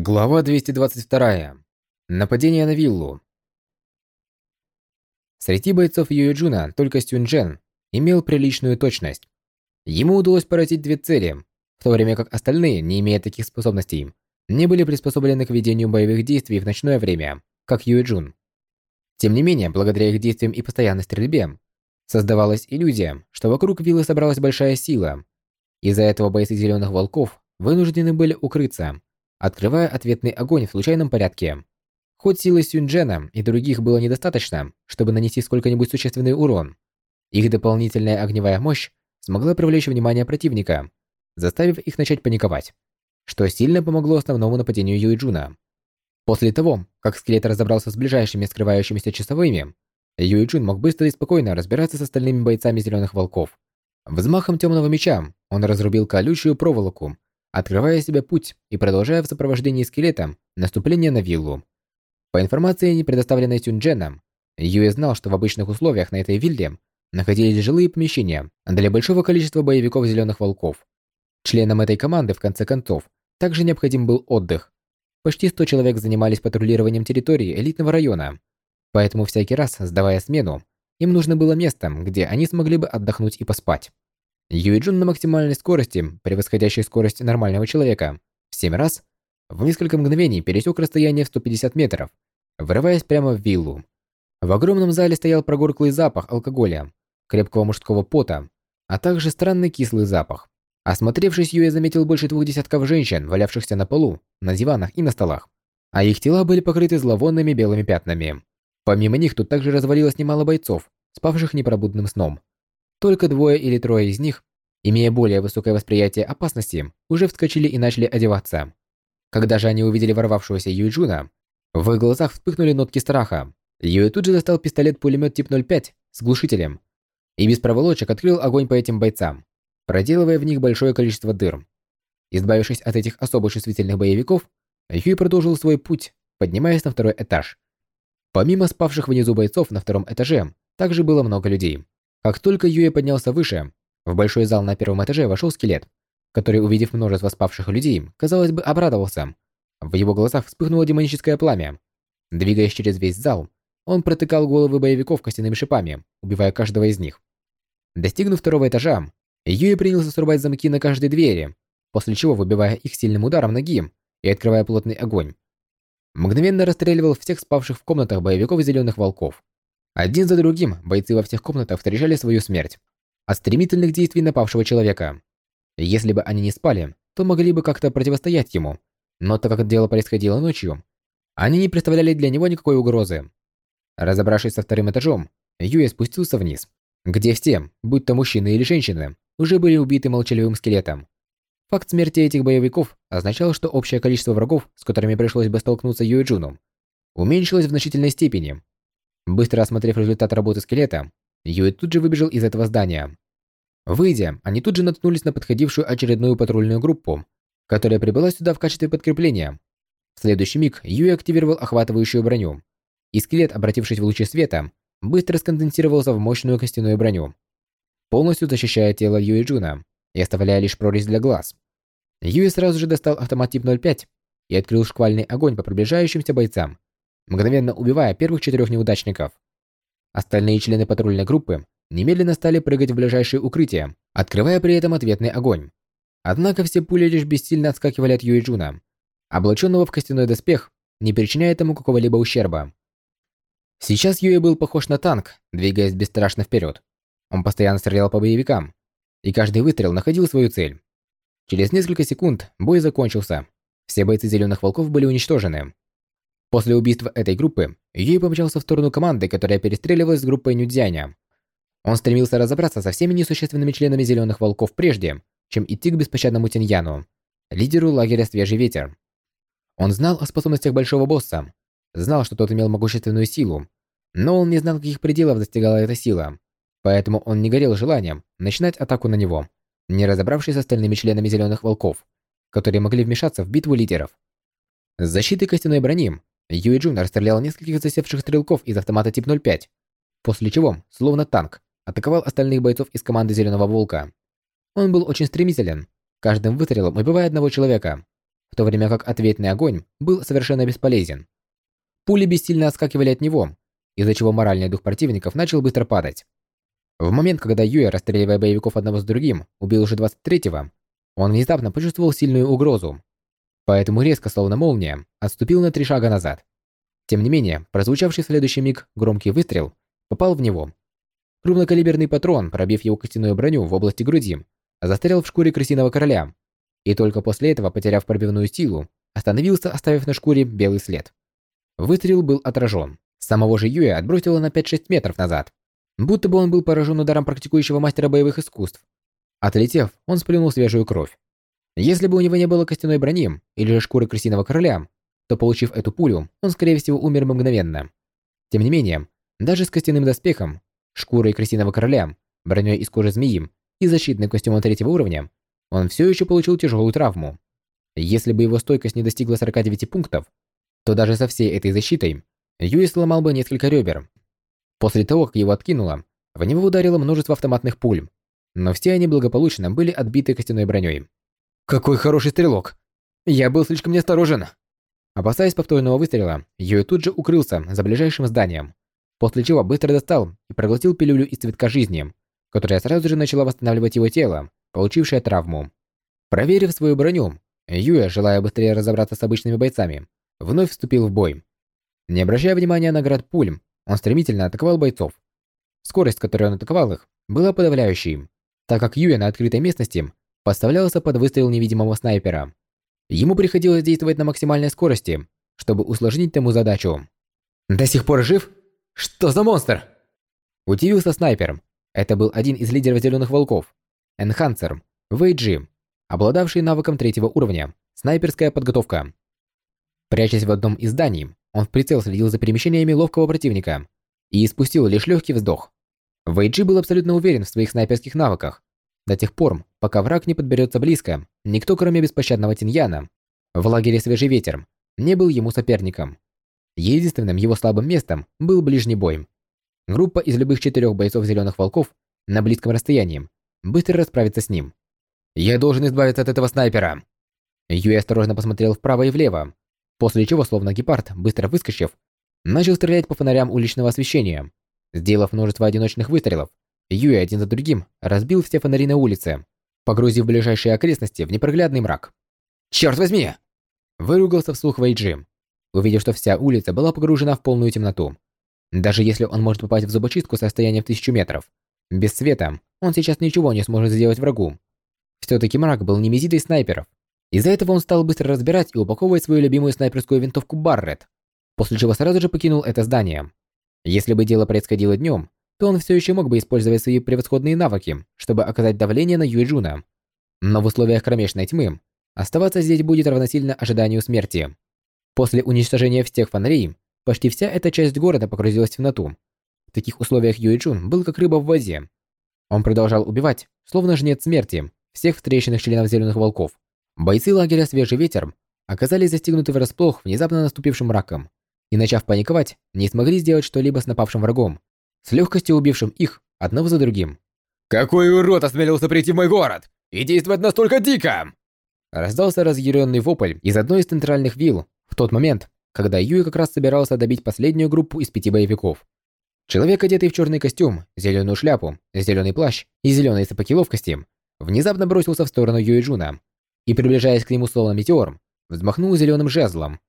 Глава 222. Нападение на виллу. Среди бойцов Юэджуна только Сюньчжэн имел приличную точность. Ему удалось поразить две цели, в то время как остальные, не имея таких способностей, не были приспособлены к ведению боевых действий в ночное время, как Юэджун. Тем не менее, благодаря их действиям и постоянной стрельбе, создавалась иллюзия, что вокруг виллы собралась большая сила. Из-за этого бойцы Зеленых Волков вынуждены были укрыться, открывая ответный огонь в случайном порядке. Хоть силы Сюнджена и других было недостаточно, чтобы нанести сколько-нибудь существенный урон, их дополнительная огневая мощь смогла привлечь внимание противника, заставив их начать паниковать, что сильно помогло основному нападению Юиджуна. После того, как скелет разобрался с ближайшими скрывающимися часовыми, Юиджун мог быстро и спокойно разбираться с остальными бойцами Зеленых Волков. Взмахом темного меча он разрубил колючую проволоку, открывая себе путь и продолжая в сопровождении скелета наступление на виллу. По информации, не предоставленной Сюндженом, Юэ знал, что в обычных условиях на этой вилле находились жилые помещения для большого количества боевиков Зеленых Волков. Членам этой команды, в конце концов, также необходим был отдых. Почти 100 человек занимались патрулированием территории элитного района, поэтому всякий раз, сдавая смену, им нужно было место, где они смогли бы отдохнуть и поспать. Юиджун на максимальной скорости, превосходящей скорость нормального человека, в 7 раз, в несколько мгновений пересек расстояние в 150 метров, врываясь прямо в виллу. В огромном зале стоял прогорклый запах алкоголя, крепкого мужского пота, а также странный кислый запах. Осмотревшись, Юэ заметил больше двух десятков женщин, валявшихся на полу, на диванах и на столах, а их тела были покрыты зловонными белыми пятнами. Помимо них тут также развалилось немало бойцов, спавших непробудным сном. Только двое или трое из них, имея более высокое восприятие опасности, уже вскочили и начали одеваться. Когда же они увидели ворвавшегося Юйджуна, в их глазах вспыхнули нотки страха. Юй тут же достал пистолет-пулемет тип 05 с глушителем и без проволочек открыл огонь по этим бойцам, проделывая в них большое количество дыр. Избавившись от этих особо чувствительных боевиков, Юй продолжил свой путь, поднимаясь на второй этаж. Помимо спавших внизу бойцов на втором этаже, также было много людей. Как только Юэ поднялся выше, в большой зал на первом этаже вошел скелет, который, увидев множество спавших людей, казалось бы, обрадовался. В его глазах вспыхнуло демоническое пламя. Двигаясь через весь зал, он протыкал головы боевиков костяными шипами, убивая каждого из них. Достигнув второго этажа, Юэ принялся срубать замки на каждой двери, после чего выбивая их сильным ударом ноги и открывая плотный огонь. Мгновенно расстреливал всех спавших в комнатах боевиков Зеленых Волков. Один за другим бойцы во всех комнатах встречали свою смерть от стремительных действий напавшего человека. Если бы они не спали, то могли бы как-то противостоять ему, но так как дело происходило ночью, они не представляли для него никакой угрозы. Разобравшись со вторым этажом, Юэ спустился вниз, где все, будь то мужчины или женщины, уже были убиты молчаливым скелетом. Факт смерти этих боевиков означал, что общее количество врагов, с которыми пришлось бы столкнуться Юэджуну, уменьшилось в значительной степени, Быстро осмотрев результат работы скелета, Юэ тут же выбежал из этого здания. Выйдя, они тут же наткнулись на подходившую очередную патрульную группу, которая прибыла сюда в качестве подкрепления. В следующий миг Юэ активировал охватывающую броню, и скелет, обратившись в лучи света, быстро сконденсировался в мощную костяную броню, полностью защищая тело Юэ Джуна и оставляя лишь прорезь для глаз. Юэ сразу же достал автомат тип 05 и открыл шквальный огонь по приближающимся бойцам, мгновенно убивая первых четырех неудачников. Остальные члены патрульной группы немедленно стали прыгать в ближайшее укрытие, открывая при этом ответный огонь. Однако все пули лишь бессильно отскакивали от Юэ Джуна, облаченного в костяной доспех, не причиняя ему какого-либо ущерба. Сейчас Юи был похож на танк, двигаясь бесстрашно вперед. Он постоянно стрелял по боевикам, и каждый выстрел находил свою цель. Через несколько секунд бой закончился. Все бойцы Зеленых Волков были уничтожены, После убийства этой группы, Юй помчался в сторону команды, которая перестреливалась с группой Нюдзяня. Он стремился разобраться со всеми несущественными членами Зеленых Волков прежде, чем идти к беспощадному Тиньяну, лидеру лагеря Свежий Ветер. Он знал о способностях Большого Босса, знал, что тот имел могущественную силу, но он не знал, каких пределов достигала эта сила, поэтому он не горел желанием начинать атаку на него, не разобравшись с остальными членами Зеленых Волков, которые могли вмешаться в битву лидеров. С защитой костяной брони Юи Джун расстрелял нескольких засевших стрелков из автомата тип 05, после чего, словно танк, атаковал остальных бойцов из команды Зеленого Волка. Он был очень стремителен, каждым выстрелом убивая одного человека. в то время как ответный огонь был совершенно бесполезен. Пули бессильно отскакивали от него, из-за чего моральный дух противников начал быстро падать. В момент, когда Юя, расстреливая боевиков одного с другим, убил уже 23-го, он внезапно почувствовал сильную угрозу. Поэтому резко, словно молния, отступил на три шага назад. Тем не менее, прозвучавший в следующий миг громкий выстрел попал в него. Крупнокалиберный патрон, пробив его костяную броню в области груди, застрял в шкуре крысиного короля, и только после этого, потеряв пробивную силу, остановился, оставив на шкуре белый след. Выстрел был отражен. Самого же Юя отбросило на 5-6 метров назад будто бы он был поражен ударом практикующего мастера боевых искусств. Отлетев, он сплюнул свежую кровь. Если бы у него не было костяной брони или же шкуры крысиного короля, то, получив эту пулю, он, скорее всего, умер мгновенно. Тем не менее, даже с костяным доспехом, шкурой крысиного короля, броней из кожи змеи и защитным костюмом третьего уровня, он все еще получил тяжелую травму. Если бы его стойкость не достигла 49 пунктов, то даже со всей этой защитой Юи сломал бы несколько ребер После того, как его откинуло, в него ударило множество автоматных пуль, но все они благополучно были отбиты костяной броней. «Какой хороший стрелок! Я был слишком неосторожен!» Опасаясь повторного выстрела, Юэ тут же укрылся за ближайшим зданием, после чего быстро достал и проглотил пилюлю из цветка жизни, которая сразу же начала восстанавливать его тело, получившее травму. Проверив свою броню, Юэ, желая быстрее разобраться с обычными бойцами, вновь вступил в бой. Не обращая внимания на град пуль, он стремительно атаковал бойцов. Скорость, с которой он атаковал их, была подавляющей, так как Юя на открытой местности подставлялся под выстрел невидимого снайпера. Ему приходилось действовать на максимальной скорости, чтобы усложнить ему задачу. «До сих пор жив? Что за монстр?» Удивился снайпер. Это был один из лидеров Зеленых Волков. Энхансер, Вейджи, обладавший навыком третьего уровня, снайперская подготовка. Прячась в одном из зданий, он в прицел следил за перемещениями ловкого противника и испустил лишь легкий вздох. Вейджи был абсолютно уверен в своих снайперских навыках. До тех пор, пока враг не подберется близко, никто, кроме беспощадного Тиньяна, в лагере «Свежий ветер», не был ему соперником. Единственным его слабым местом был ближний бой. Группа из любых четырех бойцов Зеленых Волков на близком расстоянии быстро расправится с ним. «Я должен избавиться от этого снайпера!» Юй осторожно посмотрел вправо и влево, После чего, словно гепард, быстро выскочив, начал стрелять по фонарям уличного освещения. Сделав множество одиночных выстрелов, Юи один за другим разбил все фонари на улице, погрузив ближайшие окрестности в непроглядный мрак. «Черт возьми!» Выругался вслух Вейджи, увидев, что вся улица была погружена в полную темноту. Даже если он может попасть в зубочистку с расстояния в тысячу метров, без света он сейчас ничего не сможет сделать врагу. Все-таки мрак был немезидой снайперов, из-за этого он стал быстро разбирать и упаковывать свою любимую снайперскую винтовку Барретт, после чего сразу же покинул это здание. Если бы дело происходило днем, то он все еще мог бы использовать свои превосходные навыки, чтобы оказать давление на Юэджуна. Но в условиях кромешной тьмы оставаться здесь будет равносильно ожиданию смерти. После уничтожения всех фонарей, почти вся эта часть города погрузилась в темноту. В таких условиях Юэджун был как рыба в воде. Он продолжал убивать, словно жнец смерти, всех встреченных членов Зеленых Волков. Бойцы лагеря «Свежий ветер» оказались застигнуты врасплох внезапно наступившим раком и, начав паниковать, не смогли сделать что-либо с напавшим врагом, с легкостью убившим их одного за другим. «Какой урод осмелился прийти в мой город и действовать настолько дико!» Раздался разъяренный вопль из одной из центральных вилл в тот момент, когда Юй как раз собирался добить последнюю группу из пяти боевиков. Человек, одетый в черный костюм, зеленую шляпу, зеленый плащ и зеленые сапоги ловкости, внезапно бросился в сторону Юэ Джуна, и, приближаясь к нему словно метеор, взмахнул зеленым жезлом.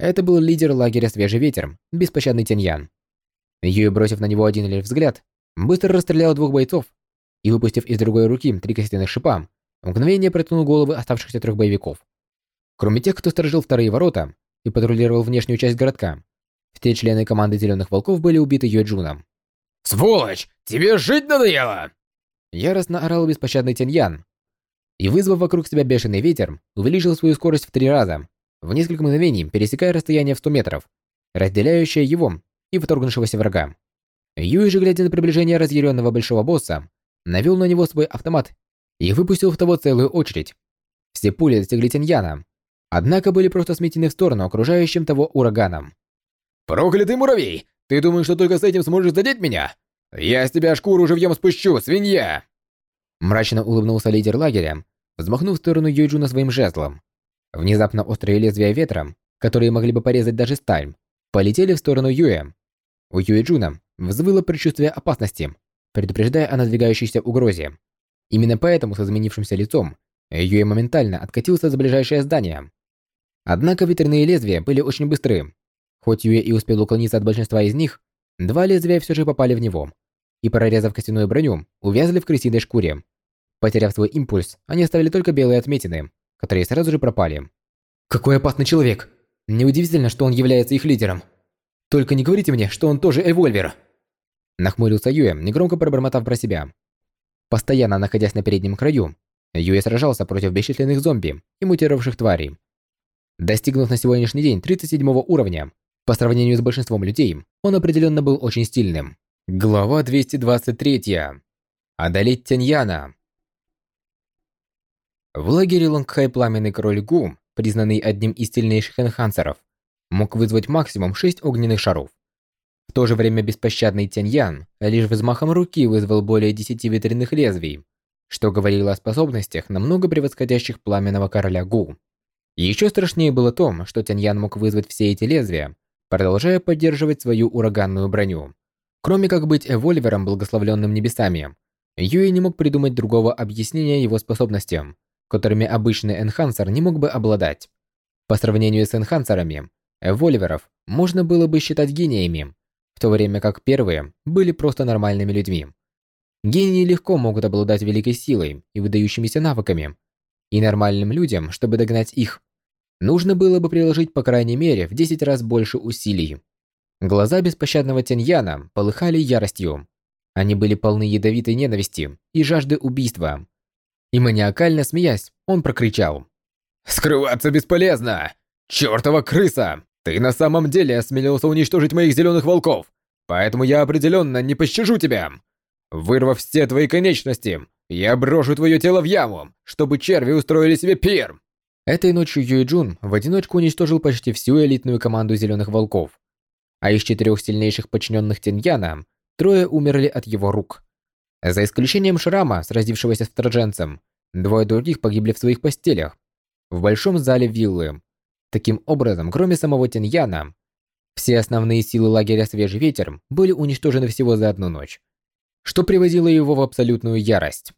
Это был лидер лагеря «Свежий ветер», беспощадный Тяньян. Юэ, бросив на него один лишь взгляд, быстро расстрелял двух бойцов и, выпустив из другой руки три костяных шипа, в мгновение протаранил головы оставшихся трех боевиков. Кроме тех, кто сторожил вторые ворота и патрулировал внешнюю часть городка, все члены команды Зеленых Волков были убиты Юэджуном. «Сволочь! Тебе жить надоело!» Яростно орал беспощадный Тяньян, и, вызвав вокруг себя бешеный ветер, увеличил свою скорость в три раза, в несколько мгновений пересекая расстояние в 100 метров, разделяющее его и вторгнувшегося врага. Юй же, глядя на приближение разъяренного большого босса, навел на него свой автомат и выпустил в того целую очередь. Все пули достигли Тяньяна, однако были просто сметены в сторону окружающим того ураганом. «Проклятый муравей! Ты думаешь, что только с этим сможешь задеть меня? Я с тебя шкуру живьем спущу, свинья!» Мрачно улыбнулся лидер лагеря, взмахнув в сторону Юэ Джуна своим жезлом. Внезапно острые лезвия ветра, которые могли бы порезать даже сталь, полетели в сторону Юэ. У Юэ Джуна взвыло предчувствие опасности, предупреждая о надвигающейся угрозе. Именно поэтому с изменившимся лицом Юэ моментально откатился за ближайшее здание. Однако ветряные лезвия были очень быстры. Хоть Юэ и успел уклониться от большинства из них, два лезвия все же попали в него и, прорезав костяную броню, увязли в крысиной шкуре. Потеряв свой импульс, они оставили только белые отметины, которые сразу же пропали. «Какой опасный человек! Неудивительно, что он является их лидером. Только не говорите мне, что он тоже эвольвер!» Нахмурился Юэ, негромко пробормотав про себя. Постоянно находясь на переднем краю, Юэ сражался против бесчисленных зомби и мутировавших тварей. Достигнув на сегодняшний день 37 уровня, по сравнению с большинством людей, он определенно был очень стильным. Глава 223. Одолеть Тяньяна. В лагере Лонгхай пламенный король Гу, признанный одним из сильнейших энхансеров, мог вызвать максимум 6 огненных шаров. В то же время беспощадный Тяньян лишь взмахом руки вызвал более 10 ветряных лезвий, что говорило о способностях, намного превосходящих пламенного короля Гу. Еще страшнее было то, что Тяньян мог вызвать все эти лезвия, продолжая поддерживать свою ураганную броню. Кроме как быть эвольвером, благословленным небесами, Юи не мог придумать другого объяснения его способностям, которыми обычный энхансер не мог бы обладать. По сравнению с энхансерами, эвольверов можно было бы считать гениями, в то время как первые были просто нормальными людьми. Гении легко могут обладать великой силой и выдающимися навыками, и нормальным людям, чтобы догнать их, нужно было бы приложить по крайней мере в 10 раз больше усилий. Глаза беспощадного Тяньяна полыхали яростью. Они были полны ядовитой ненависти и жажды убийства. И маниакально смеясь, он прокричал. «Скрываться бесполезно! Чёртова крыса! Ты на самом деле осмелился уничтожить моих зеленых волков, поэтому я определенно не пощажу тебя! Вырвав все твои конечности, я брошу твое тело в яму, чтобы черви устроили себе пир!» Этой ночью Юй Джун в одиночку уничтожил почти всю элитную команду Зеленых Волков. А из четырех сильнейших подчиненных Тиньяна, трое умерли от его рук. За исключением Шрама, сразившегося с вторженцем, двое других погибли в своих постелях, в большом зале виллы. Таким образом, кроме самого Тиньяна, все основные силы лагеря Свежий Ветер были уничтожены всего за одну ночь, что приводило его в абсолютную ярость.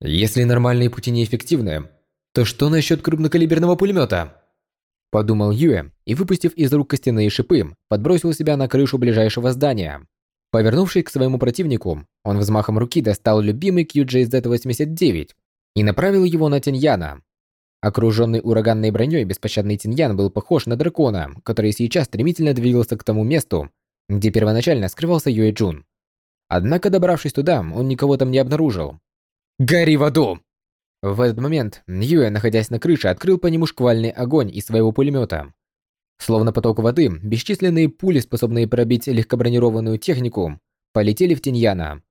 Если нормальные пути неэффективны, то что насчет крупнокалиберного пулемета? Подумал Юэ и, выпустив из рук костяные шипы, подбросил себя на крышу ближайшего здания. Повернувшись к своему противнику, он взмахом руки достал любимый QJZ-89 и направил его на Тиньяна. Окруженный ураганной броней беспощадный Тиньян был похож на дракона, который сейчас стремительно двигался к тому месту, где первоначально скрывался Юэ Джун. Однако, добравшись туда, он никого там не обнаружил. «Гори в аду!» В этот момент Юэ, находясь на крыше, открыл по нему шквальный огонь из своего пулемета. Словно поток воды, бесчисленные пули, способные пробить легкобронированную технику, полетели в Тиньяна.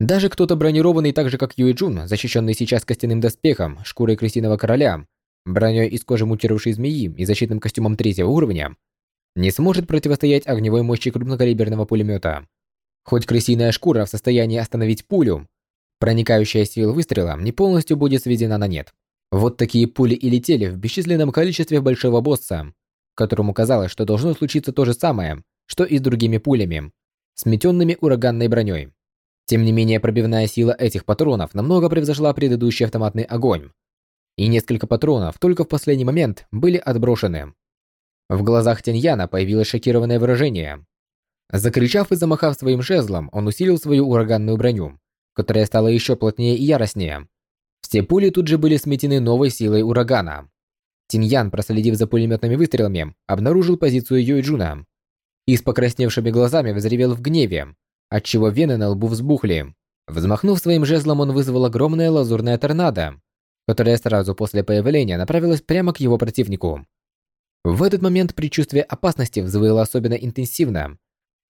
Даже кто-то бронированный так же, как Юэ Джун, защищенный сейчас костяным доспехом, шкурой крысиного короля, броней из кожи мутировавшей змеи и защитным костюмом третьего уровня, не сможет противостоять огневой мощи крупнокалиберного пулемета. Хоть крысиная шкура в состоянии остановить пулю, Проникающая сила выстрела не полностью будет сведена на нет. Вот такие пули и летели в бесчисленном количестве большого босса, которому казалось, что должно случиться то же самое, что и с другими пулями, сметенными ураганной броней. Тем не менее, пробивная сила этих патронов намного превзошла предыдущий автоматный огонь. И несколько патронов только в последний момент были отброшены. В глазах Тяньяна появилось шокированное выражение. Закричав и замахав своим жезлом, он усилил свою ураганную броню, которая стала еще плотнее и яростнее. Все пули тут же были сметены новой силой урагана. Тиньян, проследив за пулеметными выстрелами, обнаружил позицию Юйджуна и с покрасневшими глазами взревел в гневе, отчего вены на лбу взбухли. Взмахнув своим жезлом, он вызвал огромное лазурное торнадо, которое сразу после появления направилось прямо к его противнику. В этот момент предчувствие опасности взвыло особенно интенсивно.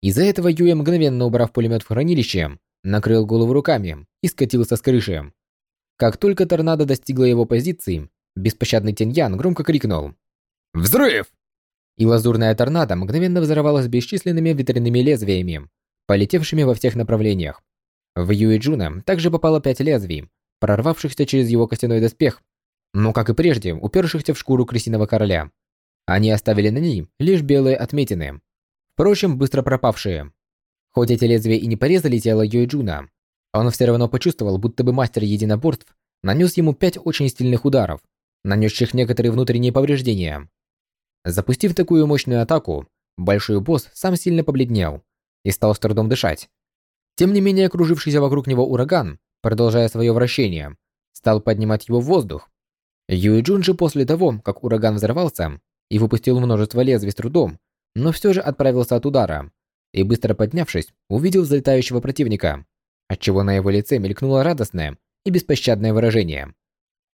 Из-за этого Юэ, мгновенно убрав пулемет в хранилище, накрыл голову руками и скатился с крыши. Как только торнадо достигла его позиции, беспощадный Теньян громко крикнул «Взрыв!» И лазурная торнадо мгновенно взорвалась бесчисленными ветряными лезвиями, полетевшими во всех направлениях. В Юи Джуна также попало пять лезвий, прорвавшихся через его костяной доспех но, как и прежде, упершихся в шкуру крысиного короля. Они оставили на ней лишь белые отметины, впрочем, быстро пропавшие. Хоть эти лезвия и не порезали тело Юэджуна, он все равно почувствовал, будто бы мастер единоборств нанес ему пять очень сильных ударов, нанесших некоторые внутренние повреждения. Запустив такую мощную атаку, большой босс сам сильно побледнел и стал с трудом дышать. Тем не менее, окружившийся вокруг него ураган, продолжая свое вращение, стал поднимать его в воздух. Юэджун же после того, как ураган взорвался, и выпустил множество лезвий с трудом, но все же отправился от удара и, быстро поднявшись, увидел взлетающего противника, отчего на его лице мелькнуло радостное и беспощадное выражение.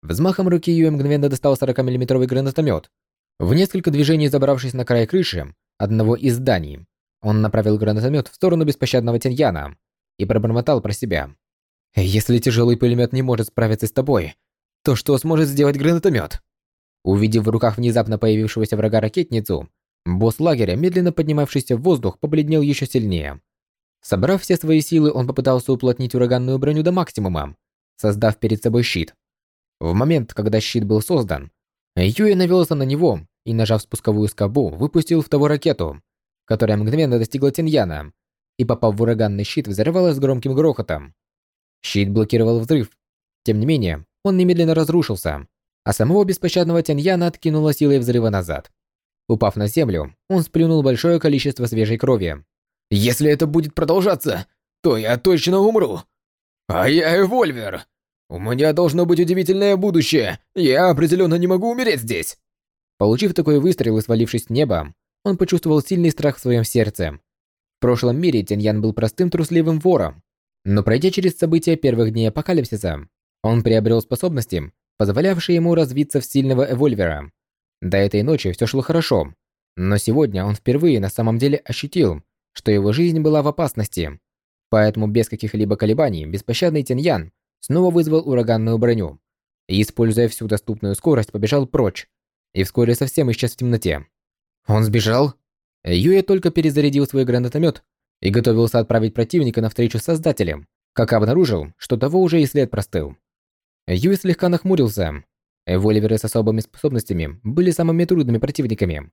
Взмахом руки Юэ мгновенно достал 40-миллиметровый гранатомет. В несколько движений забравшись на край крыши одного из зданий, он направил гранатомет в сторону беспощадного Тиньяна и пробормотал про себя. «Если тяжелый пулемет не может справиться с тобой, то что сможет сделать гранатомет?» Увидев в руках внезапно появившегося врага ракетницу, босс лагеря, медленно поднимавшийся в воздух, побледнел еще сильнее. Собрав все свои силы, он попытался уплотнить ураганную броню до максимума, создав перед собой щит. В момент, когда щит был создан, Юэ навелся на него и, нажав спусковую скобу, выпустил в того ракету, которая мгновенно достигла Тиньяна и, попав в ураганный щит, взорвалась громким грохотом. Щит блокировал взрыв. Тем не менее, он немедленно разрушился, а самого беспощадного Тяньяна откинуло силой взрыва назад. Упав на землю, он сплюнул большое количество свежей крови. «Если это будет продолжаться, то я точно умру! А я Эвольвер! У меня должно быть удивительное будущее! Я определенно не могу умереть здесь!» Получив такой выстрел и свалившись с неба, он почувствовал сильный страх в своем сердце. В прошлом мире Тяньян был простым трусливым вором, но пройдя через события первых дней апокалипсиса, он приобрел способности, позволявший ему развиться в сильного эвольвера. До этой ночи все шло хорошо, но сегодня он впервые на самом деле ощутил, что его жизнь была в опасности. Поэтому без каких-либо колебаний беспощадный Тиньян снова вызвал ураганную броню и, используя всю доступную скорость, побежал прочь и вскоре совсем исчез в темноте. Он сбежал? Юя только перезарядил свой гранатомет и готовился отправить противника на встречу с Создателем, как обнаружил, что того уже и след простыл. Юй слегка нахмурился. Эволиверы с особыми способностями были самыми трудными противниками,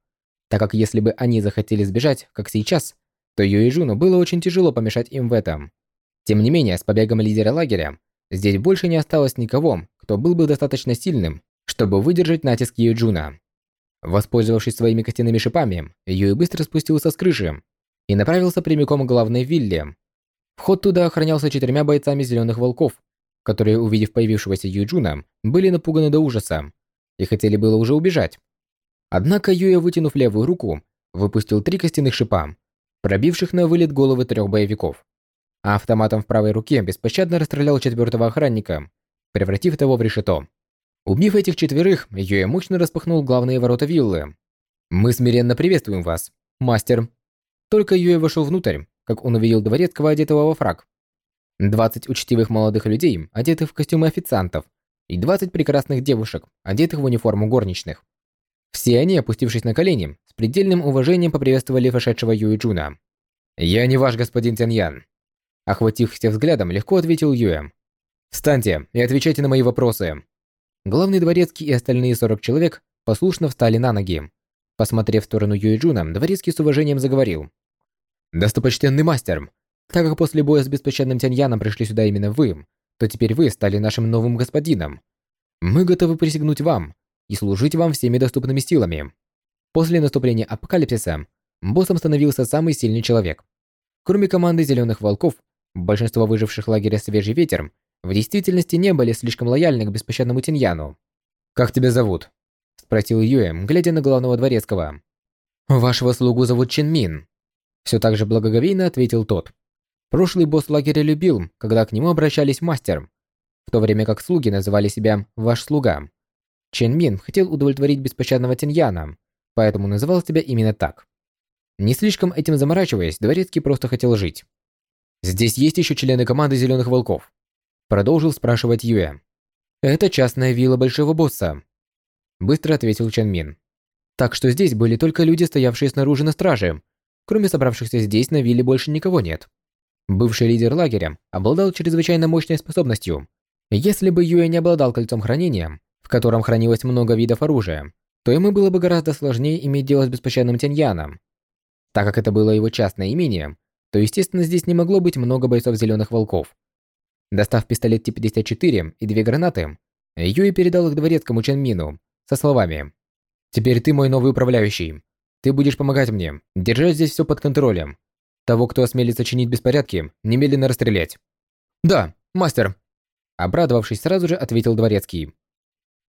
так как если бы они захотели сбежать, как сейчас, то Юй Жуну было очень тяжело помешать им в этом. Тем не менее, с побегом лидера лагеря, здесь больше не осталось никого, кто был бы достаточно сильным, чтобы выдержать натиск Юэ Джуна. Воспользовавшись своими костяными шипами, Юэ быстро спустился с крыши и направился прямиком к главной вилле. Вход туда охранялся четырьмя бойцами Зеленых Волков, которые, увидев появившегося Юэ Джуна, были напуганы до ужаса и хотели было уже убежать. Однако Юэ, вытянув левую руку, выпустил три костяных шипа, пробивших на вылет головы трех боевиков. А автоматом в правой руке беспощадно расстрелял четвертого охранника, превратив того в решето. Убив этих четверых, Юя мощно распахнул главные ворота виллы. «Мы смиренно приветствуем вас, мастер». Только Юя вошел внутрь, как он увидел дворецкого, одетого во фраг, 20 учтивых молодых людей, одетых в костюмы официантов, и 20 прекрасных девушек, одетых в униформу горничных. Все они, опустившись на колени, с предельным уважением поприветствовали вошедшего Юэ Джуна. «Я не ваш господин Тяньян», – охватив всех взглядом, легко ответил Юэ. «Встаньте и отвечайте на мои вопросы». Главный дворецкий и остальные 40 человек послушно встали на ноги. Посмотрев в сторону Юэ Джуна, дворецкий с уважением заговорил. «Достопочтенный мастер, так как после боя с беспощадным Тяньяном пришли сюда именно вы, то теперь вы стали нашим новым господином. Мы готовы присягнуть вам и служить вам всеми доступными силами. После наступления апокалипсиса боссом становился самый сильный человек. Кроме команды Зеленых Волков, большинство выживших лагеря Свежий Ветер в действительности не были слишком лояльны к беспощадному Тиньяну. «Как тебя зовут?» – спросил Юэ, глядя на главного дворецкого. «Вашего слугу зовут Чин Мин», – все так же благоговейно ответил тот. Прошлый босс лагеря любил, когда к нему обращались мастер, в то время как слуги называли себя «ваш слуга». Чен Мин хотел удовлетворить беспощадного Тиньяна, поэтому называл себя именно так. Не слишком этим заморачиваясь, Дворецкий просто хотел жить. «Здесь есть еще члены команды Зеленых Волков?» Продолжил спрашивать Юэ. «Это частная вилла Большого Босса», быстро ответил Чен Мин. «Так что здесь были только люди, стоявшие снаружи на страже. Кроме собравшихся здесь, на вилле больше никого нет». Бывший лидер лагеря обладал чрезвычайно мощной способностью. Если бы Юэ не обладал кольцом хранения, в котором хранилось много видов оружия, то ему было бы гораздо сложнее иметь дело с беспощадным Тяньяном. Так как это было его частное имение, то, естественно, здесь не могло быть много бойцов Зеленых Волков. Достав пистолет Т-54 и две гранаты, Юи передал их дворецкому Чен Мину со словами «Теперь ты мой новый управляющий. Ты будешь помогать мне, держать здесь все под контролем. Того, кто осмелится чинить беспорядки, немедленно расстрелять». «Да, мастер», обрадовавшись, сразу же ответил дворецкий.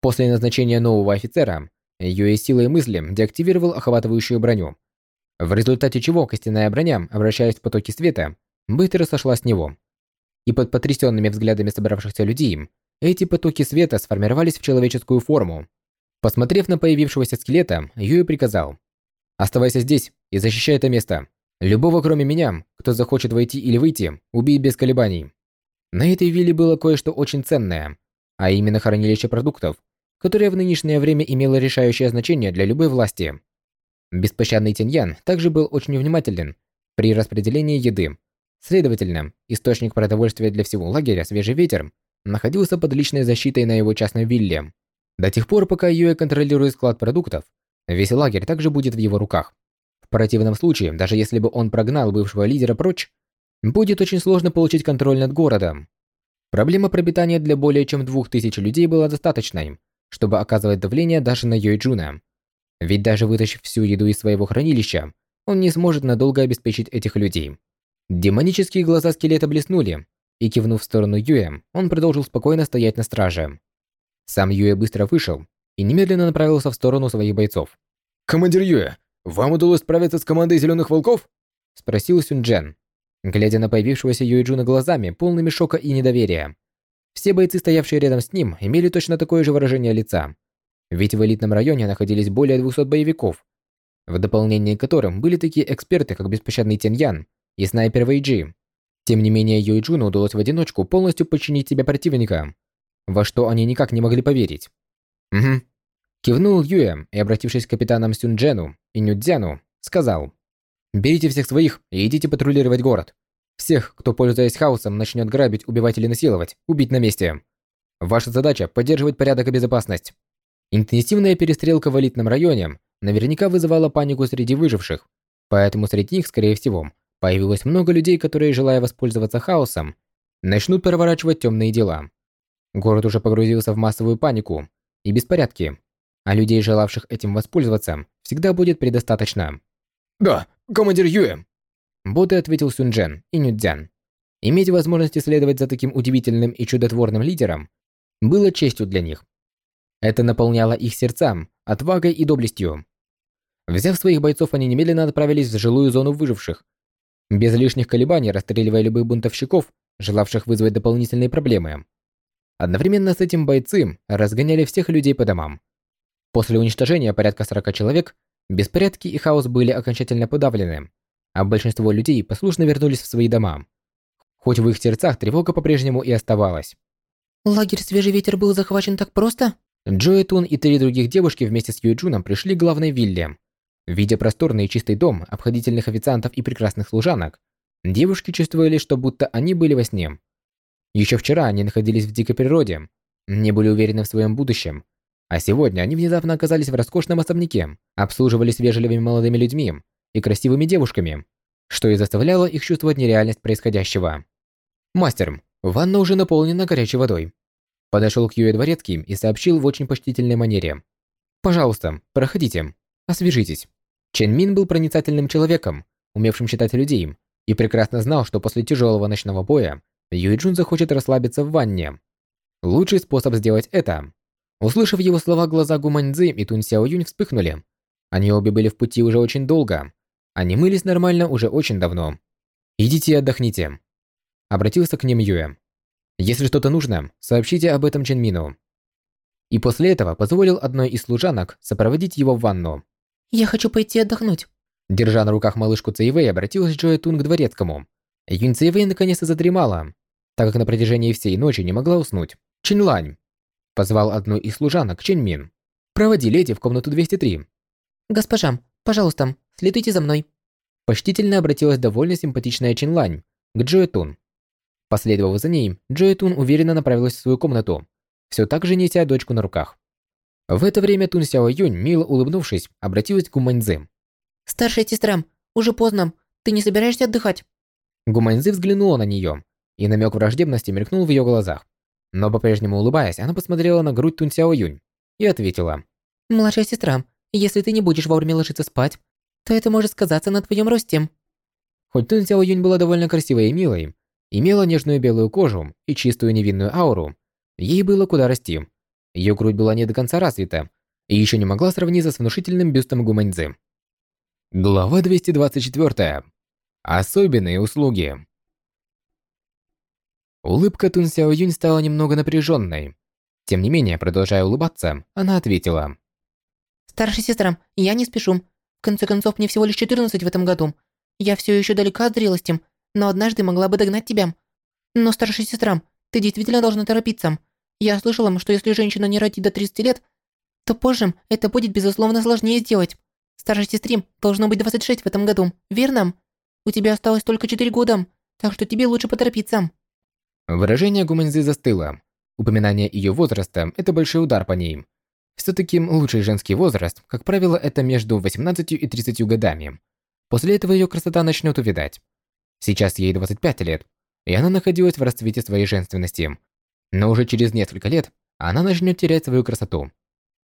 После назначения нового офицера, Юи силой мысли деактивировал охватывающую броню, в результате чего костяная броня, обращаясь в потоки света, быстро сошла с него. И под потрясенными взглядами собравшихся людей, эти потоки света сформировались в человеческую форму. Посмотрев на появившегося скелета, Юи приказал. «Оставайся здесь и защищай это место. Любого, кроме меня, кто захочет войти или выйти, убей без колебаний». На этой вилле было кое-что очень ценное, а именно хранилище продуктов, которое в нынешнее время имело решающее значение для любой власти. Беспощадный Тиньян также был очень внимателен при распределении еды. Следовательно, источник продовольствия для всего лагеря «Свежий ветер» находился под личной защитой на его частной вилле. До тех пор, пока Юэ контролирует склад продуктов, весь лагерь также будет в его руках. В противном случае, даже если бы он прогнал бывшего лидера прочь, будет очень сложно получить контроль над городом. Проблема пропитания для более чем двух тысяч людей была достаточной, чтобы оказывать давление даже на Юэ Джуна. Ведь даже вытащив всю еду из своего хранилища, он не сможет надолго обеспечить этих людей. Демонические глаза скелета блеснули, и кивнув в сторону Юэ, он продолжил спокойно стоять на страже. Сам Юэ быстро вышел и немедленно направился в сторону своих бойцов. «Командир Юэ, вам удалось справиться с командой Зеленых Волков?» – спросил Сюнджен, глядя на появившегося Юэджуна глазами, полными шока и недоверия. Все бойцы, стоявшие рядом с ним, имели точно такое же выражение лица. Ведь в элитном районе находились более 200 боевиков, в дополнение к которым были такие эксперты, как беспощадный Тяньян и снайпер Вэйджи. Тем не менее, Юйджуну удалось в одиночку полностью подчинить себя противника, во что они никак не могли поверить. «Угу». Кивнул Юэ и, обратившись к капитанам Сюнджену и Нюдзяну, сказал «Берите всех своих и идите патрулировать город. Всех, кто, пользуясь хаосом, начнет грабить, убивать или насиловать, убить на месте. Ваша задача – поддерживать порядок и безопасность. Интенсивная перестрелка в элитном районе наверняка вызывала панику среди выживших, поэтому среди них, скорее всего, появилось много людей, которые, желая воспользоваться хаосом, начнут проворачивать темные дела. Город уже погрузился в массовую панику и беспорядки, а людей, желавших этим воспользоваться, всегда будет предостаточно. «Да, командир Юэ!» Боты ответил Сюнджен и Нюдзян. Иметь возможность следовать за таким удивительным и чудотворным лидером было честью для них. Это наполняло их сердца отвагой и доблестью. Взяв своих бойцов, они немедленно отправились в жилую зону выживших, без лишних колебаний расстреливая любых бунтовщиков, желавших вызвать дополнительные проблемы. Одновременно с этим бойцы разгоняли всех людей по домам. После уничтожения порядка 40 человек, беспорядки и хаос были окончательно подавлены, а большинство людей послушно вернулись в свои дома. Хоть в их сердцах тревога по-прежнему и оставалась. «Лагерь «Свежий ветер» был захвачен так просто?» Джои Тун и три других девушки вместе с Юджуном пришли к главной вилле. Видя просторный и чистый дом, обходительных официантов и прекрасных служанок, девушки чувствовали, что будто они были во сне. Еще вчера они находились в дикой природе, не были уверены в своем будущем, а сегодня они внезапно оказались в роскошном особняке, обслуживались вежливыми молодыми людьми и красивыми девушками, что и заставляло их чувствовать нереальность происходящего. «Мастер, ванна уже наполнена горячей водой. Подошел к Юэ Дворецкий и сообщил в очень почтительной манере. «Пожалуйста, проходите, освежитесь». Чен Мин был проницательным человеком, умевшим считать людей, и прекрасно знал, что после тяжелого ночного боя Юй Джун захочет расслабиться в ванне. Лучший способ сделать это. Услышав его слова, глаза Гумань Цзы и Тун Сяо Юнь вспыхнули. Они обе были в пути уже очень долго. Они мылись нормально уже очень давно. «Идите и отдохните», — обратился к ним Юэ. Если что-то нужно, сообщите об этом Ченмину. И после этого позволил одной из служанок сопроводить его в ванну. «Я хочу пойти отдохнуть». Держа на руках малышку Цейвей, обратилась Джоя Тун к дворецкому. Юнь Цейвей наконец-то задремала, так как на протяжении всей ночи не могла уснуть. Чинлань позвал одну из служанок Ченмин. «Проводи леди в комнату 203». «Госпожа, пожалуйста, следуйте за мной». Почтительно обратилась довольно симпатичная Чинлань к Джоя Тун. Последовав за ней, Джои Тун уверенно направилась в свою комнату, все так же неся дочку на руках. В это время Тун Сяо Юнь, мило улыбнувшись, обратилась к Гуманьзы. «Старшая сестра, уже поздно. Ты не собираешься отдыхать?» Гуманьзы взглянула на нее, и намек враждебности мелькнул в ее глазах. Но по-прежнему улыбаясь, она посмотрела на грудь Тун Сяо Юнь и ответила. «Младшая сестра, если ты не будешь вовремя ложиться спать, то это может сказаться на твоем росте». Хоть Тун Сяо Юнь была довольно красивой и милой, имела нежную белую кожу и чистую невинную ауру, ей было куда расти. Ее грудь была не до конца развита и еще не могла сравниться с внушительным бюстом Гуманьцзы. Глава 224. Особенные услуги. Улыбка Тун Сяо Юнь стала немного напряженной. Тем не менее, продолжая улыбаться, она ответила. «Старшая сестра, я не спешу. В конце концов, мне всего лишь 14 в этом году. Я все еще далека от зрелости, но однажды могла бы догнать тебя. Но, старшая сестра, ты действительно должна торопиться. Я слышала, что если женщина не родит до 30 лет, то позже это будет, безусловно, сложнее сделать. Старшей сестре должно быть 26 в этом году, верно? У тебя осталось только 4 года, так что тебе лучше поторопиться». Выражение Гуманзы застыло. Упоминание ее возраста – это большой удар по ней. Все-таки лучший женский возраст, как правило, это между 18 и 30 годами. После этого ее красота начнет увядать. Сейчас ей 25 лет, и она находилась в расцвете своей женственности. Но уже через несколько лет она начнет терять свою красоту.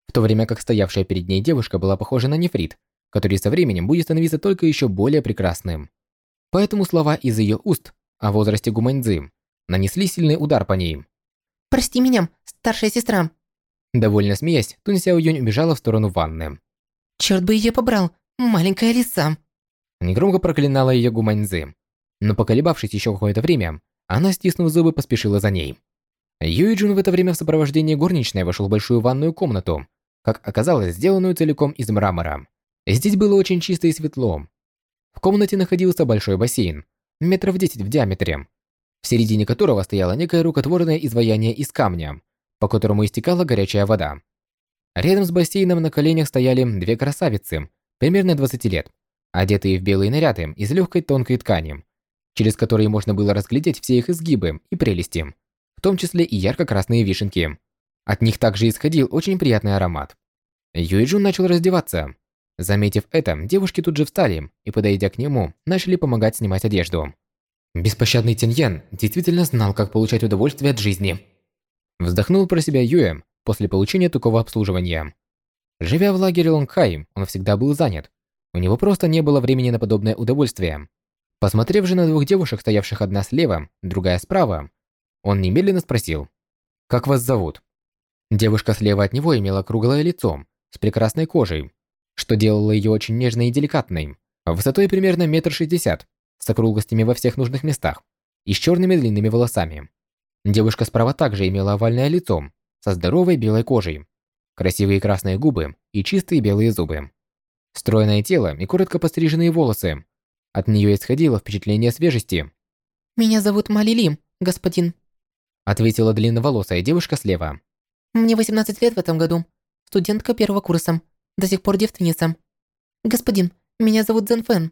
В то время как стоявшая перед ней девушка была похожа на нефрит, который со временем будет становиться только еще более прекрасным. Поэтому слова из ее уст о возрасте Гуманьцзы нанесли сильный удар по ней. «Прости меня, старшая сестра». Довольно смеясь, Тун Сяо Юнь убежала в сторону ванны. «Черт бы ее побрал, маленькая лиса». Негромко проклинала ее Гуманьцзы. Но поколебавшись еще какое-то время, она, стиснув зубы, поспешила за ней. Юй Джун в это время в сопровождении горничной вошел в большую ванную комнату, как оказалось, сделанную целиком из мрамора. Здесь было очень чисто и светло. В комнате находился большой бассейн, метров 10 в диаметре, в середине которого стояло некое рукотворное изваяние из камня, по которому истекала горячая вода. Рядом с бассейном на коленях стояли две красавицы, примерно 20 лет, одетые в белые наряды из легкой тонкой ткани, через которые можно было разглядеть все их изгибы и прелести, в том числе и ярко-красные вишенки. От них также исходил очень приятный аромат. Юйджун начал раздеваться. Заметив это, девушки тут же встали и, подойдя к нему, начали помогать снимать одежду. Беспощадный Тиньян действительно знал, как получать удовольствие от жизни. Вздохнул про себя Юэ после получения такого обслуживания. Живя в лагере Лонгхай, он всегда был занят. У него просто не было времени на подобное удовольствие. Посмотрев же на двух девушек, стоявших одна слева, другая справа, он немедленно спросил, «Как вас зовут?» Девушка слева от него имела круглое лицо, с прекрасной кожей, что делало ее очень нежной и деликатной, высотой примерно метр шестьдесят, с округлостями во всех нужных местах и с черными длинными волосами. Девушка справа также имела овальное лицо, со здоровой белой кожей, красивые красные губы и чистые белые зубы. Стройное тело и коротко постриженные волосы. От нее исходило впечатление свежести. «Меня зовут Малилим, господин», ответила длинноволосая девушка слева. «Мне 18 лет в этом году. Студентка первого курса. До сих пор девственница. Господин, меня зовут Зен Фэн.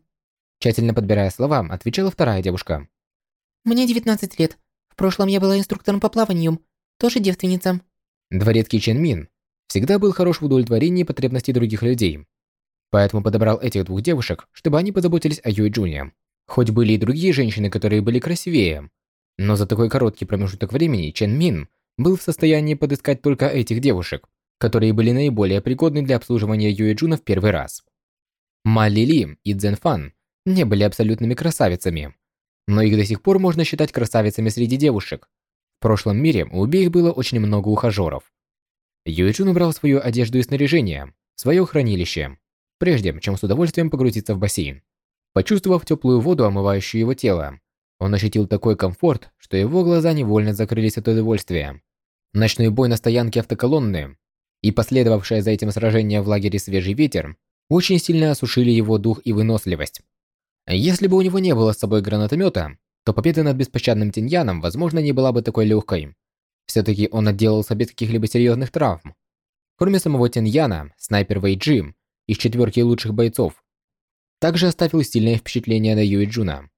Тщательно подбирая слова, отвечала вторая девушка. Мне 19 лет. В прошлом я была инструктором по плаванию. Тоже девственница. Дворецкий Чен Мин всегда был хорош в удовлетворении потребностей других людей. Поэтому подобрал этих двух девушек, чтобы они позаботились о Юй Джуне. Хоть были и другие женщины, которые были красивее, но за такой короткий промежуток времени Чен Мин был в состоянии подыскать только этих девушек, которые были наиболее пригодны для обслуживания Юэ Джуна в первый раз. Ма Ли Ли и Цзэн Фан не были абсолютными красавицами, но их до сих пор можно считать красавицами среди девушек. В прошлом мире у обеих было очень много ухажеров. Юэджун убрал свою одежду и снаряжение свое хранилище, прежде чем с удовольствием погрузиться в бассейн. Почувствовав теплую воду, омывающую его тело, он ощутил такой комфорт, что его глаза невольно закрылись от удовольствия. Ночной бой на стоянке автоколонны и последовавшее за этим сражение в лагере «Свежий ветер» очень сильно осушили его дух и выносливость. Если бы у него не было с собой гранатомета, то победа над беспощадным Тиньяном, возможно, не была бы такой легкой. Все-таки он отделался без каких-либо серьезных травм. Кроме самого Тиньяна, снайпер Вэй Джим из четверки лучших бойцов также оставил сильное впечатление на Юи Джуна.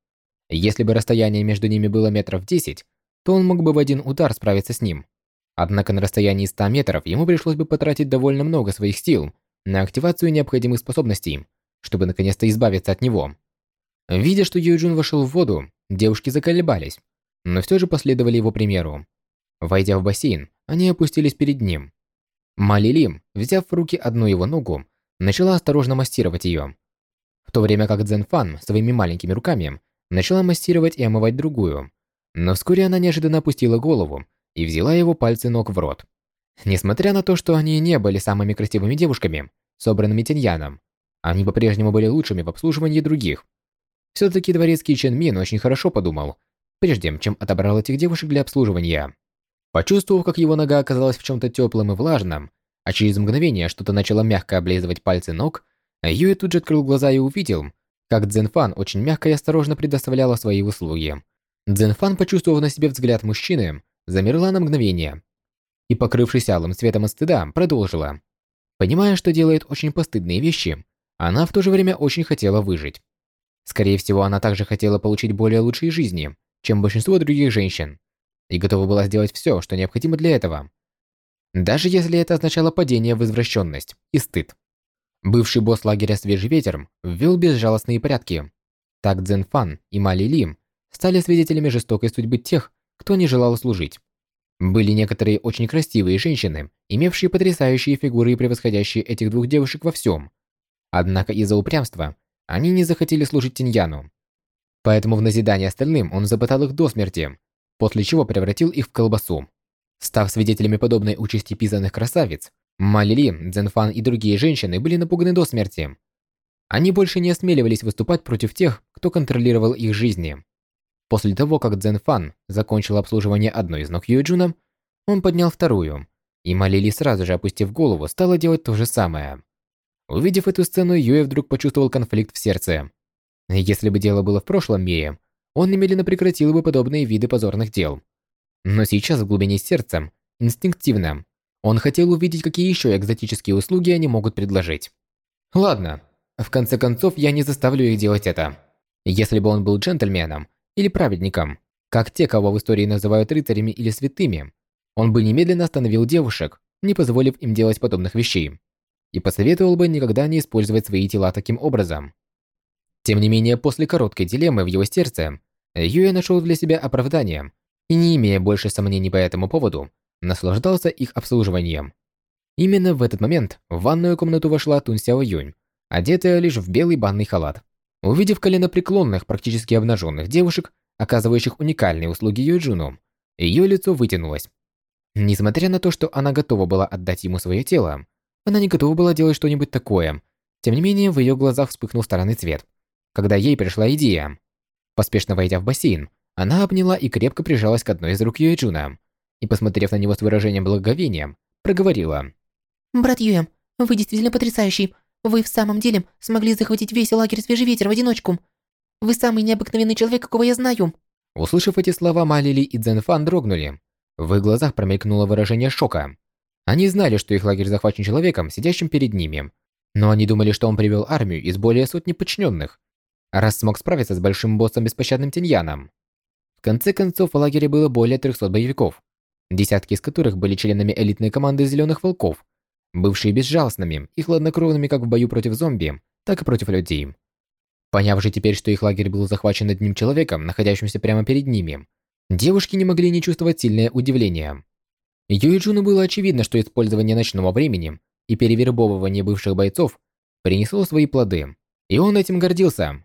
Если бы расстояние между ними было метров 10, то он мог бы в один удар справиться с ним. Однако на расстоянии 100 метров ему пришлось бы потратить довольно много своих сил на активацию необходимых способностей, чтобы наконец-то избавиться от него. Видя, что Юджин вошел в воду, девушки заколебались, но все же последовали его примеру. Войдя в бассейн, они опустились перед ним. Малилим, взяв в руки одну его ногу, начала осторожно массировать ее. В то время как Цзэнфан своими маленькими руками начала массировать и омывать другую. Но вскоре она неожиданно опустила голову и взяла его пальцы ног в рот. Несмотря на то, что они не были самыми красивыми девушками, собранными Тиньяном, они по-прежнему были лучшими в обслуживании других. Все-таки дворецкий Чен Мин очень хорошо подумал, прежде чем отобрал этих девушек для обслуживания. Почувствовав, как его нога оказалась в чем-то теплом и влажном, а через мгновение что-то начало мягко облизывать пальцы ног, Юэ тут же открыл глаза и увидел, как Цзэнфан очень мягко и осторожно предоставляла свои услуги. Цзэнфан, почувствовав на себе взгляд мужчины, замерла на мгновение и, покрывшись алым цветом от стыда, продолжила. Понимая, что делает очень постыдные вещи, она в то же время очень хотела выжить. Скорее всего, она также хотела получить более лучшие жизни, чем большинство других женщин и готова была сделать все, что необходимо для этого. Даже если это означало падение в извращенность и стыд. Бывший босс лагеря «Свежий ветер» ввел безжалостные порядки. Так Цзэн Фан и Мали Ли стали свидетелями жестокой судьбы тех, кто не желал служить. Были некоторые очень красивые женщины, имевшие потрясающие фигуры и превосходящие этих двух девушек во всем. Однако из-за упрямства они не захотели служить Тиньяну. Поэтому в назидание остальным он запытал их до смерти, после чего превратил их в колбасу. Став свидетелями подобной участи пизанных красавиц, Малили, Цзэнфан и другие женщины были напуганы до смерти. Они больше не осмеливались выступать против тех, кто контролировал их жизни. После того, как Цзэнфан закончил обслуживание одной из ног Юэджуна, он поднял вторую, и Малили сразу же опустив голову, стала делать то же самое. Увидев эту сцену, Юэ вдруг почувствовал конфликт в сердце. Если бы дело было в прошлом мире, он немедленно прекратил бы подобные виды позорных дел. Но сейчас в глубине сердца, инстинктивно, он хотел увидеть, какие еще экзотические услуги они могут предложить. Ладно, в конце концов, я не заставлю их делать это. Если бы он был джентльменом или праведником, как те, кого в истории называют рыцарями или святыми, он бы немедленно остановил девушек, не позволив им делать подобных вещей, и посоветовал бы никогда не использовать свои тела таким образом. Тем не менее, после короткой дилеммы в его сердце, Юэ нашел для себя оправдание и, не имея больше сомнений по этому поводу, наслаждался их обслуживанием. Именно в этот момент в ванную комнату вошла Тун Сяо Юнь, одетая лишь в белый банный халат. Увидев коленопреклонных, практически обнаженных девушек, оказывающих уникальные услуги Юджуну, ее лицо вытянулось. Несмотря на то, что она готова была отдать ему свое тело, она не готова была делать что-нибудь такое. Тем не менее, в ее глазах вспыхнул странный цвет когда ей пришла идея. Поспешно войдя в бассейн, она обняла и крепко прижалась к одной из рук Юэджуна и, посмотрев на него с выражением благоговения, проговорила. «Брат Юэ, вы действительно потрясающий. Вы в самом деле смогли захватить весь лагерь Свежий Ветер в одиночку. Вы самый необыкновенный человек, какого я знаю». Услышав эти слова, Малили и Цзэнфан дрогнули. В их глазах промелькнуло выражение шока. Они знали, что их лагерь захвачен человеком, сидящим перед ними. Но они думали, что он привел армию из более сотни подчиненных раз смог справиться с большим боссом беспощадным Тиньяном. Конце концов, в лагере было более 300 боевиков, десятки из которых были членами элитной команды Зеленых Волков, бывшие безжалостными и хладнокровными как в бою против зомби, так и против людей. Поняв же теперь, что их лагерь был захвачен одним человеком, находящимся прямо перед ними, девушки не могли не чувствовать сильное удивление. Юиджуну было очевидно, что использование ночного времени и перевербовывание бывших бойцов принесло свои плоды, и он этим гордился.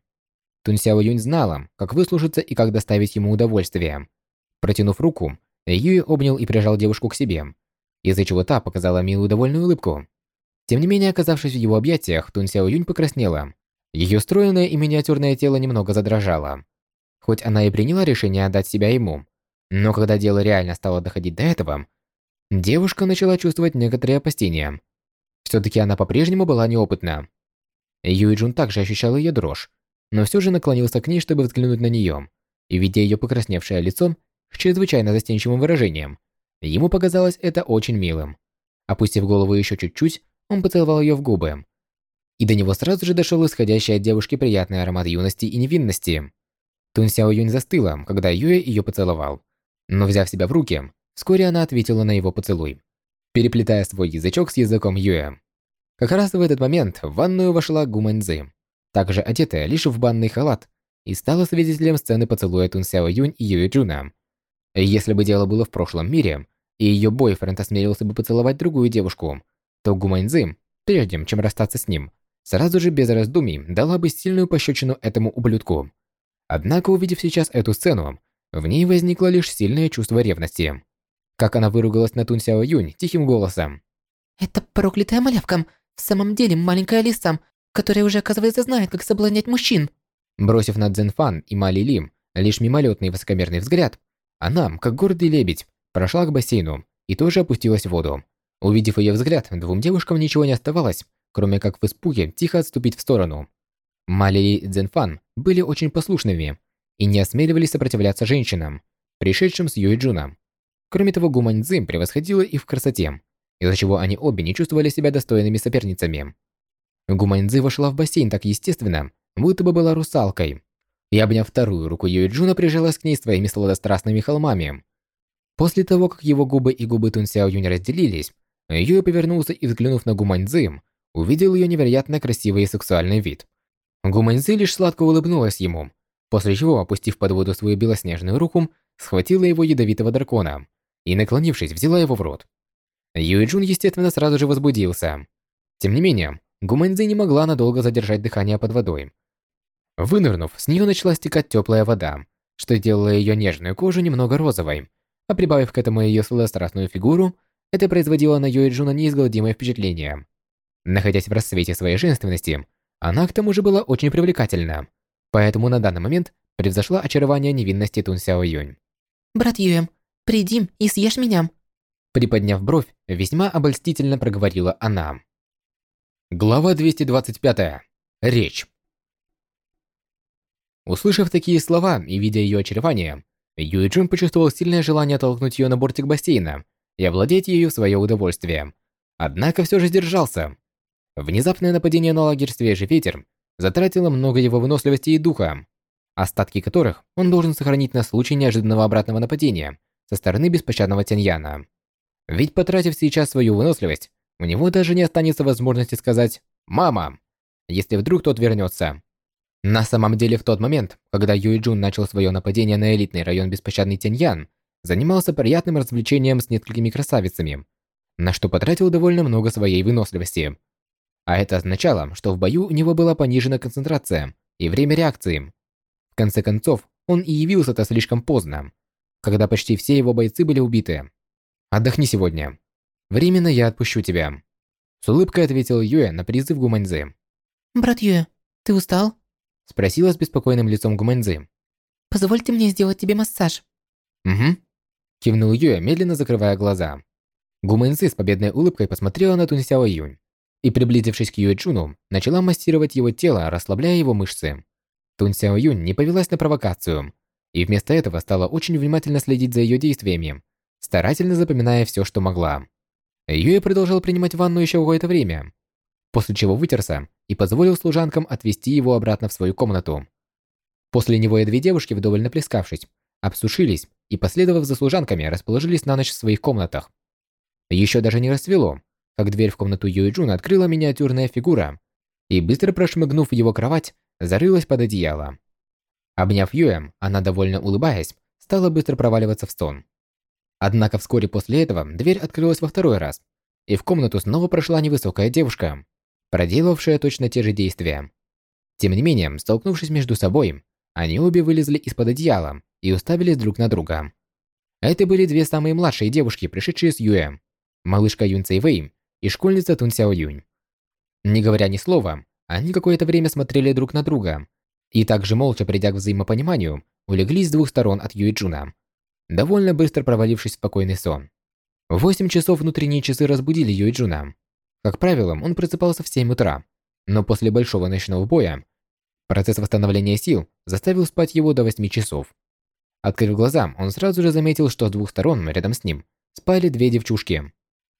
Тун Сяо Юнь знала, как выслужиться и как доставить ему удовольствие. Протянув руку, Юй обнял и прижал девушку к себе, из-за чего та показала милую довольную улыбку. Тем не менее, оказавшись в его объятиях, Тун Сяо Юнь покраснела. Ее стройное и миниатюрное тело немного задрожало. Хоть она и приняла решение отдать себя ему, но когда дело реально стало доходить до этого, девушка начала чувствовать некоторые опасения. Все-таки она по-прежнему была неопытна. Юй Джун также ощущал ее дрожь, но все же наклонился к ней, чтобы взглянуть на нее, и видя ее покрасневшее лицо с чрезвычайно застенчивым выражением, ему показалось это очень милым. Опустив голову еще чуть-чуть, он поцеловал ее в губы. И до него сразу же дошел исходящий от девушки приятный аромат юности и невинности. Тун Сяо Юнь застыла, когда Юэ ее поцеловал. Но взяв себя в руки, Вскоре она ответила на его поцелуй, переплетая свой язычок с языком Юэ. Как раз в этот момент в ванную вошла Гумэнзы, также одетая лишь в банный халат, и стала свидетелем сцены поцелуя Тун Сяо Юнь и Юэ Джуна. Если бы дело было в прошлом мире, и ее бойфренд осмелился бы поцеловать другую девушку, то Гумэнзы, прежде чем расстаться с ним, сразу же без раздумий дала бы сильную пощечину этому ублюдку. Однако, увидев сейчас эту сцену, в ней возникло лишь сильное чувство ревности. Как она выругалась на Тун Сяо Юнь тихим голосом. «Это проклятая малявка, в самом деле маленькая лиса, которая уже, оказывается, знает, как соблазнять мужчин». Бросив на Цзэнфан и Ма Лим лишь мимолетный высокомерный взгляд, она, как гордый лебедь, прошла к бассейну и тоже опустилась в воду. Увидев ее взгляд, двум девушкам ничего не оставалось, кроме как в испуге тихо отступить в сторону. Мали и Цзэнфан были очень послушными и не осмеливались сопротивляться женщинам, пришедшим с Юйджуна. Кроме того, Гумань Цзин превосходила их в красоте, из-за чего они обе не чувствовали себя достойными соперницами. Гумань Цзы вошла в бассейн так естественно, будто бы была русалкой. И, обняв вторую руку Юйджуна, прижалась к ней своими сладострастными холмами. После того, как его губы и губы Тун Сяо Юнь разделились, Юй повернулся и, взглянув на Гумань Цзы, увидел ее невероятно красивый и сексуальный вид. Гумань Цзы лишь сладко улыбнулась ему, после чего, опустив под воду свою белоснежную руку, схватила его ядовитого дракона и, наклонившись, взяла его в рот. Юй Джун, естественно, сразу же возбудился. Тем не менее, Гумэнзи не могла надолго задержать дыхание под водой. Вынырнув, с нее начала стекать теплая вода, что делало ее нежную кожу немного розовой, а прибавив к этому ее сладострастную фигуру, это производило на Юэ Джуна неизгладимое впечатление. Находясь в рассвете своей женственности, она к тому же была очень привлекательна, поэтому на данный момент превзошла очарование невинности Тун Сяо Юнь. «Брат Юэ, приди и съешь меня». Приподняв бровь, весьма обольстительно проговорила она. Глава 225. Речь. Услышав такие слова и видя ее очарование, Юй Джун почувствовал сильное желание толкнуть ее на бортик бассейна и овладеть ею в свое удовольствие. Однако все же сдержался. Внезапное нападение на лагерь «Свежий ветер» затратило много его выносливости и духа, остатки которых он должен сохранить на случай неожиданного обратного нападения со стороны беспощадного Тяньяна. Ведь потратив сейчас свою выносливость, у него даже не останется возможности сказать «мама», если вдруг тот вернется. На самом деле, в тот момент, когда Юй Джун начал свое нападение на элитный район беспощадный Тяньян, занимался приятным развлечением с несколькими красавицами, на что потратил довольно много своей выносливости. А это означало, что в бою у него была понижена концентрация и время реакции. В конце концов, он и явился-то слишком поздно, когда почти все его бойцы были убиты. Отдохни сегодня. Временно я отпущу тебя. С улыбкой ответил Юэ на призыв Гуманьзы. «Брат Юэ, ты устал?» Спросила с беспокойным лицом Гуманьзы. «Позвольте мне сделать тебе массаж». «Угу». Кивнул Юэ, медленно закрывая глаза. Гумэнзи с победной улыбкой посмотрела на Тун Сяо Юнь и, приблизившись к Юэ Чуну, начала массировать его тело, расслабляя его мышцы. Тун Сяо Юнь не повелась на провокацию и вместо этого стала очень внимательно следить за ее действиями, старательно запоминая все, что могла. Юэ продолжал принимать ванну еще какое-то время, после чего вытерся и позволил служанкам отвезти его обратно в свою комнату. После него и две девушки, вдоволь наплескавшись, обсушились и, последовав за служанками, расположились на ночь в своих комнатах. Еще даже не рассвело, как дверь в комнату Юэ Джуна открыла миниатюрная фигура и, быстро прошмыгнув его кровать, зарылась под одеяло. Обняв Юэ, она, довольно улыбаясь, стала быстро проваливаться в сон. Однако вскоре после этого дверь открылась во второй раз, и в комнату снова прошла невысокая девушка, проделавшая точно те же действия. Тем не менее, столкнувшись между собой, они обе вылезли из-под одеяла и уставились друг на друга. Это были две самые младшие девушки, пришедшие с Юэ, малышка Юн Цэй Вэй и школьница Тун Сяо Юнь. Не говоря ни слова, они какое-то время смотрели друг на друга, и также молча придя к взаимопониманию, улеглись с двух сторон от Юэ Джуна довольно быстро провалившись в спокойный сон. В 8 часов внутренние часы разбудили Юйджуна. Как правило, он просыпался в 7 утра, но после большого ночного боя процесс восстановления сил заставил спать его до 8 часов. Открыв глаза, он сразу же заметил, что с двух сторон рядом с ним спали две девчушки.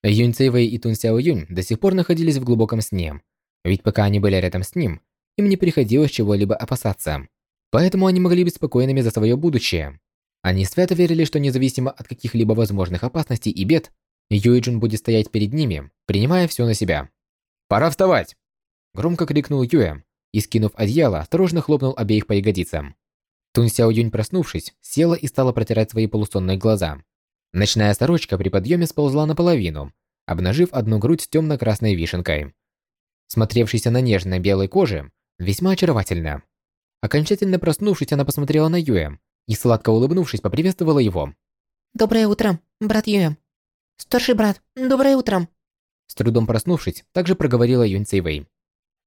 Юнь Цэйвэй и Тун Сяо Юнь до сих пор находились в глубоком сне, ведь пока они были рядом с ним, им не приходилось чего-либо опасаться. Поэтому они могли быть спокойными за свое будущее. Они свято верили, что независимо от каких-либо возможных опасностей и бед, Юэджин будет стоять перед ними, принимая все на себя. «Пора вставать!» Громко крикнул Юэ и, скинув одеяло, осторожно хлопнул обеих по ягодицам. Тун Сяо Юнь, проснувшись, села и стала протирать свои полусонные глаза. Ночная сорочка при подъеме сползла наполовину, обнажив одну грудь с темно-красной вишенкой. Смотревшейся на нежной белой коже, весьма очаровательно. Окончательно проснувшись, она посмотрела на Юэ и, сладко улыбнувшись, поприветствовала его. «Доброе утро, брат Юэ». «Старший брат, доброе утро». С трудом проснувшись, также проговорила Юнь Цейвэй.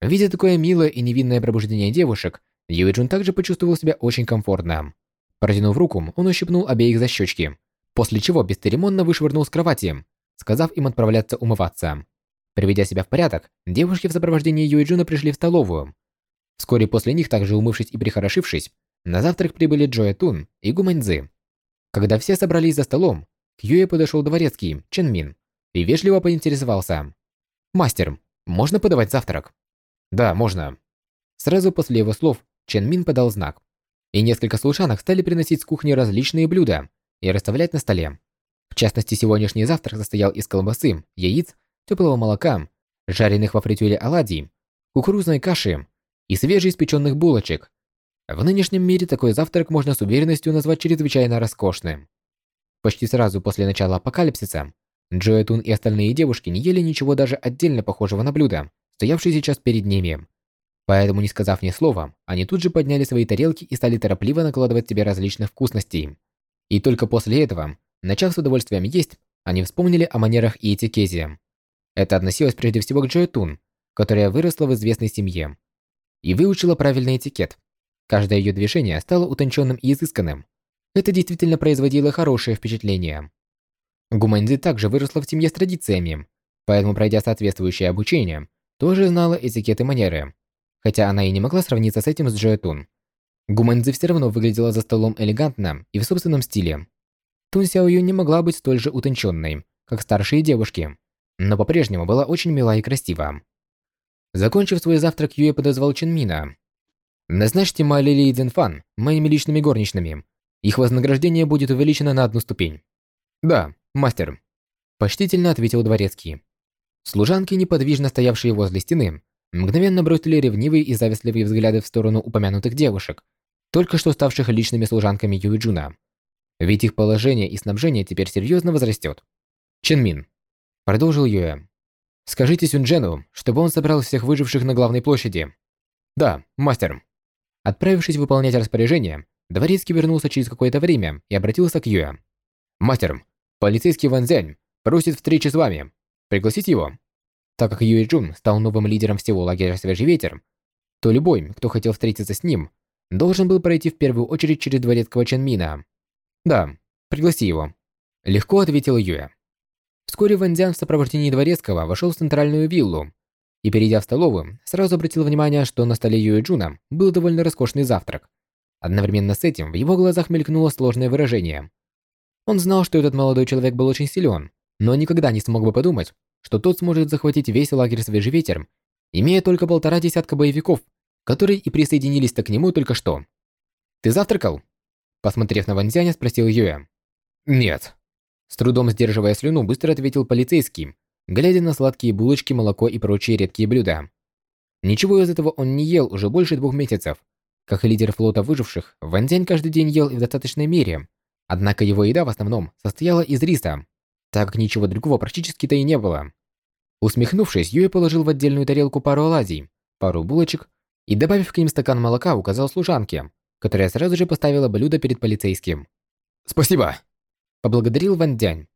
Видя такое милое и невинное пробуждение девушек, Юэ Джун также почувствовал себя очень комфортно. Протянув руку, он ущипнул обеих за щечки, после чего бесцеремонно вышвырнул с кровати, сказав им отправляться умываться. Приведя себя в порядок, девушки в сопровождении Юэ Джуна пришли в столовую. Вскоре после них, также умывшись и прихорошившись, на завтрак прибыли Джоя Тун и Гуманьзы. Когда все собрались за столом, к Юе подошел дворецкий Чен Мин и вежливо поинтересовался. «Мастер, можно подавать завтрак?» «Да, можно». Сразу после его слов Чен Мин подал знак, и несколько служанок стали приносить с кухни различные блюда и расставлять на столе. В частности, сегодняшний завтрак состоял из колбасы, яиц, теплого молока, жареных во фритюре оладий, кукурузной каши и свежеиспеченных булочек. В нынешнем мире такой завтрак можно с уверенностью назвать чрезвычайно роскошным. Почти сразу после начала апокалипсиса Джоэтун и остальные девушки не ели ничего даже отдельно похожего на блюдо, стоявшее сейчас перед ними. Поэтому, не сказав ни слова, они тут же подняли свои тарелки и стали торопливо накладывать себе различных вкусностей. И только после этого, начав с удовольствием есть, они вспомнили о манерах и этикете. Это относилось прежде всего к Джоэтун, которая выросла в известной семье и выучила правильный этикет. Каждое ее движение стало утонченным и изысканным. Это действительно производило хорошее впечатление. Гуманзи также выросла в семье с традициями, поэтому, пройдя соответствующее обучение, тоже знала этикет и манеры, хотя она и не могла сравниться с этим с Джоэтун. Гуманзи все равно выглядела за столом элегантно и в собственном стиле. Тун Сяо Ю не могла быть столь же утонченной, как старшие девушки, но по-прежнему была очень мила и красива. Закончив свой завтрак, Юэ подозвал Ченмина. «Назначьте Ма Лили и Цзинфан моими личными горничными. Их вознаграждение будет увеличено на одну ступень». «Да, мастер», – почтительно ответил дворецкий. Служанки, неподвижно стоявшие возле стены, мгновенно бросили ревнивые и завистливые взгляды в сторону упомянутых девушек, только что ставших личными служанками Юи Джуна. Ведь их положение и снабжение теперь серьезно возрастет. Ченмин. Продолжил Юэ. Скажите Сюнджену, чтобы он собрал всех выживших на главной площади. Да, мастер. Отправившись выполнять распоряжение, Дворецкий вернулся через какое-то время и обратился к Юэ. Мастер, полицейский Ван Зянь просит встречи с вами. Пригласить его? Так как Юэ Джун стал новым лидером всего лагеря Свежий Ветер, то любой, кто хотел встретиться с ним, должен был пройти в первую очередь через дворецкого Ченмина. Да, пригласи его. Легко ответил Юэ. Вскоре Ван Дзян в сопровождении дворецкого вошел в центральную виллу и, перейдя в столовую, сразу обратил внимание, что на столе Юэ Джуна был довольно роскошный завтрак. Одновременно с этим в его глазах мелькнуло сложное выражение. Он знал, что этот молодой человек был очень силен, но никогда не смог бы подумать, что тот сможет захватить весь лагерь Свежий Ветер, имея только полтора десятка боевиков, которые и присоединились-то к нему только что. «Ты завтракал?» Посмотрев на Ванзяня, спросил Юэ. «Нет», с трудом сдерживая слюну, быстро ответил полицейский, глядя на сладкие булочки, молоко и прочие редкие блюда. Ничего из этого он не ел уже больше двух месяцев. Как лидер флота выживших, Ван Дзянь каждый день ел и в достаточной мере. Однако его еда в основном состояла из риса, так как ничего другого практически-то и не было. Усмехнувшись, Юэ положил в отдельную тарелку пару оладий, пару булочек и, добавив к ним стакан молока, указал служанке, которая сразу же поставила блюдо перед полицейским. «Спасибо!» Поблагодарил Ван Дянь.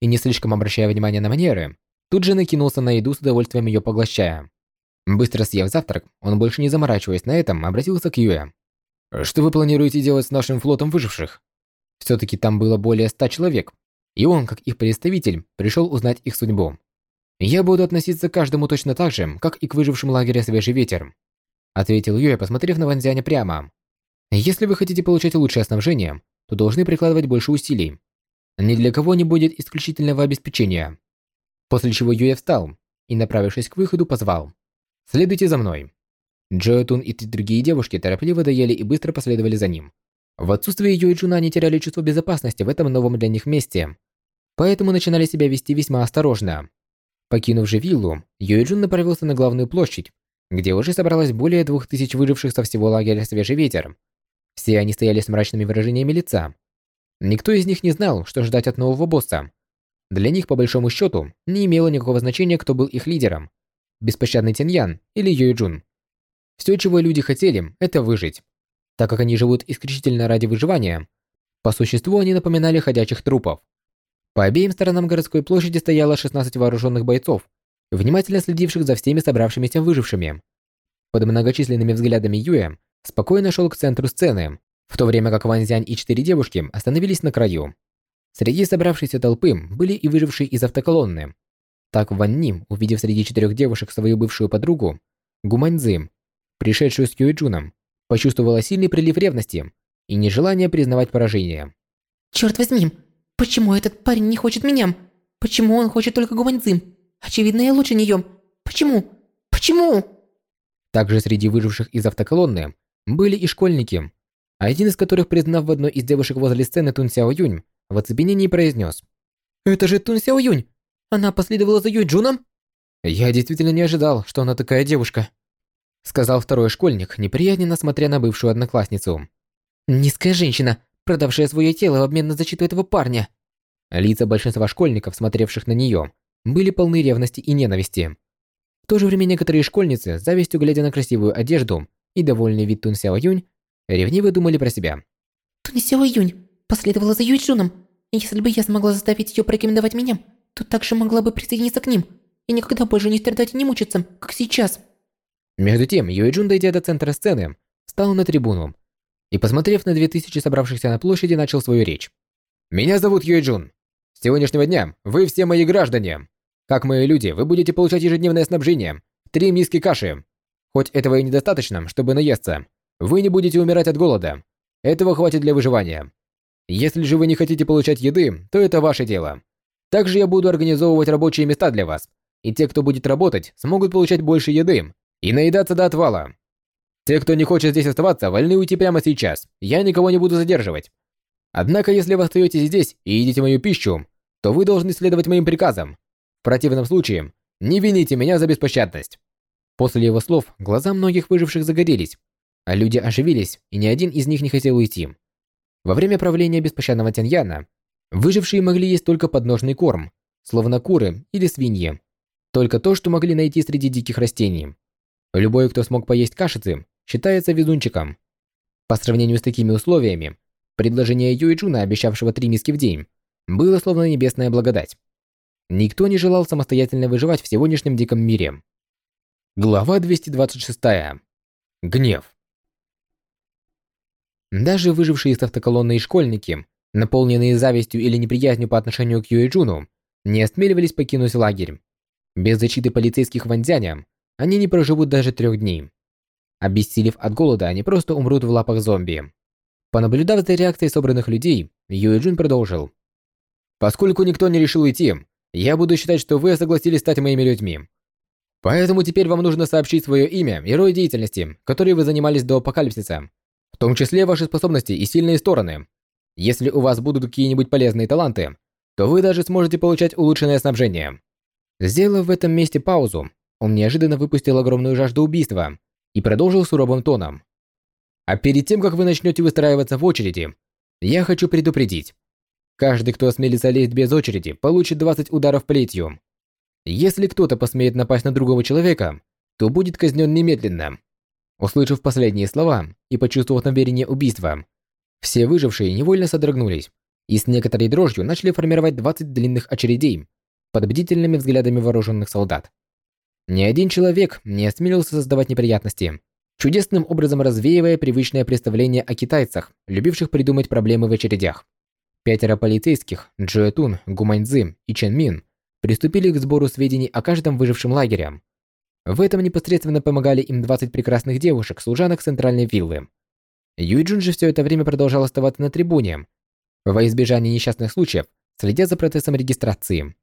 И не слишком обращая внимание на манеры, тут же накинулся на еду с удовольствием ее поглощая. Быстро съев завтрак, он больше не заморачиваясь на этом, обратился к Юэ. «Что вы планируете делать с нашим флотом выживших?» Все-таки там было более ста человек, и он, как их представитель, пришел узнать их судьбу. «Я буду относиться к каждому точно так же, как и к выжившим лагере «Свежий ветер», ответил Юэ, посмотрев на Ванзяня прямо. «Если вы хотите получать лучшее снабжение, то должны прикладывать больше усилий, ни для кого не будет исключительного обеспечения. После чего Юэ встал и, направившись к выходу, позвал. «Следуйте за мной». Джоэтун и три другие девушки торопливо доели и быстро последовали за ним. В отсутствие Юэджуна они теряли чувство безопасности в этом новом для них месте, поэтому начинали себя вести весьма осторожно. Покинув же виллу, Юэджун направился на главную площадь, где уже собралось более двух тысяч выживших со всего лагеря «Свежий ветер». Все они стояли с мрачными выражениями лица. Никто из них не знал, что ждать от нового босса. Для них, по большому счету, не имело никакого значения, кто был их лидером. Беспощадный Тиньян или Юэджун. Все, чего люди хотели, это выжить. Так как они живут исключительно ради выживания, по существу они напоминали ходячих трупов. По обеим сторонам городской площади стояло 16 вооруженных бойцов, внимательно следивших за всеми собравшимися выжившими. Под многочисленными взглядами Юэ спокойно шел к центру сцены, в то время как Ван Зянь и четыре девушки остановились на краю. Среди собравшейся толпы были и выжившие из автоколонны. Так Ван Ним, увидев среди четырех девушек свою бывшую подругу, Гуманьзы, пришедшую с Юэджуном, почувствовала сильный прилив ревности и нежелание признавать поражение. «Черт возьми, почему этот парень не хочет меня? Почему он хочет только Гуманьзы? Очевидно, я лучше нее. Почему? Почему?» Также среди выживших из автоколонны были и школьники, один из которых, признав в одной из девушек возле сцены Тун Сяо Юнь, в оцепенении произнес. «Это же Тун Сяо Юнь! Она последовала за Юй Джуном?» «Я действительно не ожидал, что она такая девушка», сказал второй школьник, неприязненно смотря на бывшую одноклассницу. «Низкая женщина, продавшая свое тело в обмен на защиту этого парня». Лица большинства школьников, смотревших на нее, были полны ревности и ненависти. В то же время некоторые школьницы, завистью глядя на красивую одежду и довольный вид Тун Сяо Юнь, ревниво думали про себя. Тун Сяо Юнь последовала за Юй Джуном. Если бы я смогла заставить ее порекомендовать меня, то также могла бы присоединиться к ним и никогда больше не страдать и не мучиться, как сейчас. Между тем, Юй Джун, дойдя до центра сцены, встал на трибуну и, посмотрев на две тысячи собравшихся на площади, начал свою речь. «Меня зовут Юй Джун. С сегодняшнего дня вы все мои граждане. Как мои люди, вы будете получать ежедневное снабжение. Три миски каши. Хоть этого и недостаточно, чтобы наесться. Вы не будете умирать от голода. Этого хватит для выживания. Если же вы не хотите получать еды, то это ваше дело. Также я буду организовывать рабочие места для вас. И те, кто будет работать, смогут получать больше еды и наедаться до отвала. Те, кто не хочет здесь оставаться, вольны уйти прямо сейчас. Я никого не буду задерживать. Однако, если вы остаетесь здесь и едите мою пищу, то вы должны следовать моим приказам. В противном случае, не вините меня за беспощадность. После его слов глаза многих выживших загорелись, а люди оживились, и ни один из них не хотел уйти. Во время правления беспощадного Тяньяна выжившие могли есть только подножный корм, словно куры или свиньи. Только то, что могли найти среди диких растений. Любой, кто смог поесть кашицы, считается везунчиком. По сравнению с такими условиями, предложение Юиджуна, обещавшего три миски в день, было словно небесная благодать. Никто не желал самостоятельно выживать в сегодняшнем диком мире. Глава 226. Гнев. Даже выжившие из автоколонны и школьники, наполненные завистью или неприязнью по отношению к Юэджуну, не осмеливались покинуть лагерь. Без защиты полицейских Ванзяня они не проживут даже трех дней. Обессилев от голода, они просто умрут в лапах зомби. Понаблюдав за реакцией собранных людей, Юэджун продолжил. «Поскольку никто не решил уйти, я буду считать, что вы согласились стать моими людьми. Поэтому теперь вам нужно сообщить свое имя и рой деятельности, которой вы занимались до апокалипсиса, в том числе ваши способности и сильные стороны. Если у вас будут какие-нибудь полезные таланты, то вы даже сможете получать улучшенное снабжение. Сделав в этом месте паузу, он неожиданно выпустил огромную жажду убийства и продолжил суровым тоном. А перед тем, как вы начнете выстраиваться в очереди, я хочу предупредить. Каждый, кто осмелится лезть без очереди, получит 20 ударов плетью. Если кто-то посмеет напасть на другого человека, то будет казнен немедленно. Услышав последние слова и почувствовав намерение убийства, все выжившие невольно содрогнулись и с некоторой дрожью начали формировать 20 длинных очередей под бдительными взглядами вооруженных солдат. Ни один человек не осмелился создавать неприятности, чудесным образом развеивая привычное представление о китайцах, любивших придумать проблемы в очередях. Пятеро полицейских, Джоэтун, Гуманьцзы и Чен Мин, приступили к сбору сведений о каждом выжившем лагере. В этом непосредственно помогали им 20 прекрасных девушек, служанок центральной виллы. Юйджун же все это время продолжал оставаться на трибуне, во избежание несчастных случаев, следя за процессом регистрации.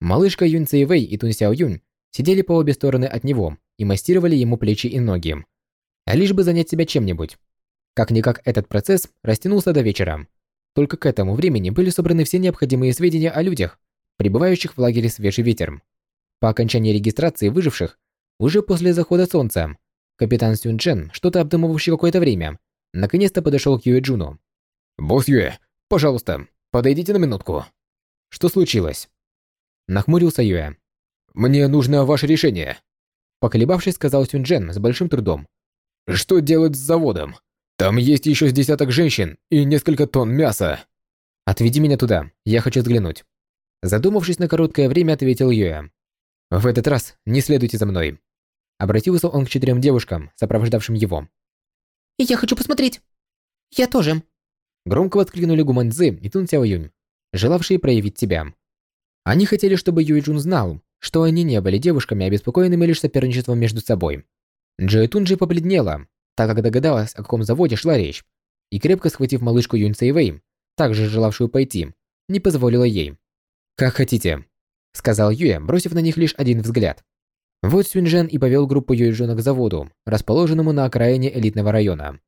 Малышка Юнь Цэйвэй и Тун Сяо Юнь сидели по обе стороны от него и массировали ему плечи и ноги. А лишь бы занять себя чем-нибудь. Как-никак этот процесс растянулся до вечера. Только к этому времени были собраны все необходимые сведения о людях, прибывающих в лагере «Свежий ветер». По окончании регистрации выживших, уже после захода солнца, капитан Сюн Джен, что-то обдумывающий какое-то время, наконец-то подошел к Юэ Джуну. «Босс Юэ, пожалуйста, подойдите на минутку». «Что случилось?» Нахмурился Юэ. «Мне нужно ваше решение». Поколебавшись, сказал Сюн Джен с большим трудом. «Что делать с заводом? Там есть еще с десяток женщин и несколько тонн мяса». «Отведи меня туда, я хочу взглянуть». Задумавшись на короткое время, ответил Юэ. «В этот раз не следуйте за мной». Обратился он к четырем девушкам, сопровождавшим его. «Я хочу посмотреть!» «Я тоже!» Громко воскликнули Гуман Цзы и Тун Сяо Юнь, желавшие проявить себя. Они хотели, чтобы Юй Джун знал, что они не были девушками, обеспокоенными лишь соперничеством между собой. Джой Тун же побледнела, так как догадалась, о каком заводе шла речь, и крепко схватив малышку Юнь Цэйвэй, также желавшую пойти, не позволила ей. «Как хотите», — сказал Юэ, бросив на них лишь один взгляд. Вот Сюньжен и повел группу Юйжуна к заводу, расположенному на окраине элитного района.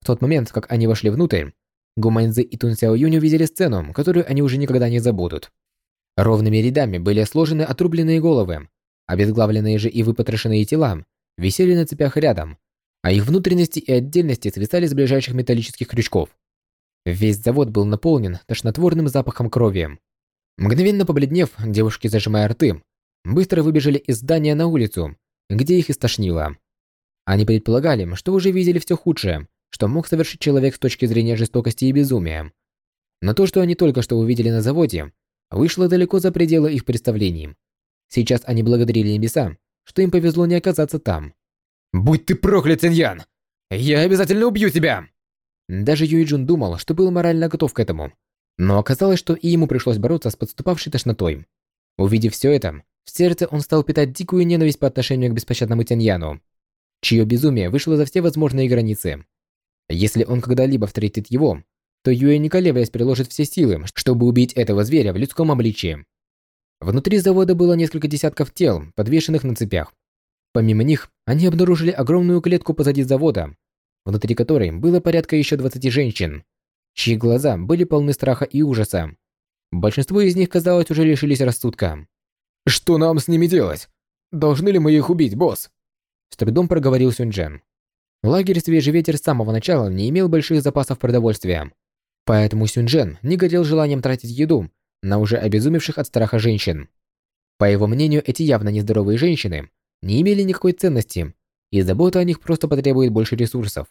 В тот момент, как они вошли внутрь, Гуманьзы и Тун Сяо Юнь увидели сцену, которую они уже никогда не забудут. Ровными рядами были сложены отрубленные головы, обезглавленные же и выпотрошенные тела висели на цепях рядом, а их внутренности и отдельности свисали с ближайших металлических крючков. Весь завод был наполнен тошнотворным запахом крови. Мгновенно побледнев, девушки, зажимая рты, быстро выбежали из здания на улицу, где их истошнило. Они предполагали, что уже видели все худшее, что мог совершить человек с точки зрения жестокости и безумия. Но то, что они только что увидели на заводе, вышло далеко за пределы их представлений. Сейчас они благодарили небеса, что им повезло не оказаться там. «Будь ты проклят, Иньян! Я обязательно убью тебя!» Даже Юиджун думал, что был морально готов к этому. Но оказалось, что и ему пришлось бороться с подступавшей тошнотой. Увидев все это, в сердце он стал питать дикую ненависть по отношению к беспощадному Тяньяну, чье безумие вышло за все возможные границы. Если он когда-либо встретит его, то Юэ не колеблясь приложит все силы, чтобы убить этого зверя в людском обличии. Внутри завода было несколько десятков тел, подвешенных на цепях. Помимо них, они обнаружили огромную клетку позади завода, внутри которой было порядка еще 20 женщин, чьи глаза были полны страха и ужаса. Большинство из них, казалось, уже лишились рассудка. «Что нам с ними делать? Должны ли мы их убить, босс?» С трудом проговорил Сюнджен. Лагерь «Свежий ветер» с самого начала не имел больших запасов продовольствия. Поэтому Сюнджен не горел желанием тратить еду на уже обезумевших от страха женщин. По его мнению, эти явно нездоровые женщины не имели никакой ценности, и забота о них просто потребует больше ресурсов.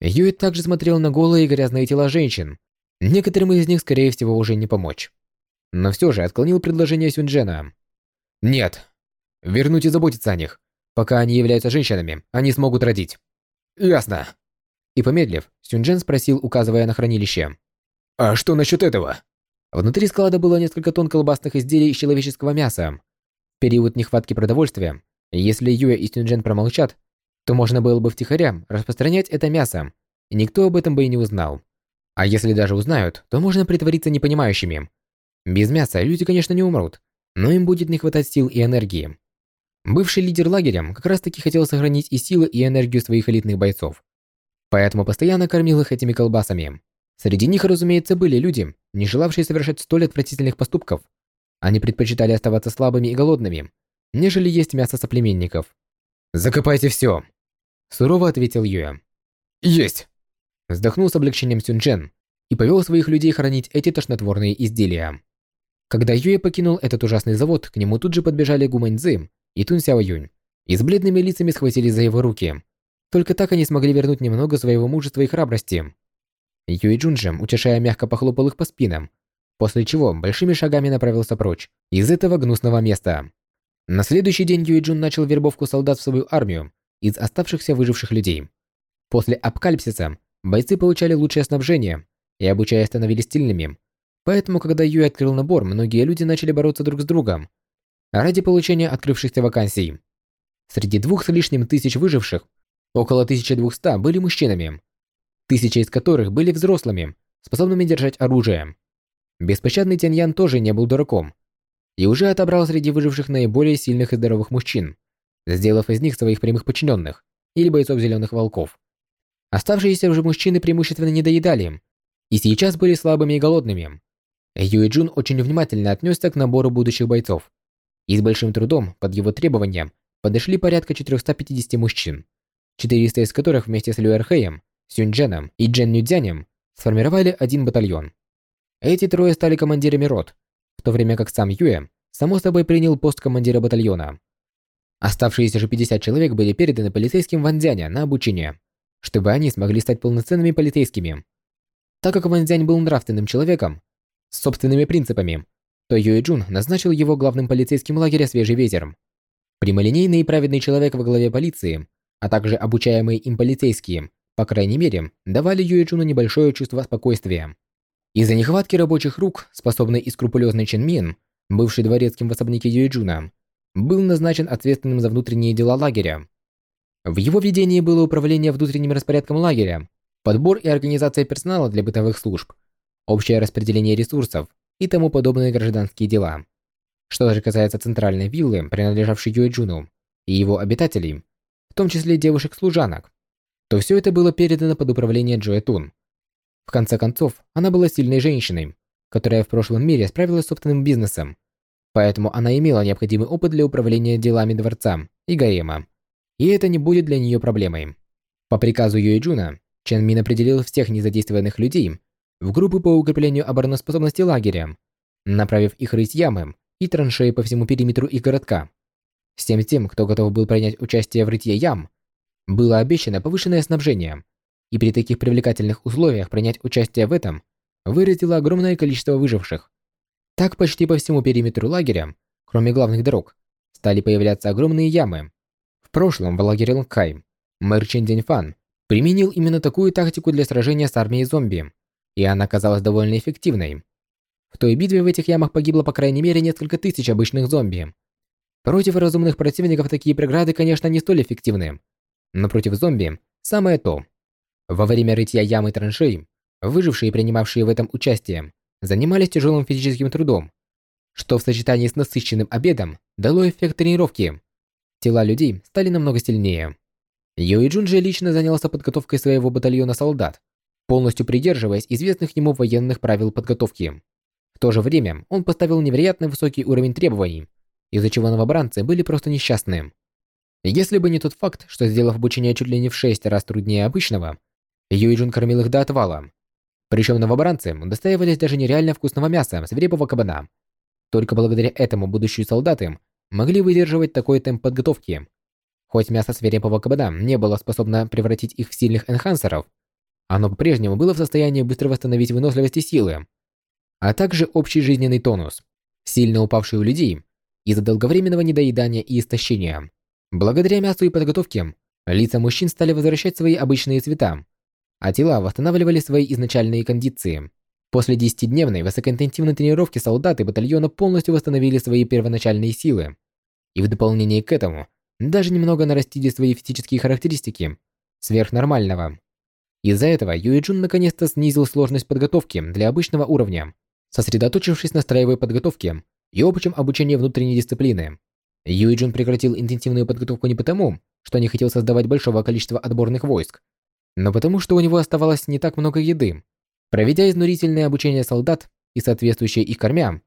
Юит также смотрел на голые и грязные тела женщин. Некоторым из них, скорее всего, уже не помочь. Но все же отклонил предложение Сюнджена. «Нет. Вернуть и заботиться о них. Пока они являются женщинами, они смогут родить. Ясно. И помедлив, Сюнджен спросил, указывая на хранилище. А что насчет этого? Внутри склада было несколько тонн колбасных изделий из человеческого мяса. В период нехватки продовольствия, если Юя и Сюнджен промолчат, то можно было бы втихаря распространять это мясо, и никто об этом бы и не узнал. А если даже узнают, то можно притвориться непонимающими. Без мяса люди, конечно, не умрут, но им будет не хватать сил и энергии. Бывший лидер лагеря как раз таки хотел сохранить и силы, и энергию своих элитных бойцов. Поэтому постоянно кормил их этими колбасами. Среди них, разумеется, были люди, не желавшие совершать столь отвратительных поступков. Они предпочитали оставаться слабыми и голодными, нежели есть мясо соплеменников. «Закопайте все!» Сурово ответил Юэ. «Есть!» Вздохнул с облегчением Сюнчжен и повел своих людей хранить эти тошнотворные изделия. Когда Юэ покинул этот ужасный завод, к нему тут же подбежали Гуманьцзы и Тун Сяо Юнь, и с бледными лицами схватились за его руки. Только так они смогли вернуть немного своего мужества и храбрости. Юй Джун же, утешая, мягко похлопал их по спинам, после чего большими шагами направился прочь из этого гнусного места. На следующий день Юй Джун начал вербовку солдат в свою армию из оставшихся выживших людей. После апокалипсиса бойцы получали лучшее снабжение и, обучаясь, становились сильными. Поэтому, когда Юй открыл набор, многие люди начали бороться друг с другом, ради получения открывшихся вакансий. Среди двух с лишним тысяч выживших, около 1200 были мужчинами, тысяча из которых были взрослыми, способными держать оружие. Беспощадный Тяньян тоже не был дураком и уже отобрал среди выживших наиболее сильных и здоровых мужчин, сделав из них своих прямых подчиненных или бойцов Зеленых Волков. Оставшиеся же мужчины преимущественно не доедали и сейчас были слабыми и голодными. Юй Джун очень внимательно отнесся к набору будущих бойцов. И с большим трудом, под его требованием, подошли порядка 450 мужчин, 400 из которых вместе с Люэрхэем, Сюньчженом и Джен Нюдзянем сформировали один батальон. Эти трое стали командирами рот, в то время как сам Юэ, само собой, принял пост командира батальона. Оставшиеся же 50 человек были переданы полицейским Ванзяня на обучение, чтобы они смогли стать полноценными полицейскими. Так как Ванзянь был нравственным человеком, собственными принципами, то Юэ Джун назначил его главным полицейским лагеря «Свежий ветер». Прямолинейный и праведный человек во главе полиции, а также обучаемые им полицейские, по крайней мере, давали Юэ Джуну небольшое чувство спокойствия. Из-за нехватки рабочих рук, способный и скрупулезный Чен Мин, бывший дворецким в особняке Юэ Джуна, был назначен ответственным за внутренние дела лагеря. В его ведении было управление внутренним распорядком лагеря, подбор и организация персонала для бытовых служб, общее распределение ресурсов и тому подобные гражданские дела. Что же касается центральной виллы, принадлежавшей Юэджуну, и его обитателей, в том числе девушек-служанок, то все это было передано под управление Джоэ Тун. В конце концов, она была сильной женщиной, которая в прошлом мире справилась с собственным бизнесом, поэтому она имела необходимый опыт для управления делами дворца и гарема, и это не будет для нее проблемой. По приказу Юэджуна, Чен Мин определил всех незадействованных людей в группы по укреплению обороноспособности лагеря, направив их рыть ямы и траншеи по всему периметру их городка. Всем тем, кто готов был принять участие в рытье ям, было обещано повышенное снабжение, и при таких привлекательных условиях принять участие в этом выразило огромное количество выживших. Так почти по всему периметру лагеря, кроме главных дорог, стали появляться огромные ямы. В прошлом в лагере Лонгхайм мэр Чен Дяньфан применил именно такую тактику для сражения с армией зомби, и она оказалась довольно эффективной. В той битве в этих ямах погибло по крайней мере несколько тысяч обычных зомби. Против разумных противников такие преграды, конечно, не столь эффективны, но против зомби самое то. Во время рытья ямы траншей, выжившие и принимавшие в этом участие, занимались тяжелым физическим трудом, что в сочетании с насыщенным обедом дало эффект тренировки. Тела людей стали намного сильнее. Юи Джун же лично занялся подготовкой своего батальона солдат, полностью придерживаясь известных ему военных правил подготовки. В то же время он поставил невероятно высокий уровень требований, из-за чего новобранцы были просто несчастны. Если бы не тот факт, что сделав обучение чуть ли не в 6 раз труднее обычного, Юиджун кормил их до отвала. Причем новобранцы достаивались даже нереально вкусного мяса свирепого кабана. Только благодаря этому будущие солдаты могли выдерживать такой темп подготовки. Хоть мясо свирепого кабана не было способно превратить их в сильных энхансеров, оно по-прежнему было в состоянии быстро восстановить выносливость и силы, а также общий жизненный тонус, сильно упавший у людей из-за долговременного недоедания и истощения. Благодаря мясу и подготовке, лица мужчин стали возвращать свои обычные цвета, а тела восстанавливали свои изначальные кондиции. После 10-дневной высокоинтенсивной тренировки солдаты батальона полностью восстановили свои первоначальные силы. И в дополнение к этому, даже немного нарастили свои физические характеристики сверхнормального. Из-за этого Юэджун наконец-то снизил сложность подготовки для обычного уровня, сосредоточившись на строевой подготовке и общем обучении внутренней дисциплины. Юэджун прекратил интенсивную подготовку не потому, что не хотел создавать большого количества отборных войск, но потому что у него оставалось не так много еды. Проведя изнурительное обучение солдат и соответствующее их кормя,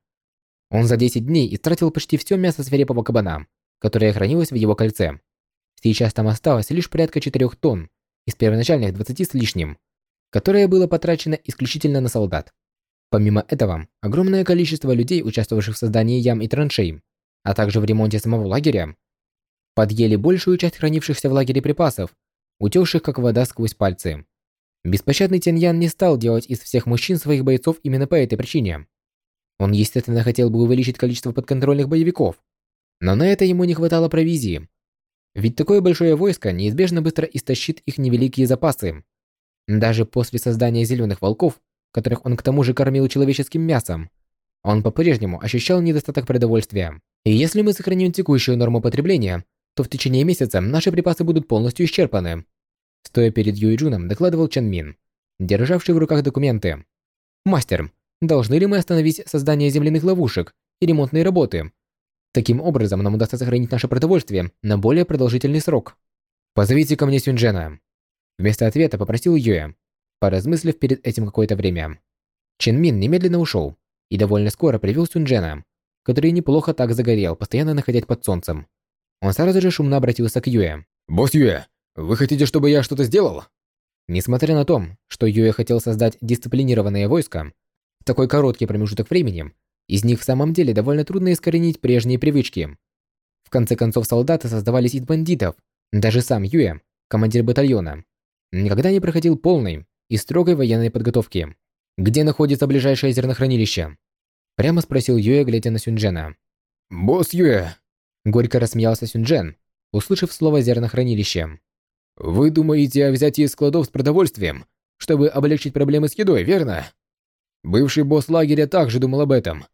он за 10 дней истратил почти все мясо свирепого кабана, которое хранилось в его кольце. Сейчас там осталось лишь порядка 4 тонн, из первоначальных 20 с лишним, которое было потрачено исключительно на солдат. Помимо этого, огромное количество людей, участвовавших в создании ям и траншей, а также в ремонте самого лагеря, подъели большую часть хранившихся в лагере припасов, утекших как вода сквозь пальцы. Беспощадный Тяньян не стал делать из всех мужчин своих бойцов именно по этой причине. Он, естественно, хотел бы увеличить количество подконтрольных боевиков, но на это ему не хватало провизии, ведь такое большое войско неизбежно быстро истощит их невеликие запасы. Даже после создания зеленых волков, которых он к тому же кормил человеческим мясом, он по-прежнему ощущал недостаток продовольствия. И если мы сохраним текущую норму потребления, то в течение месяца наши припасы будут полностью исчерпаны. Стоя перед Юиджуном, докладывал Чан Мин, державший в руках документы. «Мастер, должны ли мы остановить создание земляных ловушек и ремонтные работы, Таким образом, нам удастся сохранить наше продовольствие на более продолжительный срок. Позовите ко мне Сюнджена. Вместо ответа попросил Юэ, поразмыслив перед этим какое-то время. Чен Мин немедленно ушел и довольно скоро привел Сюнджена, который неплохо так загорел, постоянно находясь под солнцем. Он сразу же шумно обратился к Юэ. «Босс Юэ, вы хотите, чтобы я что-то сделал?» Несмотря на то, что Юэ хотел создать дисциплинированное войско, в такой короткий промежуток времени из них в самом деле довольно трудно искоренить прежние привычки. В конце концов, солдаты создавались из бандитов. Даже сам Юэ, командир батальона, никогда не проходил полной и строгой военной подготовки. «Где находится ближайшее зернохранилище?» Прямо спросил Юэ, глядя на Сюнджена. «Босс Юэ!» Горько рассмеялся Сюнджен, услышав слово «зернохранилище». «Вы думаете о взятии складов с продовольствием, чтобы облегчить проблемы с едой, верно?» Бывший босс лагеря также думал об этом.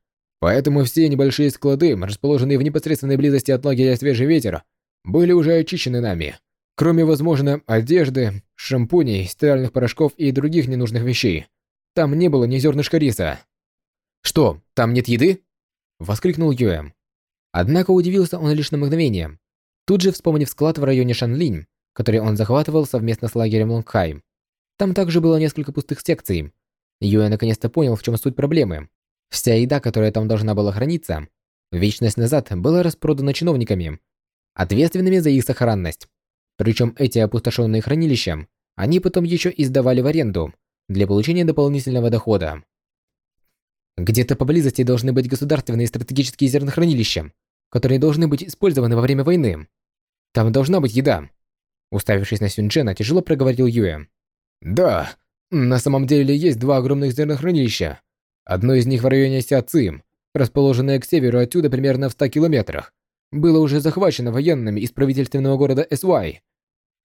Поэтому все небольшие склады, расположенные в непосредственной близости от лагеря «Свежий ветер», были уже очищены нами. Кроме, возможно, одежды, шампуней, стиральных порошков и других ненужных вещей. Там не было ни зернышка риса. «Что, там нет еды?» – воскликнул Юэм. Однако удивился он лишь на мгновение. Тут же вспомнив склад в районе Шанлинь, который он захватывал совместно с лагерем Лонгхай. Там также было несколько пустых секций. Юэ наконец-то понял, в чем суть проблемы. Вся еда, которая там должна была храниться, вечность назад была распродана чиновниками, ответственными за их сохранность. Причем эти опустошенные хранилища они потом еще и сдавали в аренду для получения дополнительного дохода. Где-то поблизости должны быть государственные стратегические зернохранилища, которые должны быть использованы во время войны. Там должна быть еда. Уставившись на Сюнджена, тяжело проговорил Юэ. Да, на самом деле есть два огромных зернохранилища. Одно из них в районе Сяцим, расположенное к северу отсюда примерно в 100 километрах, было уже захвачено военными из правительственного города Эсвай.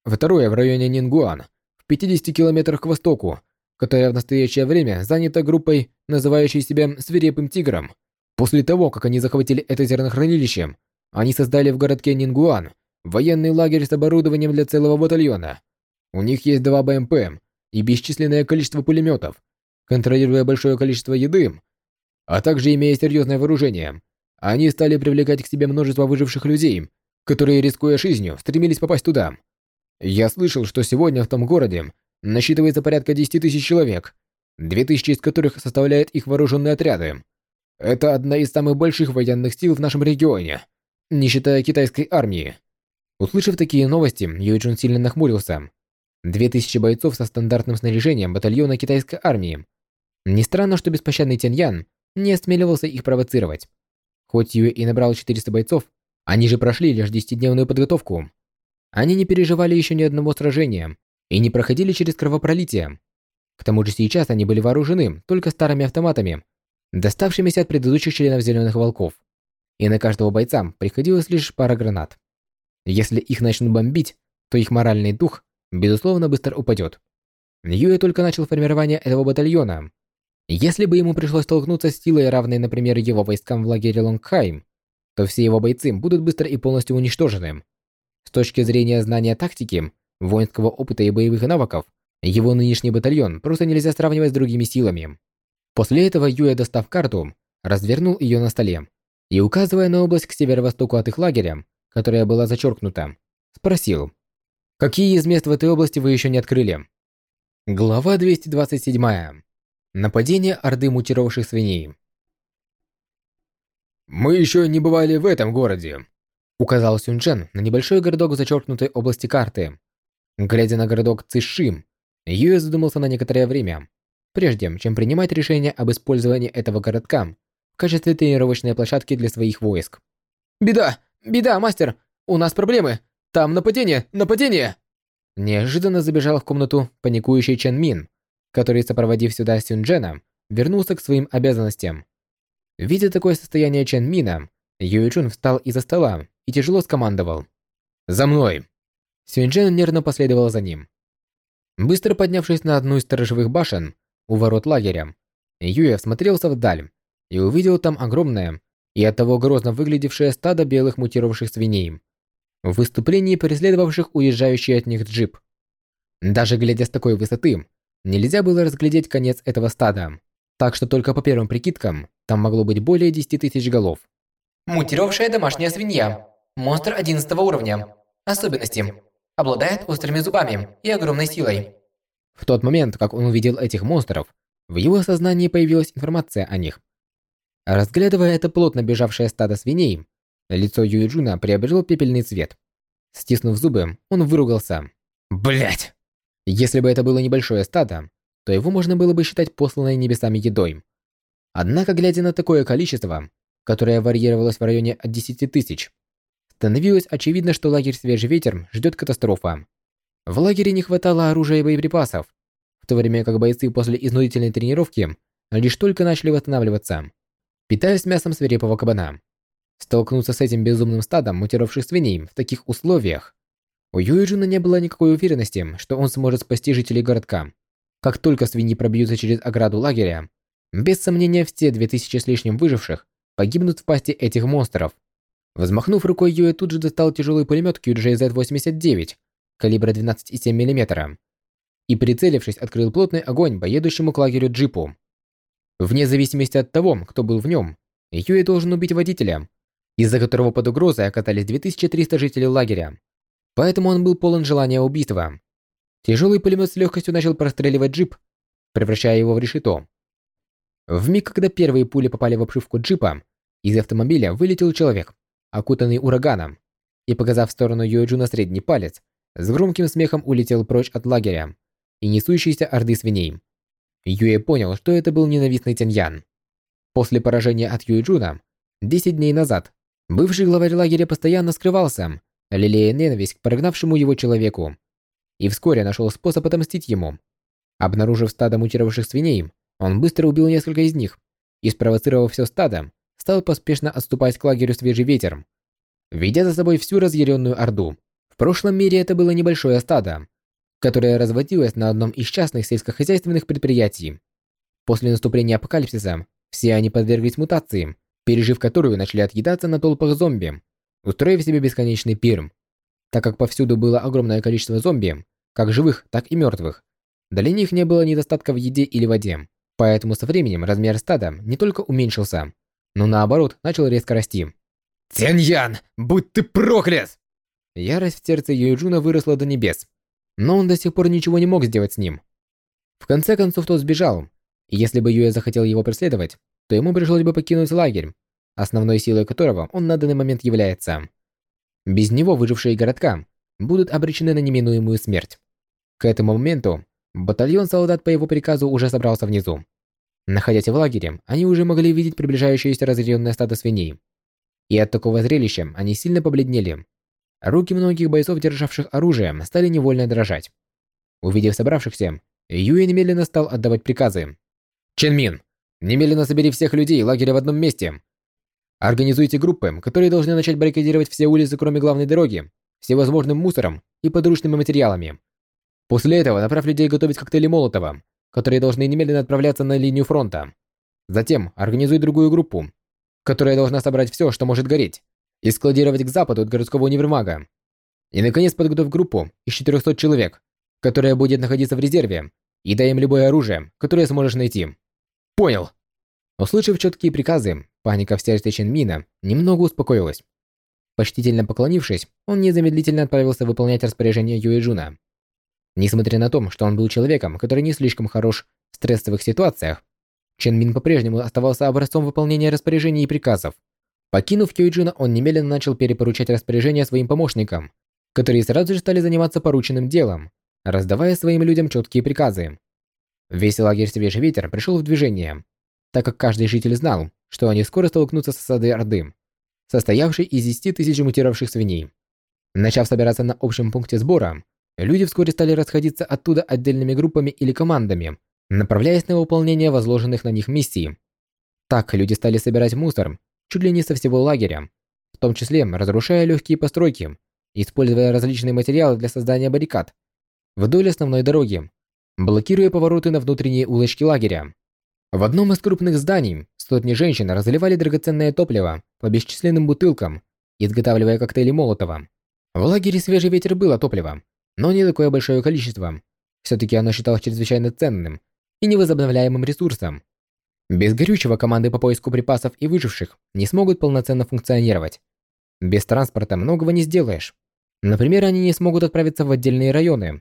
Второе в районе Нингуан, в 50 километрах к востоку, которое в настоящее время занято группой, называющей себя «Свирепым тигром». После того, как они захватили это зернохранилище, они создали в городке Нингуан военный лагерь с оборудованием для целого батальона. У них есть два БМП и бесчисленное количество пулеметов, Контролируя большое количество еды, а также имея серьезное вооружение, они стали привлекать к себе множество выживших людей, которые, рискуя жизнью, стремились попасть туда. Я слышал, что сегодня в том городе насчитывается порядка 10 тысяч человек, 2000 из которых составляют их вооруженные отряды. Это одна из самых больших военных сил в нашем регионе, не считая китайской армии. Услышав такие новости, Юйчун сильно нахмурился. 2000 бойцов со стандартным снаряжением батальона китайской армии не странно, что беспощадный Тяньян не осмеливался их провоцировать. Хоть Юэ и набрал 400 бойцов, они же прошли лишь 10-дневную подготовку. Они не переживали еще ни одного сражения и не проходили через кровопролитие. К тому же сейчас они были вооружены только старыми автоматами, доставшимися от предыдущих членов Зеленых Волков. И на каждого бойца приходилось лишь пара гранат. Если их начнут бомбить, то их моральный дух, безусловно, быстро упадет. Юэ только начал формирование этого батальона, если бы ему пришлось столкнуться с силой, равной, например, его войскам в лагере Лонгхайм, то все его бойцы будут быстро и полностью уничтожены. С точки зрения знания тактики, воинского опыта и боевых навыков, его нынешний батальон просто нельзя сравнивать с другими силами. После этого Юэ, достав карту, развернул ее на столе и, указывая на область к северо-востоку от их лагеря, которая была зачеркнута, спросил, «Какие из мест в этой области вы еще не открыли?» Глава 227. Нападение орды мутировавших свиней. «Мы еще не бывали в этом городе», — указал Сюнчен на небольшой городок в зачеркнутой области карты. Глядя на городок Цишим, Юэ задумался на некоторое время, прежде чем принимать решение об использовании этого городка в качестве тренировочной площадки для своих войск. «Беда! Беда, мастер! У нас проблемы! Там нападение! Нападение!» Неожиданно забежал в комнату паникующий Чен Мин, который, сопроводив сюда Сюнджена, вернулся к своим обязанностям. Видя такое состояние Чен Мина, Юичун встал из-за стола и тяжело скомандовал. «За мной!» Сюнджен нервно последовал за ним. Быстро поднявшись на одну из сторожевых башен у ворот лагеря, Юэ всмотрелся вдаль и увидел там огромное и оттого грозно выглядевшее стадо белых мутировавших свиней, в выступлении преследовавших уезжающий от них джип. Даже глядя с такой высоты, Нельзя было разглядеть конец этого стада, так что только по первым прикидкам там могло быть более 10 тысяч голов. Мутировавшая домашняя свинья. Монстр 11 уровня. Особенности. Обладает острыми зубами и огромной силой. В тот момент, как он увидел этих монстров, в его сознании появилась информация о них. Разглядывая это плотно бежавшее стадо свиней, лицо Юиджуна приобрело пепельный цвет. Стиснув зубы, он выругался. Блять! Если бы это было небольшое стадо, то его можно было бы считать посланной небесами едой. Однако, глядя на такое количество, которое варьировалось в районе от 10 тысяч, становилось очевидно, что лагерь «Свежий ветер» ждет катастрофа. В лагере не хватало оружия и боеприпасов, в то время как бойцы после изнурительной тренировки лишь только начали восстанавливаться, питаясь мясом свирепого кабана. Столкнуться с этим безумным стадом мутировавших свиней в таких условиях у Юиджина не было никакой уверенности, что он сможет спасти жителей городка. Как только свиньи пробьются через ограду лагеря, без сомнения все 2000 с лишним выживших погибнут в пасти этих монстров. Взмахнув рукой, Юэ тут же достал тяжелый пулемет QJZ-89 калибра 12,7 мм и, прицелившись, открыл плотный огонь по едущему к лагерю джипу. Вне зависимости от того, кто был в нем, Юэ должен убить водителя, из-за которого под угрозой оказались 2300 жителей лагеря. Поэтому он был полон желания убийства. Тяжелый пулемет с легкостью начал простреливать джип, превращая его в решето. В миг, когда первые пули попали в обшивку джипа, из автомобиля вылетел человек, окутанный ураганом, и, показав в сторону Юэджуна средний палец, с громким смехом улетел прочь от лагеря и несущейся орды свиней. Юэ понял, что это был ненавистный Тяньян. После поражения от Юэджуна, 10 дней назад, бывший главарь лагеря постоянно скрывался, лелея ненависть к прогнавшему его человеку, и вскоре нашел способ отомстить ему. Обнаружив стадо мутировавших свиней, он быстро убил несколько из них и, спровоцировав все стадо, стал поспешно отступать к лагерю свежий ветер, ведя за собой всю разъяренную орду. В прошлом мире это было небольшое стадо, которое разводилось на одном из частных сельскохозяйственных предприятий. После наступления апокалипсиса все они подверглись мутации, пережив которую начали отъедаться на толпах зомби, устроив себе бесконечный пир. Так как повсюду было огромное количество зомби, как живых, так и мертвых, для них не было недостатка в еде или воде. Поэтому со временем размер стада не только уменьшился, но наоборот начал резко расти. «Тяньян, будь ты проклят!» Ярость в сердце Юэджуна выросла до небес, но он до сих пор ничего не мог сделать с ним. В конце концов тот сбежал, и если бы Юэ захотел его преследовать, то ему пришлось бы покинуть лагерь, основной силой которого он на данный момент является. Без него выжившие городка будут обречены на неминуемую смерть. К этому моменту батальон солдат по его приказу уже собрался внизу. Находясь в лагере, они уже могли видеть приближающееся разъяренное стадо свиней. И от такого зрелища они сильно побледнели. Руки многих бойцов, державших оружие, стали невольно дрожать. Увидев собравшихся, Юэ немедленно стал отдавать приказы. «Чен немедленно собери всех людей лагеря в одном месте Организуйте группы, которые должны начать баррикадировать все улицы, кроме главной дороги, всевозможным мусором и подручными материалами. После этого направь людей готовить коктейли Молотова, которые должны немедленно отправляться на линию фронта. Затем организуй другую группу, которая должна собрать все, что может гореть, и складировать к западу от городского универмага. И, наконец, подготовь группу из 400 человек, которая будет находиться в резерве, и дай им любое оружие, которое сможешь найти. Понял. Услышав четкие приказы, Паника в сердце Ченмина немного успокоилась. Почтительно поклонившись, он незамедлительно отправился выполнять распоряжение Юэджуна. Несмотря на то, что он был человеком, который не слишком хорош в стрессовых ситуациях, Чен Мин по-прежнему оставался образцом выполнения распоряжений и приказов. Покинув Юэджуна, он немедленно начал перепоручать распоряжения своим помощникам, которые сразу же стали заниматься порученным делом, раздавая своим людям четкие приказы. Весь лагерь Свежий Ветер пришел в движение, так как каждый житель знал, что они скоро столкнутся с осадой Орды, состоявшей из 10 тысяч мутировавших свиней. Начав собираться на общем пункте сбора, люди вскоре стали расходиться оттуда отдельными группами или командами, направляясь на выполнение возложенных на них миссий. Так люди стали собирать мусор чуть ли не со всего лагеря, в том числе разрушая легкие постройки, используя различные материалы для создания баррикад вдоль основной дороги, блокируя повороты на внутренние улочки лагеря. В одном из крупных зданий сотни женщин разливали драгоценное топливо по бесчисленным бутылкам, изготавливая коктейли Молотова. В лагере свежий ветер было топливо, но не такое большое количество. Все-таки оно считалось чрезвычайно ценным и невозобновляемым ресурсом. Без горючего команды по поиску припасов и выживших не смогут полноценно функционировать. Без транспорта многого не сделаешь. Например, они не смогут отправиться в отдельные районы,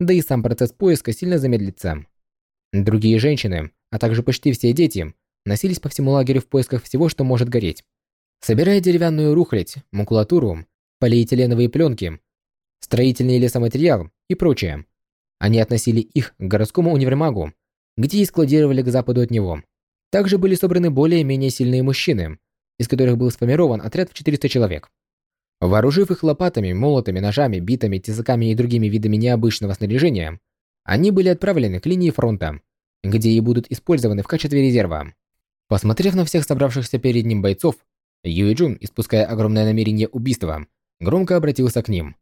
да и сам процесс поиска сильно замедлится. Другие женщины, а также почти все дети, носились по всему лагерю в поисках всего, что может гореть. Собирая деревянную рухлядь, макулатуру, полиэтиленовые пленки, строительный лесоматериал и прочее, они относили их к городскому универмагу, где и складировали к западу от него. Также были собраны более-менее сильные мужчины, из которых был сформирован отряд в 400 человек. Вооружив их лопатами, молотами, ножами, битами, тесаками и другими видами необычного снаряжения, они были отправлены к линии фронта, где и будут использованы в качестве резерва. Посмотрев на всех собравшихся перед ним бойцов, Юй Джун, испуская огромное намерение убийства, громко обратился к ним.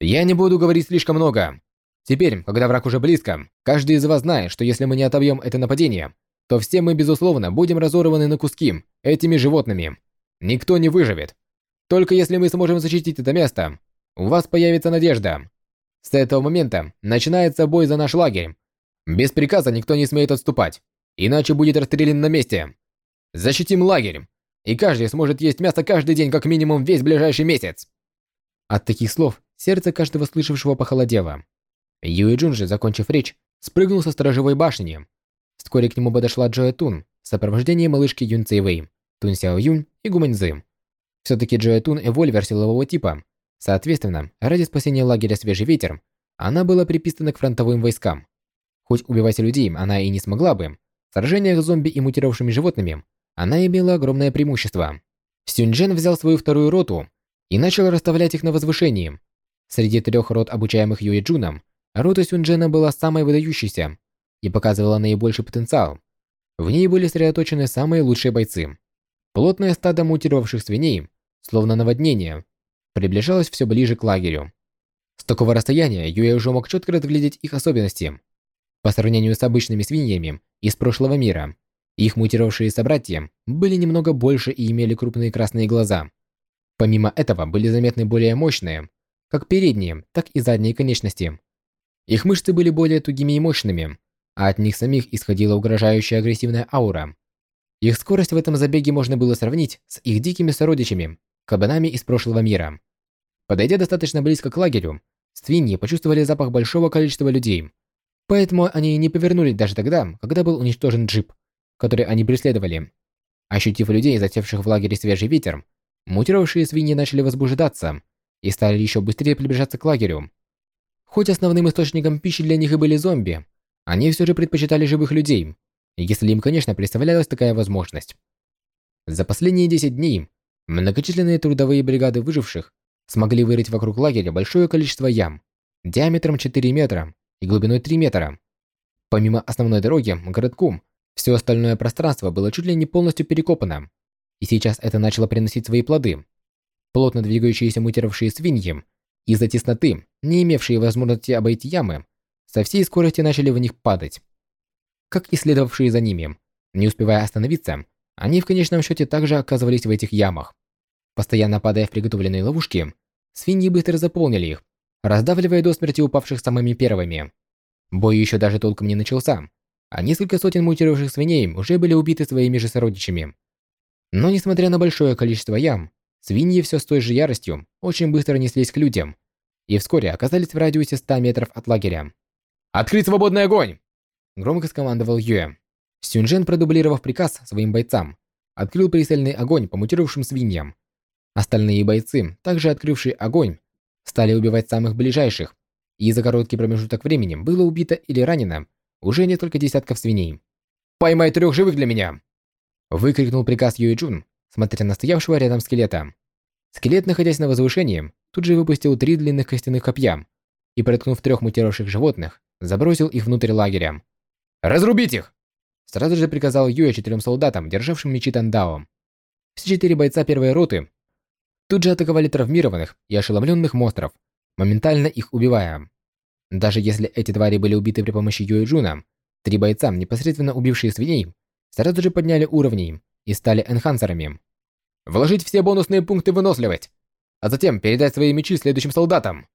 «Я не буду говорить слишком много. Теперь, когда враг уже близко, каждый из вас знает, что если мы не отобьем это нападение, то все мы, безусловно, будем разорваны на куски этими животными. Никто не выживет. Только если мы сможем защитить это место, у вас появится надежда. С этого момента начинается бой за наш лагерь. Без приказа никто не смеет отступать, иначе будет расстрелян на месте. Защитим лагерь, и каждый сможет есть мясо каждый день как минимум весь ближайший месяц. От таких слов сердце каждого слышавшего похолодело. Юэ Джун же, закончив речь, спрыгнул со сторожевой башни. Вскоре к нему подошла Джоэ Тун в сопровождении малышки Юн Цейвэй, Тун Сяо Юнь и Гуманьзы. Все-таки Джоэ Тун эвольвер силового типа. Соответственно, ради спасения лагеря Свежий Ветер, она была приписана к фронтовым войскам. Хоть убивать людей она и не смогла бы, в сражениях с зомби и мутировавшими животными она имела огромное преимущество. Сюньчжэн взял свою вторую роту и начал расставлять их на возвышении. Среди трех рот, обучаемых Юэ Джуном, рота Сюньчжэна была самой выдающейся и показывала наибольший потенциал. В ней были сосредоточены самые лучшие бойцы. Плотное стадо мутировавших свиней, словно наводнение, приближалось все ближе к лагерю. С такого расстояния Юэ уже мог четко разглядеть их особенности. По сравнению с обычными свиньями из прошлого мира, их мутировавшие собратья были немного больше и имели крупные красные глаза. Помимо этого были заметны более мощные, как передние, так и задние конечности. Их мышцы были более тугими и мощными, а от них самих исходила угрожающая агрессивная аура. Их скорость в этом забеге можно было сравнить с их дикими сородичами, кабанами из прошлого мира. Подойдя достаточно близко к лагерю, свиньи почувствовали запах большого количества людей. Поэтому они не повернулись даже тогда, когда был уничтожен джип, который они преследовали. Ощутив людей, затевших в лагере свежий ветер, мутировавшие свиньи начали возбуждаться и стали еще быстрее приближаться к лагерю. Хоть основным источником пищи для них и были зомби, они все же предпочитали живых людей, если им, конечно, представлялась такая возможность. За последние 10 дней многочисленные трудовые бригады выживших смогли вырыть вокруг лагеря большое количество ям, диаметром 4 метра и глубиной 3 метра. Помимо основной дороги городку, все остальное пространство было чуть ли не полностью перекопано, и сейчас это начало приносить свои плоды. Плотно двигающиеся мутировавшие свиньи из-за тесноты, не имевшие возможности обойти ямы, со всей скорости начали в них падать. Как и следовавшие за ними, не успевая остановиться, они в конечном счете также оказывались в этих ямах. Постоянно падая в приготовленные ловушки, свиньи быстро заполнили их, раздавливая до смерти упавших самыми первыми. Бой еще даже толком не начался, а несколько сотен мутировавших свиней уже были убиты своими же сородичами. Но несмотря на большое количество ям, свиньи все с той же яростью очень быстро неслись к людям и вскоре оказались в радиусе 100 метров от лагеря. «Открыть свободный огонь!» Громко скомандовал Юэ. Сюньжен, продублировав приказ своим бойцам, открыл прицельный огонь по мутировавшим свиньям. Остальные бойцы, также открывшие огонь, стали убивать самых ближайших, и за короткий промежуток времени было убито или ранено уже несколько десятков свиней. «Поймай трех живых для меня!» Выкрикнул приказ Юэ Джун, смотря на стоявшего рядом скелета. Скелет, находясь на возвышении, тут же выпустил три длинных костяных копья и, проткнув трех мутировавших животных, забросил их внутрь лагеря. «Разрубить их!» Сразу же приказал Юя четырем солдатам, державшим мечи Тандао. Все четыре бойца первой роты тут же атаковали травмированных и ошеломленных монстров, моментально их убивая. Даже если эти твари были убиты при помощи Юэ Джуна, три бойца, непосредственно убившие свиней, сразу же подняли уровни и стали энхансерами. «Вложить все бонусные пункты выносливость, а затем передать свои мечи следующим солдатам!»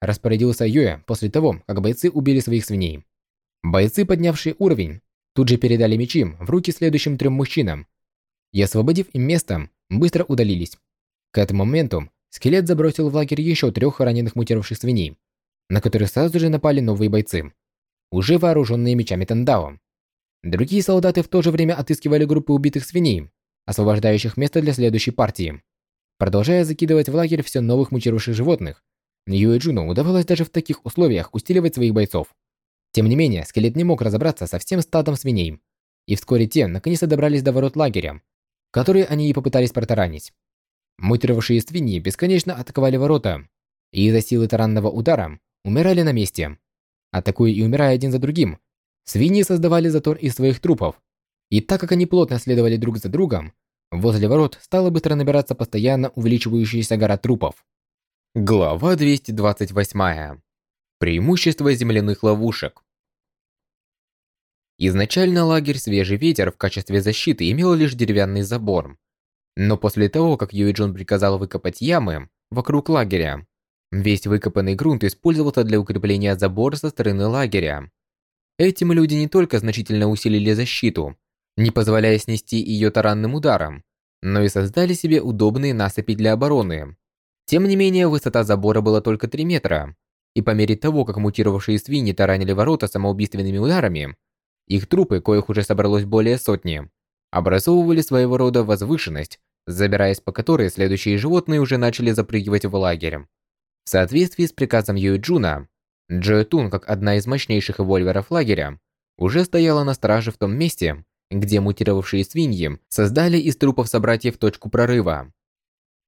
Распорядился Юэ после того, как бойцы убили своих свиней. Бойцы, поднявшие уровень, тут же передали мечи в руки следующим трем мужчинам и, освободив им место, быстро удалились. К этому моменту скелет забросил в лагерь еще трех раненых мутировавших свиней, на которых сразу же напали новые бойцы, уже вооруженные мечами Тандао. Другие солдаты в то же время отыскивали группы убитых свиней, освобождающих место для следующей партии. Продолжая закидывать в лагерь все новых мутировавших животных, Юэ Джуну удавалось даже в таких условиях усиливать своих бойцов. Тем не менее, скелет не мог разобраться со всем стадом свиней, и вскоре те наконец-то добрались до ворот лагеря, которые они и попытались протаранить. Мутировавшие свиньи бесконечно атаковали ворота, и из-за силы таранного удара умирали на месте. Атакуя и умирая один за другим, свиньи создавали затор из своих трупов. И так как они плотно следовали друг за другом, возле ворот стала быстро набираться постоянно увеличивающаяся гора трупов. Глава 228. Преимущество земляных ловушек. Изначально лагерь «Свежий ветер» в качестве защиты имел лишь деревянный забор. Но после того, как Юиджун приказал выкопать ямы вокруг лагеря, весь выкопанный грунт использовался для укрепления забора со стороны лагеря. Этим люди не только значительно усилили защиту, не позволяя снести ее таранным ударом, но и создали себе удобные насыпи для обороны. Тем не менее, высота забора была только 3 метра, и по мере того, как мутировавшие свиньи таранили ворота самоубийственными ударами, их трупы, коих уже собралось более сотни, образовывали своего рода возвышенность, забираясь по которой следующие животные уже начали запрыгивать в лагерь. В соответствии с приказом Юэджуна, Джоэтун, как одна из мощнейших вольверов лагеря, уже стояла на страже в том месте, где мутировавшие свиньи создали из трупов собратьев точку прорыва.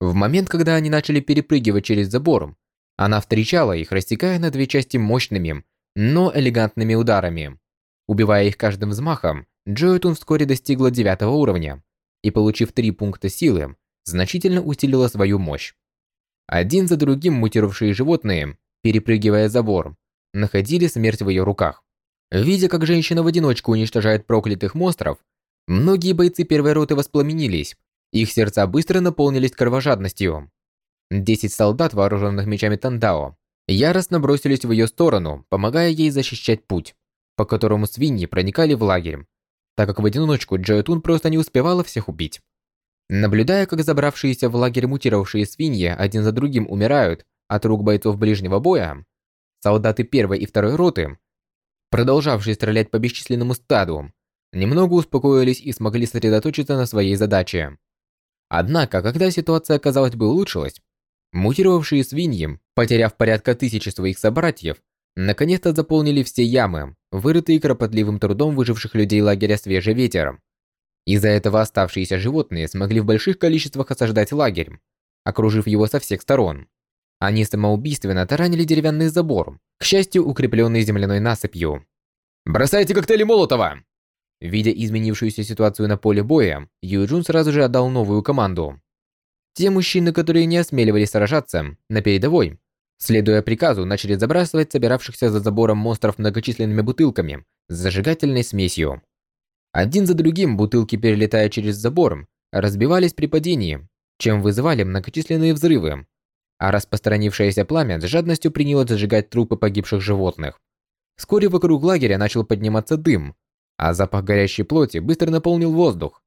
В момент, когда они начали перепрыгивать через забор, она встречала их, растекая на две части мощными, но элегантными ударами. Убивая их каждым взмахом, Джоэтун вскоре достигла девятого уровня и, получив три пункта силы, значительно усилила свою мощь. Один за другим мутировавшие животные, перепрыгивая забор, находили смерть в ее руках. Видя, как женщина в одиночку уничтожает проклятых монстров, многие бойцы первой роты воспламенились, их сердца быстро наполнились кровожадностью. Десять солдат, вооруженных мечами Тандао, яростно бросились в ее сторону, помогая ей защищать путь по которому свиньи проникали в лагерь, так как в одиночку Джоэтун просто не успевала всех убить. Наблюдая, как забравшиеся в лагерь мутировавшие свиньи один за другим умирают от рук бойцов ближнего боя, солдаты первой и второй роты, продолжавшие стрелять по бесчисленному стаду, немного успокоились и смогли сосредоточиться на своей задаче. Однако, когда ситуация, казалось бы, улучшилась, мутировавшие свиньи, потеряв порядка тысячи своих собратьев, Наконец-то заполнили все ямы, вырытые кропотливым трудом выживших людей лагеря «Свежий ветер». Из-за этого оставшиеся животные смогли в больших количествах осаждать лагерь, окружив его со всех сторон. Они самоубийственно таранили деревянный забор, к счастью, укрепленный земляной насыпью. «Бросайте коктейли Молотова!» Видя изменившуюся ситуацию на поле боя, Юджун сразу же отдал новую команду. Те мужчины, которые не осмеливались сражаться на передовой, Следуя приказу, начали забрасывать собиравшихся за забором монстров многочисленными бутылками с зажигательной смесью. Один за другим бутылки, перелетая через забор, разбивались при падении, чем вызывали многочисленные взрывы, а распространившееся пламя с жадностью приняло зажигать трупы погибших животных. Вскоре вокруг лагеря начал подниматься дым, а запах горящей плоти быстро наполнил воздух.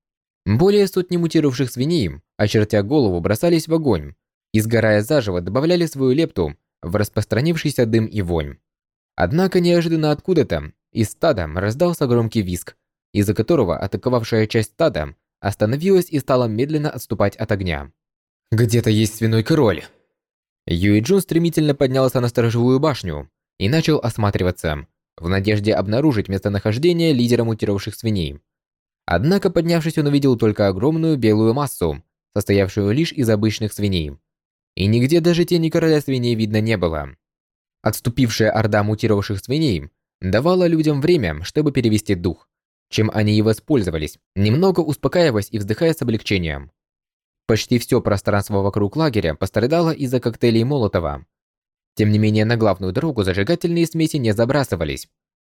Более сотни мутировавших свиней, очертя голову, бросались в огонь, и, сгорая заживо, добавляли свою лепту в распространившийся дым и вонь. Однако неожиданно откуда-то из стада раздался громкий визг, из-за которого атаковавшая часть стада остановилась и стала медленно отступать от огня. «Где-то есть свиной король!» Юи Джун стремительно поднялся на сторожевую башню и начал осматриваться, в надежде обнаружить местонахождение лидера мутировавших свиней. Однако, поднявшись, он увидел только огромную белую массу, состоявшую лишь из обычных свиней и нигде даже тени короля свиней видно не было. Отступившая орда мутировавших свиней давала людям время, чтобы перевести дух, чем они и воспользовались, немного успокаиваясь и вздыхая с облегчением. Почти все пространство вокруг лагеря пострадало из-за коктейлей Молотова. Тем не менее, на главную дорогу зажигательные смеси не забрасывались.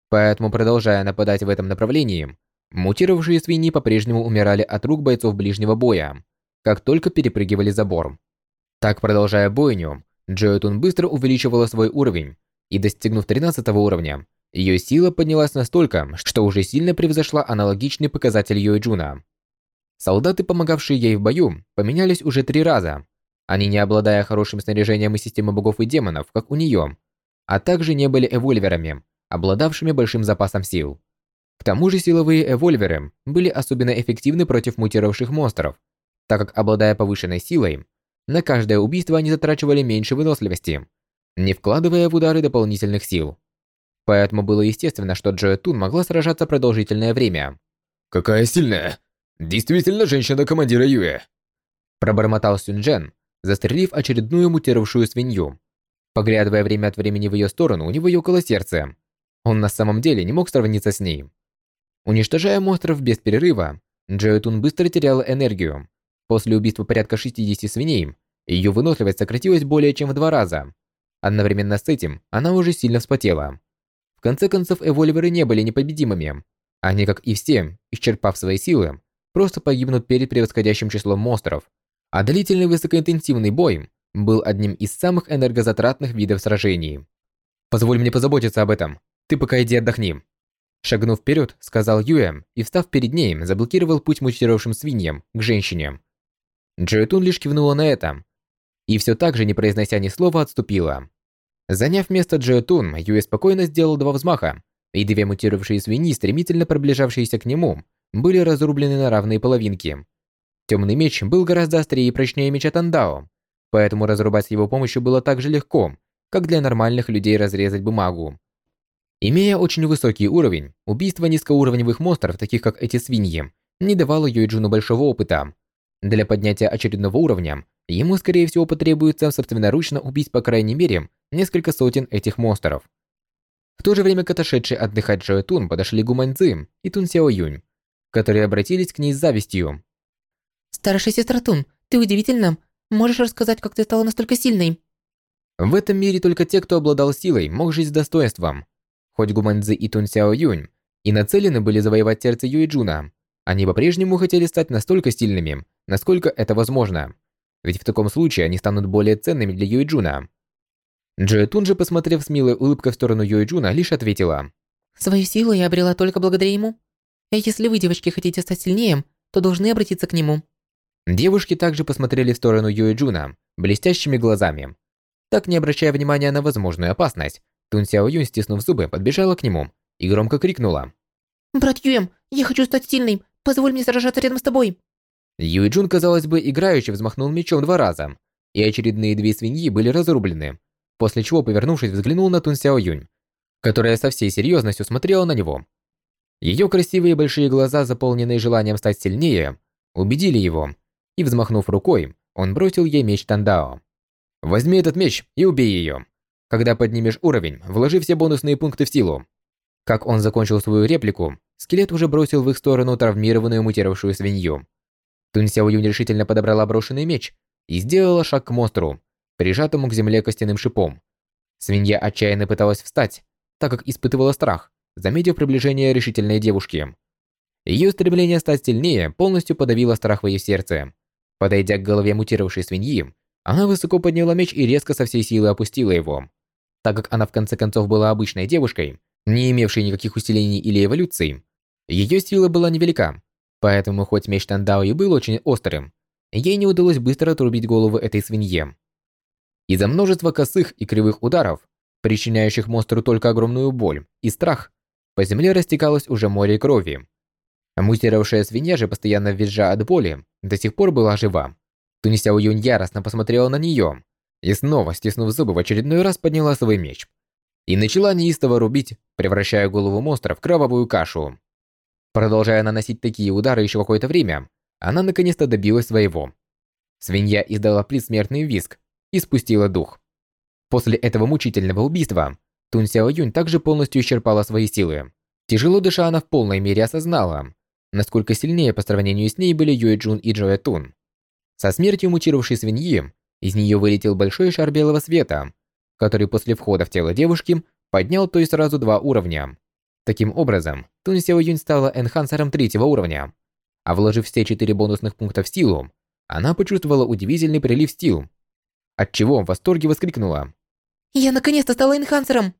Поэтому, продолжая нападать в этом направлении, мутировавшие свиньи по-прежнему умирали от рук бойцов ближнего боя, как только перепрыгивали забор. Так, продолжая бойню, Джоэтун быстро увеличивала свой уровень, и достигнув 13 уровня, ее сила поднялась настолько, что уже сильно превзошла аналогичный показатель Йоэджуна. Солдаты, помогавшие ей в бою, поменялись уже три раза, Они, не обладая хорошим снаряжением и системой богов и демонов, как у нее, а также не были эвольверами, обладавшими большим запасом сил. К тому же силовые эвольверы были особенно эффективны против мутировавших монстров, так как, обладая повышенной силой, на каждое убийство они затрачивали меньше выносливости, не вкладывая в удары дополнительных сил. Поэтому было естественно, что Джоя Тун могла сражаться продолжительное время. «Какая сильная! Действительно женщина-командира Юэ!» Пробормотал Сюнджен, застрелив очередную мутировавшую свинью. Поглядывая время от времени в ее сторону, у него ёкало сердце. Он на самом деле не мог сравниться с ней. Уничтожая монстров без перерыва, Джоэтун быстро теряла энергию. После убийства порядка 60 свиней, ее выносливость сократилась более чем в два раза. Одновременно с этим она уже сильно вспотела. В конце концов, эвольверы не были непобедимыми. Они, как и все, исчерпав свои силы, просто погибнут перед превосходящим числом монстров, а длительный высокоинтенсивный бой был одним из самых энергозатратных видов сражений. «Позволь мне позаботиться об этом. Ты пока иди отдохни». Шагнув вперед, сказал Юэ и, встав перед ней, заблокировал путь мутировавшим свиньям к женщине. Джоэтун лишь кивнула на это, и все так же, не произнося ни слова, отступила. Заняв место Джоэтун, Юэ спокойно сделал два взмаха, и две мутировавшие свиньи, стремительно приближавшиеся к нему, были разрублены на равные половинки. Темный меч был гораздо острее и прочнее меча Тандао, поэтому разрубать его помощью было так же легко, как для нормальных людей разрезать бумагу. Имея очень высокий уровень, убийство низкоуровневых монстров, таких как эти свиньи, не давало Юйджуну большого опыта. Для поднятия очередного уровня, ему скорее всего потребуется собственноручно убить по крайней мере несколько сотен этих монстров. В то же время к отошедшей отдыхать Джоэ Тун подошли Гумань Цзы и Тун Сяо Юнь, которые обратились к ней с завистью. Старшая сестра Тун, ты удивительна. Можешь рассказать, как ты стала настолько сильной? В этом мире только те, кто обладал силой, мог жить с достоинством. Хоть Гуманзы и Тун Сяо Юнь и нацелены были завоевать сердце Юи Джуна, они по-прежнему хотели стать настолько сильными, насколько это возможно. Ведь в таком случае они станут более ценными для Юи Джуна. Джоэ Тун же, посмотрев с милой улыбкой в сторону Юи Джуна, лишь ответила. Свою силу я обрела только благодаря ему. А если вы, девочки, хотите стать сильнее, то должны обратиться к нему. Девушки также посмотрели в сторону Юэ Джуна блестящими глазами. Так, не обращая внимания на возможную опасность, Тун Сяо Юнь, стиснув зубы, подбежала к нему и громко крикнула. «Брат Юэ, я хочу стать сильной! Позволь мне сражаться рядом с тобой!» Юй Джун, казалось бы, играюще взмахнул мечом два раза, и очередные две свиньи были разрублены, после чего, повернувшись, взглянул на Тун Сяо Юнь, которая со всей серьезностью смотрела на него. Ее красивые большие глаза, заполненные желанием стать сильнее, убедили его, и, взмахнув рукой, он бросил ей меч Тандао. «Возьми этот меч и убей ее. Когда поднимешь уровень, вложи все бонусные пункты в силу». Как он закончил свою реплику, скелет уже бросил в их сторону травмированную мутировавшую свинью. Тун Сяо Юнь решительно подобрала брошенный меч и сделала шаг к монстру, прижатому к земле костяным шипом. Свинья отчаянно пыталась встать, так как испытывала страх, заметив приближение решительной девушки. Ее стремление стать сильнее полностью подавило страх в ее сердце. Подойдя к голове мутировавшей свиньи, она высоко подняла меч и резко со всей силы опустила его. Так как она в конце концов была обычной девушкой, не имевшей никаких усилений или эволюций, ее сила была невелика, поэтому хоть меч Тандао и был очень острым, ей не удалось быстро отрубить голову этой свинье. Из-за множества косых и кривых ударов, причиняющих монстру только огромную боль и страх, по земле растекалось уже море крови. Мутировавшая свинья же, постоянно визжа от боли, до сих пор была жива. Тунисяо Юнь яростно посмотрела на нее и снова, стиснув зубы, в очередной раз подняла свой меч и начала неистово рубить, превращая голову монстра в кровавую кашу. Продолжая наносить такие удары еще какое-то время, она наконец-то добилась своего. Свинья издала предсмертный визг и спустила дух. После этого мучительного убийства Тун Сяо Юнь также полностью исчерпала свои силы. Тяжело дыша, она в полной мере осознала, насколько сильнее по сравнению с ней были Юэ Джун и Джоэ Тун. Со смертью мутировавшей свиньи из нее вылетел большой шар белого света, который после входа в тело девушки поднял то и сразу два уровня. Таким образом, Тун Сяо Юнь стала энхансером третьего уровня. А вложив все четыре бонусных пункта в силу, она почувствовала удивительный прилив сил, отчего в восторге воскликнула. «Я наконец-то стала энхансером!»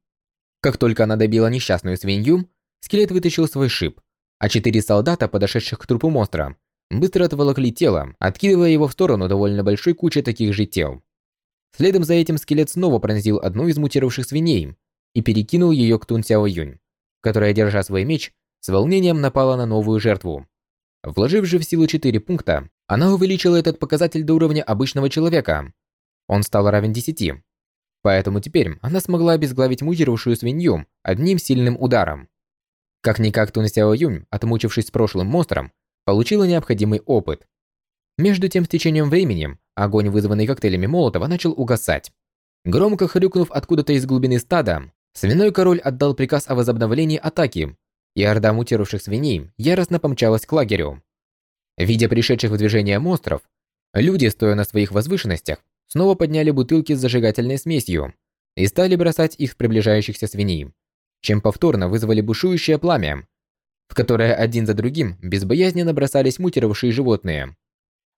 Как только она добила несчастную свинью, скелет вытащил свой шип, а четыре солдата, подошедших к трупу монстра, быстро отволокли тело, откидывая его в сторону довольно большой кучи таких же тел. Следом за этим скелет снова пронзил одну из мутировавших свиней и перекинул ее к Тун Сяо Юнь, которая, держа свой меч, с волнением напала на новую жертву. Вложив же в силу 4 пункта, она увеличила этот показатель до уровня обычного человека. Он стал равен 10. Поэтому теперь она смогла обезглавить мутировавшую свинью одним сильным ударом. Как-никак Тун Сяо Юнь, отмучившись с прошлым монстром, получила необходимый опыт. Между тем, с течением времени, огонь, вызванный коктейлями Молотова, начал угасать. Громко хрюкнув откуда-то из глубины стада, свиной король отдал приказ о возобновлении атаки, и орда мутировавших свиней яростно помчалась к лагерю. Видя пришедших в движение монстров, люди, стоя на своих возвышенностях, снова подняли бутылки с зажигательной смесью и стали бросать их в приближающихся свиней, чем повторно вызвали бушующее пламя, в которое один за другим безбоязненно бросались мутировавшие животные.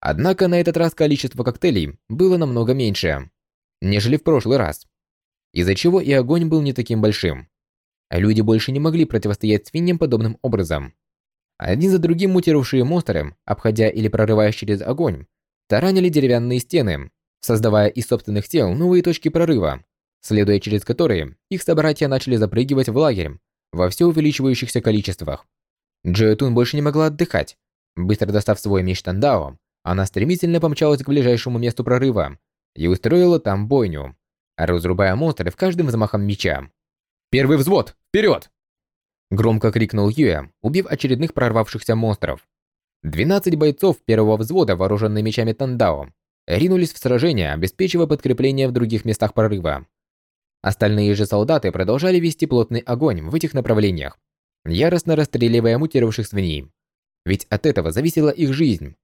Однако на этот раз количество коктейлей было намного меньше, нежели в прошлый раз, из-за чего и огонь был не таким большим. Люди больше не могли противостоять свиньям подобным образом. Один за другим мутировавшие монстры, обходя или прорываясь через огонь, таранили деревянные стены, создавая из собственных тел новые точки прорыва, следуя через которые их собратья начали запрыгивать в лагерь во все увеличивающихся количествах. Джоэтун больше не могла отдыхать. Быстро достав свой меч Тандао, она стремительно помчалась к ближайшему месту прорыва и устроила там бойню, разрубая монстров каждым взмахом меча. «Первый взвод! Вперед!» Громко крикнул Юэ, убив очередных прорвавшихся монстров. 12 бойцов первого взвода, вооруженные мечами Тандао, ринулись в сражение, обеспечивая подкрепление в других местах прорыва. Остальные же солдаты продолжали вести плотный огонь в этих направлениях, яростно расстреливая мутировавших свиней. Ведь от этого зависела их жизнь.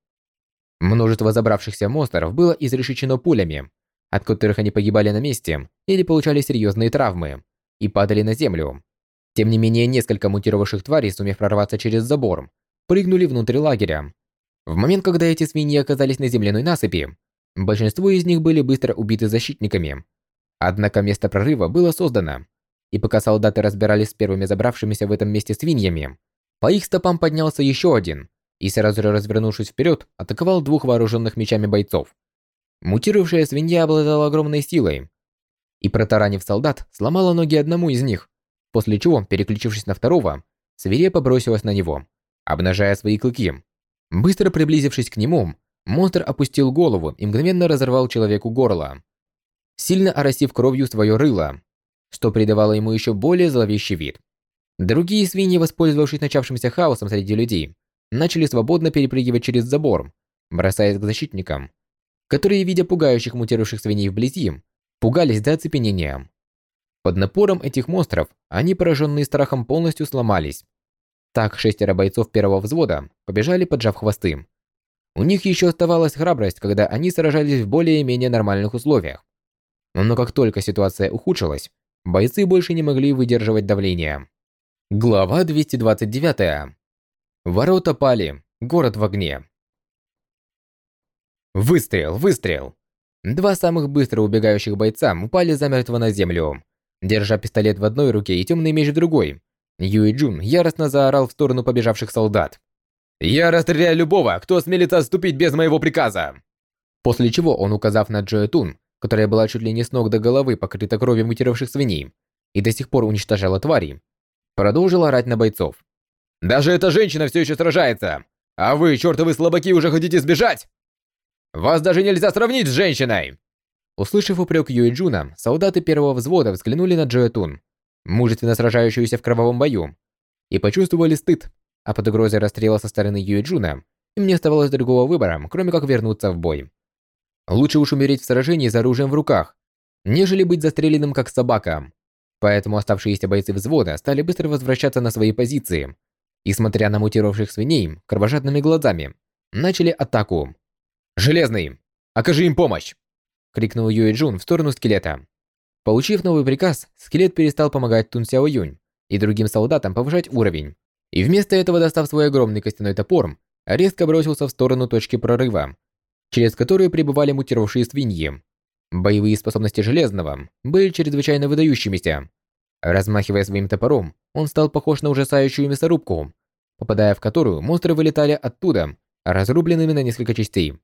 Множество забравшихся монстров было изрешечено пулями, от которых они погибали на месте или получали серьезные травмы и падали на землю. Тем не менее, несколько мутировавших тварей, сумев прорваться через забор, прыгнули внутрь лагеря. В момент, когда эти свиньи оказались на земляной насыпи, большинство из них были быстро убиты защитниками. Однако место прорыва было создано, и пока солдаты разбирались с первыми забравшимися в этом месте свиньями, по их стопам поднялся еще один, и сразу же развернувшись вперед, атаковал двух вооруженных мечами бойцов. Мутировавшая свинья обладала огромной силой, и протаранив солдат, сломала ноги одному из них, после чего, переключившись на второго, свирепо бросилась на него, обнажая свои клыки. Быстро приблизившись к нему, монстр опустил голову и мгновенно разорвал человеку горло, сильно оросив кровью свое рыло, что придавало ему еще более зловещий вид. Другие свиньи, воспользовавшись начавшимся хаосом среди людей, начали свободно перепрыгивать через забор, бросаясь к защитникам, которые, видя пугающих мутировавших свиней вблизи, пугались до оцепенения. Под напором этих монстров они, пораженные страхом, полностью сломались. Так шестеро бойцов первого взвода побежали, поджав хвосты. У них еще оставалась храбрость, когда они сражались в более-менее нормальных условиях. Но как только ситуация ухудшилась, бойцы больше не могли выдерживать давление. Глава 229. Ворота пали, город в огне. Выстрел, выстрел. Два самых быстро убегающих бойца упали замертво на землю. Держа пистолет в одной руке и темный меч в другой, Юй Джун яростно заорал в сторону побежавших солдат. «Я расстреляю любого, кто осмелится отступить без моего приказа!» После чего он, указав на Джоэ Тун, которая была чуть ли не с ног до головы покрыта кровью мутировавших свиней и до сих пор уничтожала твари, продолжил орать на бойцов. «Даже эта женщина все еще сражается! А вы, чертовы слабаки, уже хотите сбежать? Вас даже нельзя сравнить с женщиной!» Услышав упрек Юи Джуна, солдаты первого взвода взглянули на Джоэ Тун, мужественно сражающуюся в кровавом бою, и почувствовали стыд, а под угрозой расстрела со стороны Юи Джуна им не оставалось другого выбора, кроме как вернуться в бой. Лучше уж умереть в сражении с оружием в руках, нежели быть застреленным как собака. Поэтому оставшиеся бойцы взвода стали быстро возвращаться на свои позиции и, смотря на мутировавших свиней кровожадными глазами, начали атаку. «Железный! Окажи им помощь!» — крикнул Юэ Джун в сторону скелета. Получив новый приказ, скелет перестал помогать Тун Сяо Юнь и другим солдатам повышать уровень, и вместо этого, достав свой огромный костяной топор, резко бросился в сторону точки прорыва, через которые пребывали мутировавшие свиньи. Боевые способности Железного были чрезвычайно выдающимися. Размахивая своим топором, он стал похож на ужасающую мясорубку, попадая в которую монстры вылетали оттуда разрубленными на несколько частей.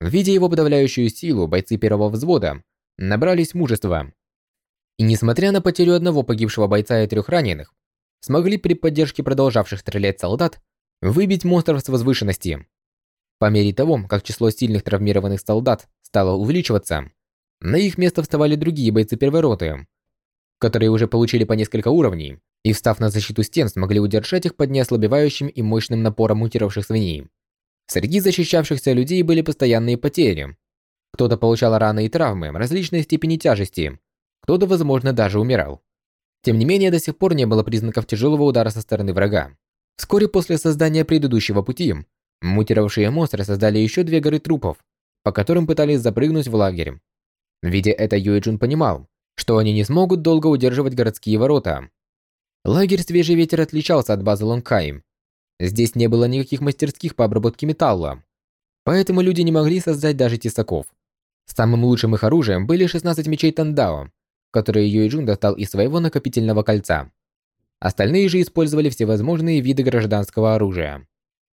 Видя его подавляющую силу, бойцы первого взвода набрались мужества. И несмотря на потерю одного погибшего бойца и трех раненых, смогли при поддержке продолжавших стрелять солдат выбить монстров с возвышенности. По мере того, как число сильных травмированных солдат стало увеличиваться, на их место вставали другие бойцы первой роты, которые уже получили по несколько уровней и, встав на защиту стен, смогли удержать их под неослабевающим и мощным напором мутировавших свиней. Среди защищавшихся людей были постоянные потери. Кто-то получал раны и травмы различной степени тяжести, кто-то, возможно, даже умирал. Тем не менее, до сих пор не было признаков тяжелого удара со стороны врага. Вскоре после создания предыдущего пути, мутировавшие монстры создали еще две горы трупов, по которым пытались запрыгнуть в лагерь. Видя это, Юэджун понимал, что они не смогут долго удерживать городские ворота. Лагерь «Свежий ветер» отличался от базы Лонгкай. Здесь не было никаких мастерских по обработке металла, поэтому люди не могли создать даже тесаков. Самым лучшим их оружием были 16 мечей Тандао, которые Юэджун достал из своего накопительного кольца. Остальные же использовали всевозможные виды гражданского оружия.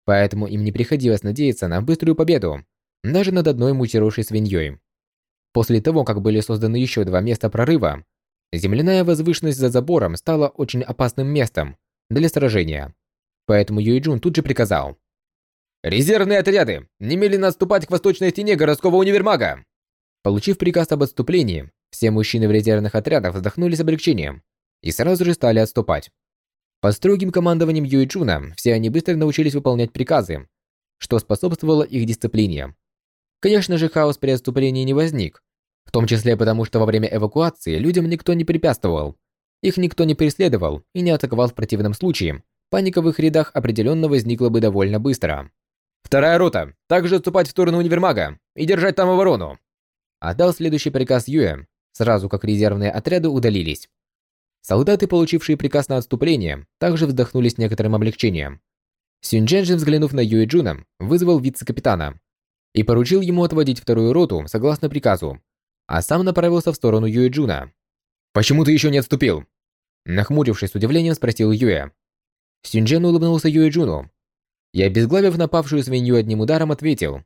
Поэтому им не приходилось надеяться на быструю победу, даже над одной мутировавшей свиньей. После того, как были созданы еще два места прорыва, земляная возвышенность за забором стала очень опасным местом для сражения. Поэтому Юйджун тут же приказал. «Резервные отряды! Немедленно отступать к восточной стене городского универмага!» Получив приказ об отступлении, все мужчины в резервных отрядах вздохнули с облегчением и сразу же стали отступать. Под строгим командованием Юйчуна все они быстро научились выполнять приказы, что способствовало их дисциплине. Конечно же, хаос при отступлении не возник, в том числе потому, что во время эвакуации людям никто не препятствовал, их никто не преследовал и не атаковал в противном случае, паника в их рядах определенно возникла бы довольно быстро. «Вторая рота, также отступать в сторону универмага и держать там оборону!» Отдал следующий приказ Юэ, сразу как резервные отряды удалились. Солдаты, получившие приказ на отступление, также вздохнули с некоторым облегчением. Сюньчжэн же, взглянув на Юэ Джуна, вызвал вице-капитана и поручил ему отводить вторую роту согласно приказу, а сам направился в сторону Юэ Джуна. «Почему ты еще не отступил?» Нахмурившись с удивлением, спросил Юэ. Сюньчжэн улыбнулся Юэ Джуну. Я, обезглавив напавшую свинью одним ударом, ответил.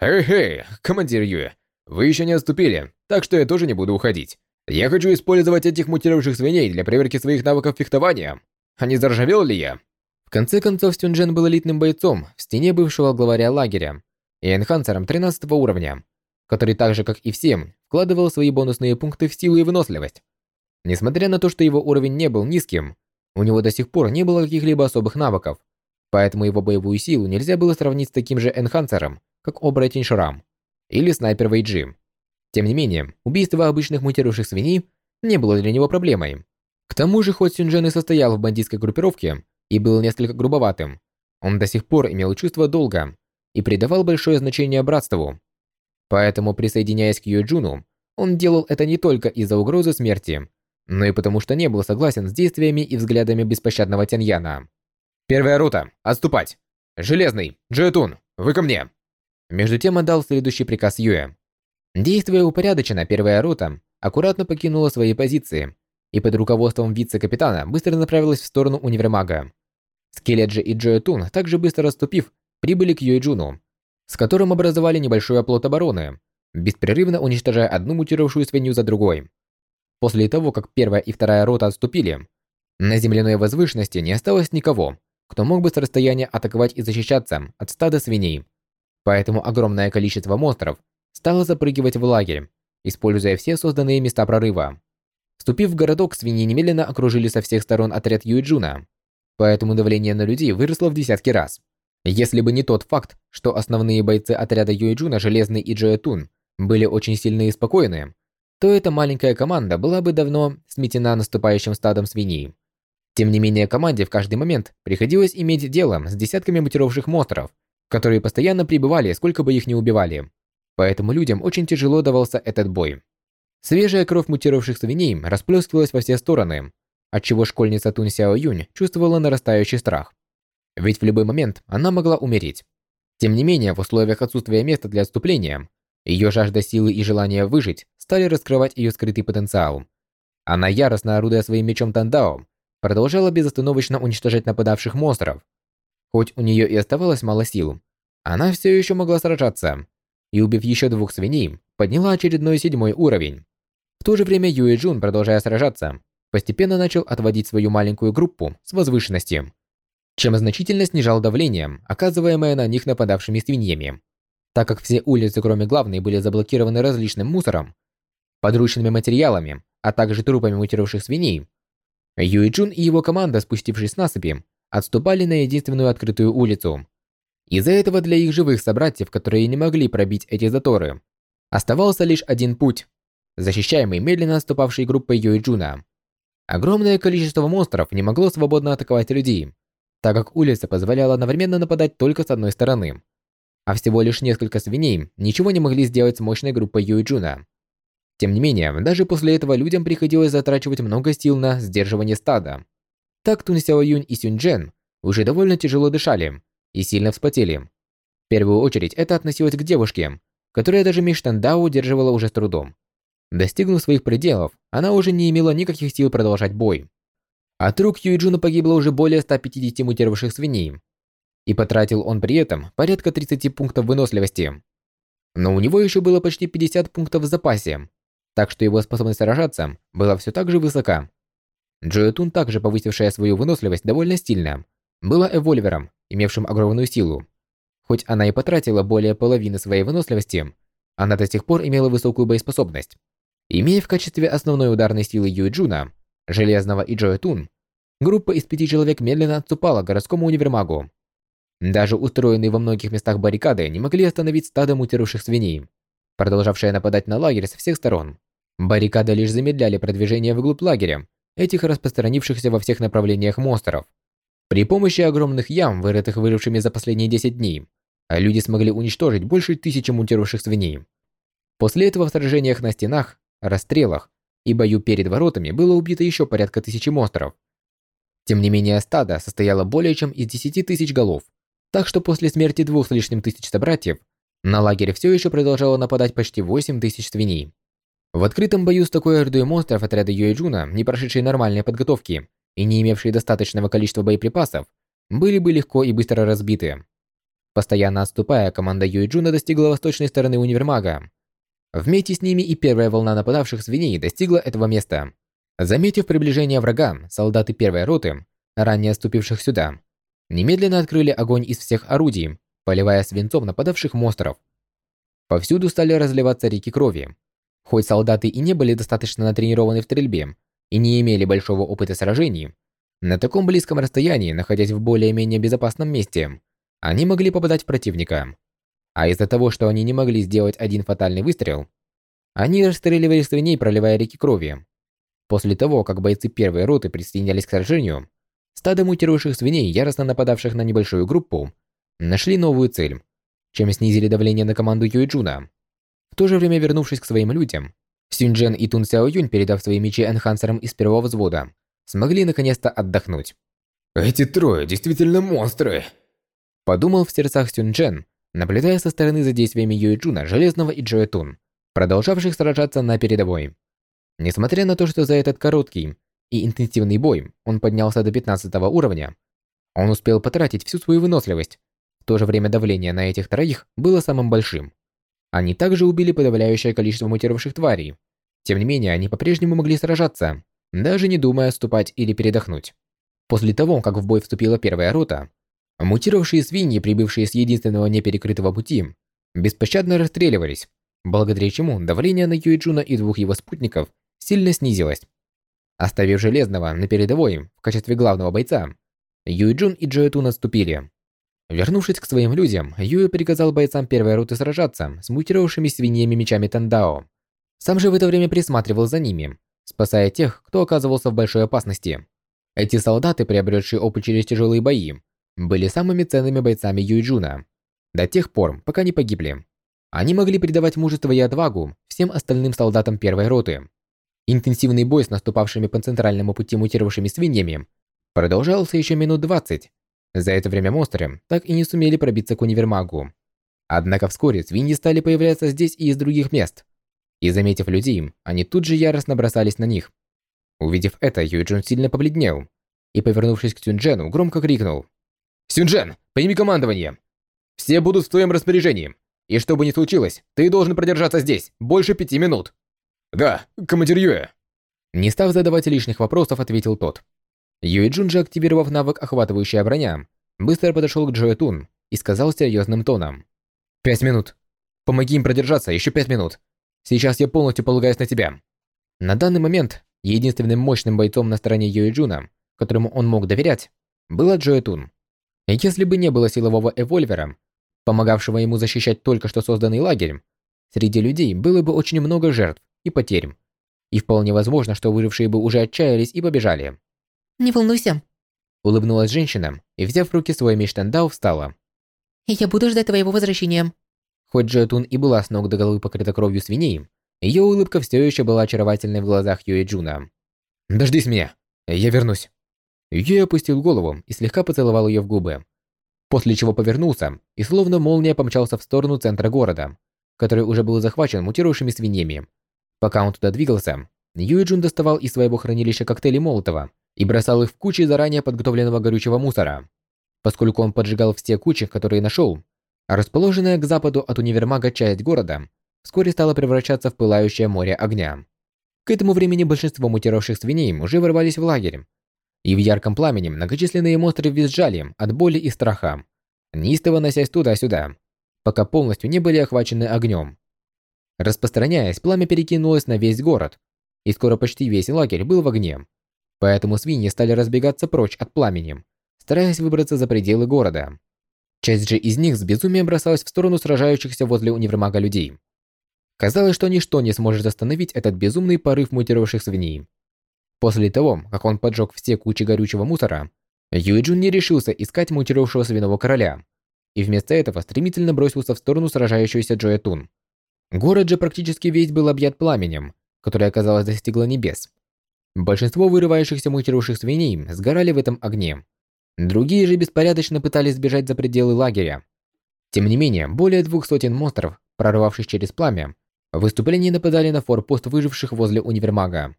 «Эй-эй, командир Юэ, вы еще не отступили, так что я тоже не буду уходить. Я хочу использовать этих мутировавших свиней для проверки своих навыков фехтования. А не заржавел ли я? В конце концов, Стюнджен был элитным бойцом в стене бывшего главаря лагеря и энхансером 13 уровня, который так же, как и всем, вкладывал свои бонусные пункты в силу и выносливость. Несмотря на то, что его уровень не был низким, у него до сих пор не было каких-либо особых навыков, поэтому его боевую силу нельзя было сравнить с таким же энхансером, как оборотень Шрам или снайпер Вейджи. Тем не менее, убийство обычных мутировавших свиней не было для него проблемой. К тому же, хоть Сюнджен и состоял в бандитской группировке и был несколько грубоватым, он до сих пор имел чувство долга и придавал большое значение братству. Поэтому, присоединяясь к Юджуну, он делал это не только из-за угрозы смерти, но и потому что не был согласен с действиями и взглядами беспощадного Тяньяна. «Первая рота! Отступать! Железный! Джоэтун! Вы ко мне!» Между тем отдал следующий приказ Юэ. Действуя упорядоченно, первая рота аккуратно покинула свои позиции и под руководством вице-капитана быстро направилась в сторону универмага. Скелет же и Джоэ Тун, также быстро расступив, прибыли к Юэджуну, с которым образовали небольшой оплот обороны, беспрерывно уничтожая одну мутировавшую свинью за другой. После того, как первая и вторая рота отступили, на земляной возвышенности не осталось никого, кто мог бы с расстояния атаковать и защищаться от стада свиней. Поэтому огромное количество монстров стало запрыгивать в лагерь, используя все созданные места прорыва. Вступив в городок, свиньи немедленно окружили со всех сторон отряд Юиджуна, поэтому давление на людей выросло в десятки раз. Если бы не тот факт, что основные бойцы отряда Юиджуна, Железный и Джоэтун, были очень сильны и спокойны, то эта маленькая команда была бы давно сметена наступающим стадом свиней. Тем не менее, команде в каждый момент приходилось иметь дело с десятками мутировавших монстров, которые постоянно прибывали, сколько бы их ни убивали. Поэтому людям очень тяжело давался этот бой. Свежая кровь мутировавших свиней расплескивалась во все стороны, отчего школьница Тун Сяо Юнь чувствовала нарастающий страх. Ведь в любой момент она могла умереть. Тем не менее, в условиях отсутствия места для отступления, ее жажда силы и желание выжить стали раскрывать ее скрытый потенциал. Она, яростно орудуя своим мечом Тандао, продолжала безостановочно уничтожать нападавших монстров. Хоть у нее и оставалось мало сил, она все еще могла сражаться. И убив еще двух свиней, подняла очередной седьмой уровень. В то же время Юэ Джун, продолжая сражаться, постепенно начал отводить свою маленькую группу с возвышенности, чем значительно снижал давление, оказываемое на них нападавшими свиньями. Так как все улицы, кроме главной, были заблокированы различным мусором, подручными материалами, а также трупами мутировавших свиней, Юэ Джун и его команда, спустившись с насыпи, отступали на единственную открытую улицу. Из-за этого для их живых собратьев, которые не могли пробить эти заторы, оставался лишь один путь, защищаемый медленно отступавшей группой Юэджуна. Огромное количество монстров не могло свободно атаковать людей, так как улица позволяла одновременно нападать только с одной стороны. А всего лишь несколько свиней ничего не могли сделать с мощной группой Юэджуна. Тем не менее, даже после этого людям приходилось затрачивать много сил на сдерживание стада. Так Тун Сяо Юнь и Сюнь Джен уже довольно тяжело дышали и сильно вспотели. В первую очередь это относилось к девушке, которая даже меч Тандау удерживала уже с трудом. Достигнув своих пределов, она уже не имела никаких сил продолжать бой. От рук Юйджуна погибло уже более 150 мутировавших свиней, и потратил он при этом порядка 30 пунктов выносливости. Но у него еще было почти 50 пунктов в запасе, так что его способность сражаться была все так же высока. Джоэтун, также повысившая свою выносливость довольно сильно, была эвольвером, имевшим огромную силу. Хоть она и потратила более половины своей выносливости, она до сих пор имела высокую боеспособность. Имея в качестве основной ударной силы Юйджуна, Железного и Джоэтун, группа из пяти человек медленно отступала городскому универмагу. Даже устроенные во многих местах баррикады не могли остановить стадо мутировавших свиней, продолжавшее нападать на лагерь со всех сторон. Баррикады лишь замедляли продвижение вглубь лагеря, этих распространившихся во всех направлениях монстров. При помощи огромных ям, вырытых вырывшими за последние 10 дней, люди смогли уничтожить больше тысячи мутировавших свиней. После этого в сражениях на стенах, расстрелах и бою перед воротами было убито еще порядка тысячи монстров. Тем не менее, стадо состояло более чем из 10 тысяч голов, так что после смерти двух с лишним тысяч собратьев, на лагерь все еще продолжало нападать почти 8 тысяч свиней. В открытом бою с такой ордой монстров отряда Юэджуна, не прошедшие нормальной подготовки и не имевшие достаточного количества боеприпасов, были бы легко и быстро разбиты. Постоянно отступая, команда Юэджуна достигла восточной стороны универмага. Вместе с ними и первая волна нападавших свиней достигла этого места. Заметив приближение врага, солдаты первой роты, ранее отступивших сюда, немедленно открыли огонь из всех орудий, поливая свинцом нападавших монстров. Повсюду стали разливаться реки крови, Хоть солдаты и не были достаточно натренированы в стрельбе и не имели большого опыта сражений, на таком близком расстоянии, находясь в более-менее безопасном месте, они могли попадать в противника. А из-за того, что они не могли сделать один фатальный выстрел, они расстреливали свиней, проливая реки крови. После того, как бойцы первой роты присоединялись к сражению, стадо мутирующих свиней, яростно нападавших на небольшую группу, нашли новую цель, чем снизили давление на команду Юэджуна. В то же время вернувшись к своим людям, Сюньчжэн и Тун Сяо Юнь, передав свои мечи энхансерам из первого взвода, смогли наконец-то отдохнуть. «Эти трое действительно монстры!» Подумал в сердцах Сюньчжэн, наблюдая со стороны за действиями Юэджуна, Железного и Джоэ Тун, продолжавших сражаться на передовой. Несмотря на то, что за этот короткий и интенсивный бой он поднялся до 15 уровня, он успел потратить всю свою выносливость. В то же время давление на этих троих было самым большим. Они также убили подавляющее количество мутировавших тварей. Тем не менее, они по-прежнему могли сражаться, даже не думая отступать или передохнуть. После того, как в бой вступила первая рота, мутировавшие свиньи, прибывшие с единственного неперекрытого пути, беспощадно расстреливались, благодаря чему давление на Юиджуна и двух его спутников сильно снизилось. Оставив Железного на передовой в качестве главного бойца, Юиджун и Джоэтун отступили. Вернувшись к своим людям, Юэ приказал бойцам первой роты сражаться с мутировавшими свиньями мечами Тандао. Сам же в это время присматривал за ними, спасая тех, кто оказывался в большой опасности. Эти солдаты, приобретшие опыт через тяжелые бои, были самыми ценными бойцами Юйджуна. До тех пор, пока не погибли. Они могли придавать мужество и отвагу всем остальным солдатам первой роты. Интенсивный бой с наступавшими по центральному пути мутировавшими свиньями продолжался еще минут 20, за это время монстры так и не сумели пробиться к универмагу. Однако вскоре свиньи стали появляться здесь и из других мест. И заметив людей, они тут же яростно бросались на них. Увидев это, Юджин сильно побледнел и, повернувшись к Сюнджену, громко крикнул. «Сюнджен, прими командование! Все будут в твоем распоряжении. И что бы ни случилось, ты должен продержаться здесь больше пяти минут. Да, командир Юэ. Не став задавать лишних вопросов, ответил тот. Юэ Джун же, активировав навык «Охватывающая броня», быстро подошел к Джоэ Тун и сказал серьезным тоном. «Пять минут. Помоги им продержаться еще пять минут. Сейчас я полностью полагаюсь на тебя». На данный момент единственным мощным бойцом на стороне Юэ Джуна, которому он мог доверять, была Джоэ Тун. Если бы не было силового эвольвера, помогавшего ему защищать только что созданный лагерь, среди людей было бы очень много жертв и потерь. И вполне возможно, что выжившие бы уже отчаялись и побежали. «Не волнуйся», — улыбнулась женщина и, взяв в руки свой меч Тандау, встала. «Я буду ждать твоего возвращения». Хоть Джоэ Тун и была с ног до головы покрыта кровью свиней, ее улыбка все еще была очаровательной в глазах Юэ Джуна. «Дождись меня, я вернусь». Юэ опустил голову и слегка поцеловал ее в губы, после чего повернулся и словно молния помчался в сторону центра города, который уже был захвачен мутировавшими свиньями. Пока он туда двигался, Юэ Джун доставал из своего хранилища коктейли Молотова и бросал их в кучи заранее подготовленного горючего мусора. Поскольку он поджигал все кучи, которые нашел, расположенная к западу от универмага часть города вскоре стала превращаться в пылающее море огня. К этому времени большинство мутировавших свиней уже ворвались в лагерь, и в ярком пламени многочисленные монстры визжали от боли и страха, неистово носясь туда-сюда, пока полностью не были охвачены огнем. Распространяясь, пламя перекинулось на весь город, и скоро почти весь лагерь был в огне. Поэтому свиньи стали разбегаться прочь от пламени, стараясь выбраться за пределы города. Часть же из них с безумием бросалась в сторону сражающихся возле универмага людей. Казалось, что ничто не сможет остановить этот безумный порыв мутировавших свиней. После того, как он поджег все кучи горючего мусора, Юэджун не решился искать мутировавшего свиного короля, и вместо этого стремительно бросился в сторону сражающегося Джоя Тун. Город же практически весь был объят пламенем, которое, оказалось, достигло небес. Большинство вырывающихся мутировавших свиней сгорали в этом огне. Другие же беспорядочно пытались сбежать за пределы лагеря. Тем не менее, более двух сотен монстров, прорвавшись через пламя, в выступлении нападали на форпост выживших возле универмага.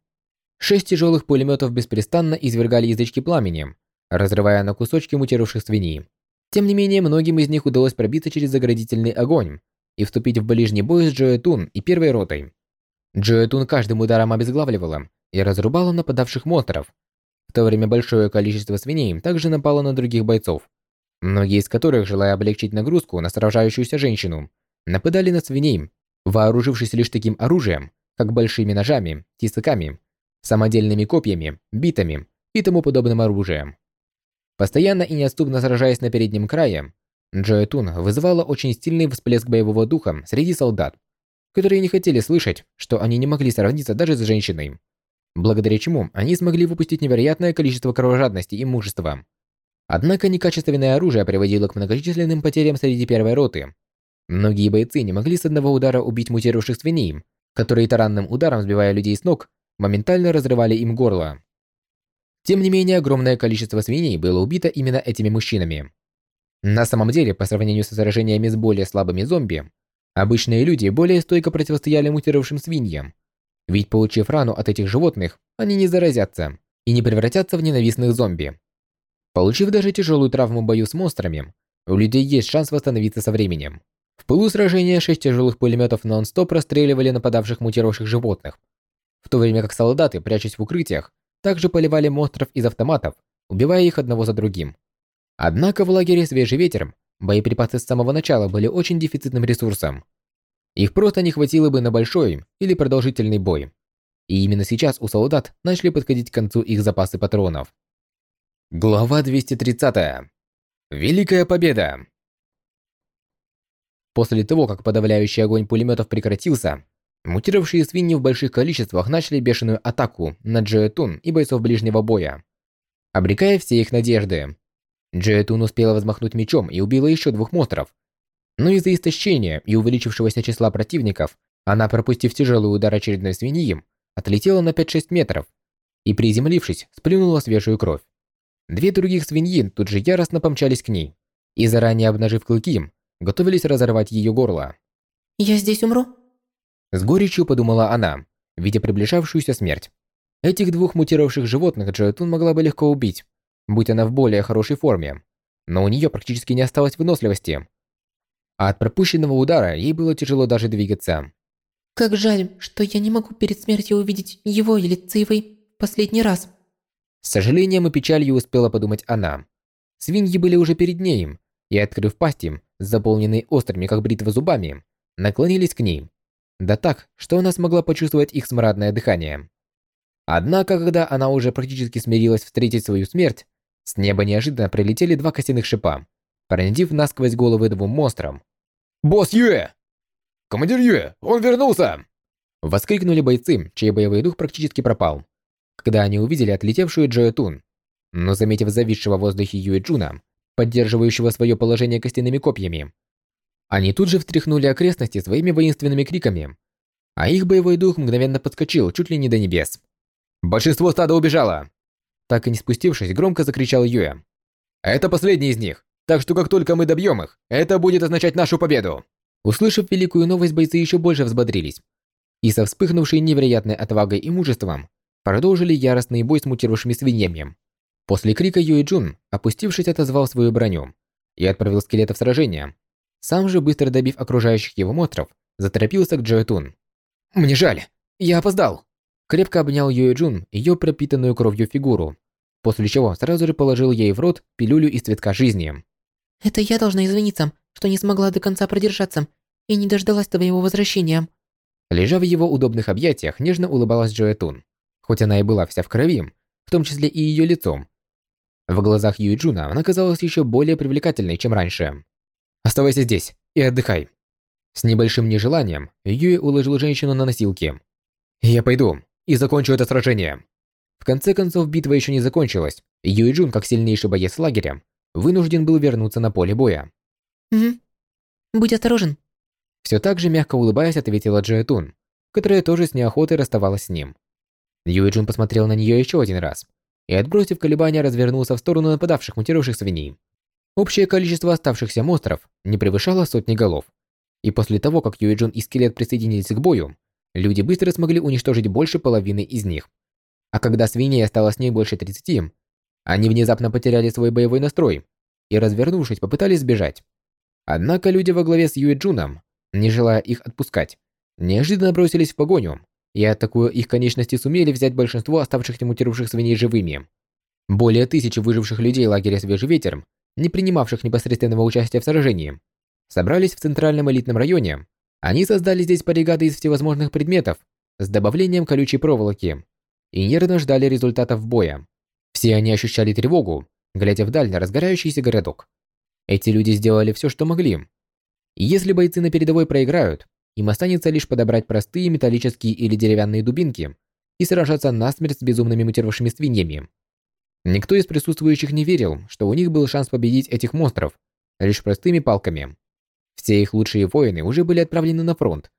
Шесть тяжелых пулеметов беспрестанно извергали язычки пламени, разрывая на кусочки мутировавших свиней. Тем не менее, многим из них удалось пробиться через заградительный огонь и вступить в ближний бой с Джоэтун и первой ротой. Джоэтун каждым ударом обезглавливала и разрубала нападавших монстров. В то время большое количество свиней также напало на других бойцов, многие из которых, желая облегчить нагрузку на сражающуюся женщину, нападали на свиней, вооружившись лишь таким оружием, как большими ножами, тесаками самодельными копьями, битами и тому подобным оружием. Постоянно и неотступно сражаясь на переднем крае, Джоэ Тун вызывала очень сильный всплеск боевого духа среди солдат, которые не хотели слышать, что они не могли сравниться даже с женщиной, благодаря чему они смогли выпустить невероятное количество кровожадности и мужества. Однако некачественное оружие приводило к многочисленным потерям среди первой роты. Многие бойцы не могли с одного удара убить мутировавших свиней, которые таранным ударом сбивая людей с ног, моментально разрывали им горло. Тем не менее, огромное количество свиней было убито именно этими мужчинами. На самом деле, по сравнению со сражениями с более слабыми зомби, обычные люди более стойко противостояли мутировавшим свиньям. Ведь получив рану от этих животных, они не заразятся и не превратятся в ненавистных зомби. Получив даже тяжелую травму в бою с монстрами, у людей есть шанс восстановиться со временем. В пылу сражения шесть тяжелых пулеметов нон-стоп расстреливали нападавших мутировавших животных, в то время как солдаты, прячась в укрытиях, также поливали монстров из автоматов, убивая их одного за другим. Однако в лагере «Свежий ветер» боеприпасы с самого начала были очень дефицитным ресурсом. Их просто не хватило бы на большой или продолжительный бой. И именно сейчас у солдат начали подходить к концу их запасы патронов. Глава 230. Великая победа! После того, как подавляющий огонь пулеметов прекратился, Мутировавшие свиньи в больших количествах начали бешеную атаку на Джоэтун и бойцов ближнего боя, обрекая все их надежды. Джоэтун успела взмахнуть мечом и убила еще двух монстров. Но из-за истощения и увеличившегося числа противников, она, пропустив тяжелый удар очередной свиньи, отлетела на 5-6 метров и, приземлившись, сплюнула свежую кровь. Две других свиньи тут же яростно помчались к ней и, заранее обнажив клыки, готовились разорвать ее горло. «Я здесь умру?» С горечью подумала она, видя приближавшуюся смерть. Этих двух мутировавших животных Джоэтун могла бы легко убить, будь она в более хорошей форме. Но у нее практически не осталось выносливости. а от пропущенного удара ей было тяжело даже двигаться. Как жаль, что я не могу перед смертью увидеть его или Цивой в последний раз. С сожалением и печалью успела подумать она. Свиньи были уже перед ней, и, открыв пасти, заполненные острыми, как бритва, зубами, наклонились к ней. Да так, что она смогла почувствовать их смрадное дыхание. Однако, когда она уже практически смирилась встретить свою смерть, с неба неожиданно прилетели два костяных шипа, пронзив насквозь головы двум монстрам. «Босс Юэ! Командир Юэ, он вернулся!» Воскликнули бойцы, чей боевой дух практически пропал, когда они увидели отлетевшую Джоэ Тун. Но заметив зависшего в воздухе Юэ Джуна, поддерживающего свое положение костяными копьями, они тут же встряхнули окрестности своими воинственными криками, а их боевой дух мгновенно подскочил чуть ли не до небес. «Большинство стада убежало!» Так и не спустившись, громко закричал Юэ. «Это последний из них, так что как только мы добьем их, это будет означать нашу победу!» Услышав великую новость, бойцы еще больше взбодрились. И со вспыхнувшей невероятной отвагой и мужеством продолжили яростный бой с мутировавшими свиньями. После крика Юи Джун, опустившись, отозвал свою броню и отправил скелета в сражение. Сам же, быстро добив окружающих его монстров, заторопился к Джоэ Тун. «Мне жаль, я опоздал!» Крепко обнял Юи Джун ее пропитанную кровью фигуру, после чего сразу же положил ей в рот пилюлю из цветка жизни. «Это я должна извиниться, что не смогла до конца продержаться и не дождалась твоего возвращения». Лежа в его удобных объятиях, нежно улыбалась Джоэ Тун. Хоть она и была вся в крови, в том числе и ее лицом. В глазах Юэ Джуна она казалась еще более привлекательной, чем раньше. «Оставайся здесь и отдыхай». С небольшим нежеланием Юэ уложил женщину на носилки. «Я пойду и закончу это сражение». В конце концов, битва еще не закончилась. Юэ Джун, как сильнейший боец лагеря, вынужден был вернуться на поле боя. «Угу. Будь осторожен». Все так же мягко улыбаясь, ответила Джоэ Тун, которая тоже с неохотой расставалась с ним. Юи Джун посмотрел на нее еще один раз и, отбросив колебания, развернулся в сторону нападавших мутировавших свиней. Общее количество оставшихся монстров не превышало сотни голов. И после того, как Юи Джун и Скелет присоединились к бою, люди быстро смогли уничтожить больше половины из них. А когда свиней осталось не больше 30, они внезапно потеряли свой боевой настрой и, развернувшись, попытались сбежать. Однако люди во главе с Юи Джуном, не желая их отпускать, неожиданно бросились в погоню и, атакуя их конечности, сумели взять большинство оставшихся мутировавших свиней живыми. Более тысячи выживших людей лагеря «Свежий ветер», не принимавших непосредственного участия в сражении, собрались в центральном элитном районе. Они создали здесь баррикады из всевозможных предметов с добавлением колючей проволоки и нервно ждали результатов боя. Все они ощущали тревогу, глядя вдаль на разгорающийся городок. Эти люди сделали все, что могли. Если бойцы на передовой проиграют, им останется лишь подобрать простые металлические или деревянные дубинки и сражаться насмерть с безумными мутировавшими свиньями. Никто из присутствующих не верил, что у них был шанс победить этих монстров лишь простыми палками. Все их лучшие воины уже были отправлены на фронт.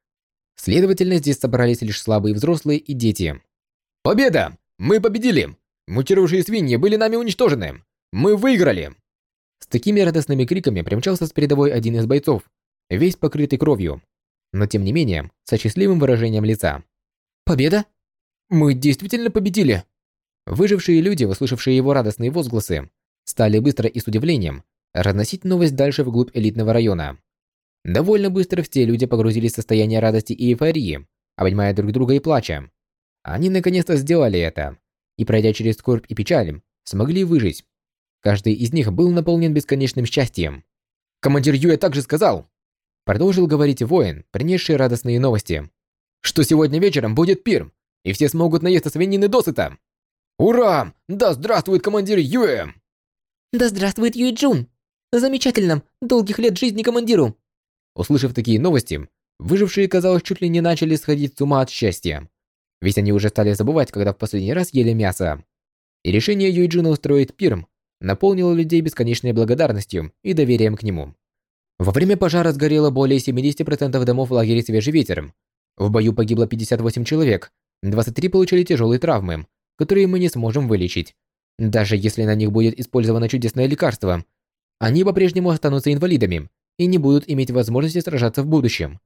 Следовательно, здесь собрались лишь слабые взрослые и дети. «Победа! Мы победили! Мутировавшие свиньи были нами уничтожены! Мы выиграли!» С такими радостными криками примчался с передовой один из бойцов, весь покрытый кровью, но тем не менее, со счастливым выражением лица. «Победа? Мы действительно победили!» Выжившие люди, услышавшие его радостные возгласы, стали быстро и с удивлением разносить новость дальше вглубь элитного района. Довольно быстро все люди погрузились в состояние радости и эйфории, обнимая друг друга и плача. Они наконец-то сделали это, и пройдя через скорбь и печаль, смогли выжить. Каждый из них был наполнен бесконечным счастьем. Командир Юэ также сказал, продолжил говорить воин, принесший радостные новости, что сегодня вечером будет пир, и все смогут наесться свинины досыта. Ура! Да здравствует командир Юэ! Да здравствует Юэ Джун! Замечательно! Долгих лет жизни командиру! Услышав такие новости, выжившие, казалось, чуть ли не начали сходить с ума от счастья. Ведь они уже стали забывать, когда в последний раз ели мясо. И решение Юйджина устроить пир наполнило людей бесконечной благодарностью и доверием к нему. Во время пожара сгорело более 70% домов в лагере «Свежий ветер». В бою погибло 58 человек, 23 получили тяжелые травмы, которые мы не сможем вылечить. Даже если на них будет использовано чудесное лекарство, они по-прежнему останутся инвалидами и не будут иметь возможности сражаться в будущем.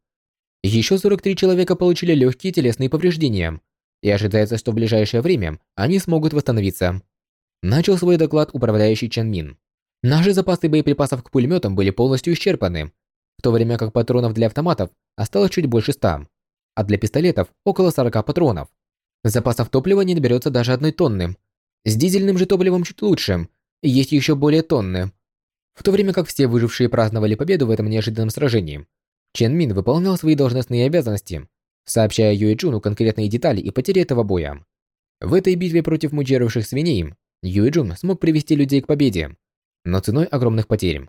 Еще 43 человека получили легкие телесные повреждения, и ожидается, что в ближайшее время они смогут восстановиться. Начал свой доклад управляющий Чен Мин. Наши запасы боеприпасов к пулеметам были полностью исчерпаны, в то время как патронов для автоматов осталось чуть больше 100, а для пистолетов около 40 патронов. Запасов топлива не наберется даже одной тонны. С дизельным же топливом чуть лучше, есть еще более тонны. В то время как все выжившие праздновали победу в этом неожиданном сражении, Чен Мин выполнял свои должностные обязанности, сообщая Юэ Джуну конкретные детали и потери этого боя. В этой битве против мутировавших свиней Юэ Джун смог привести людей к победе, но ценой огромных потерь.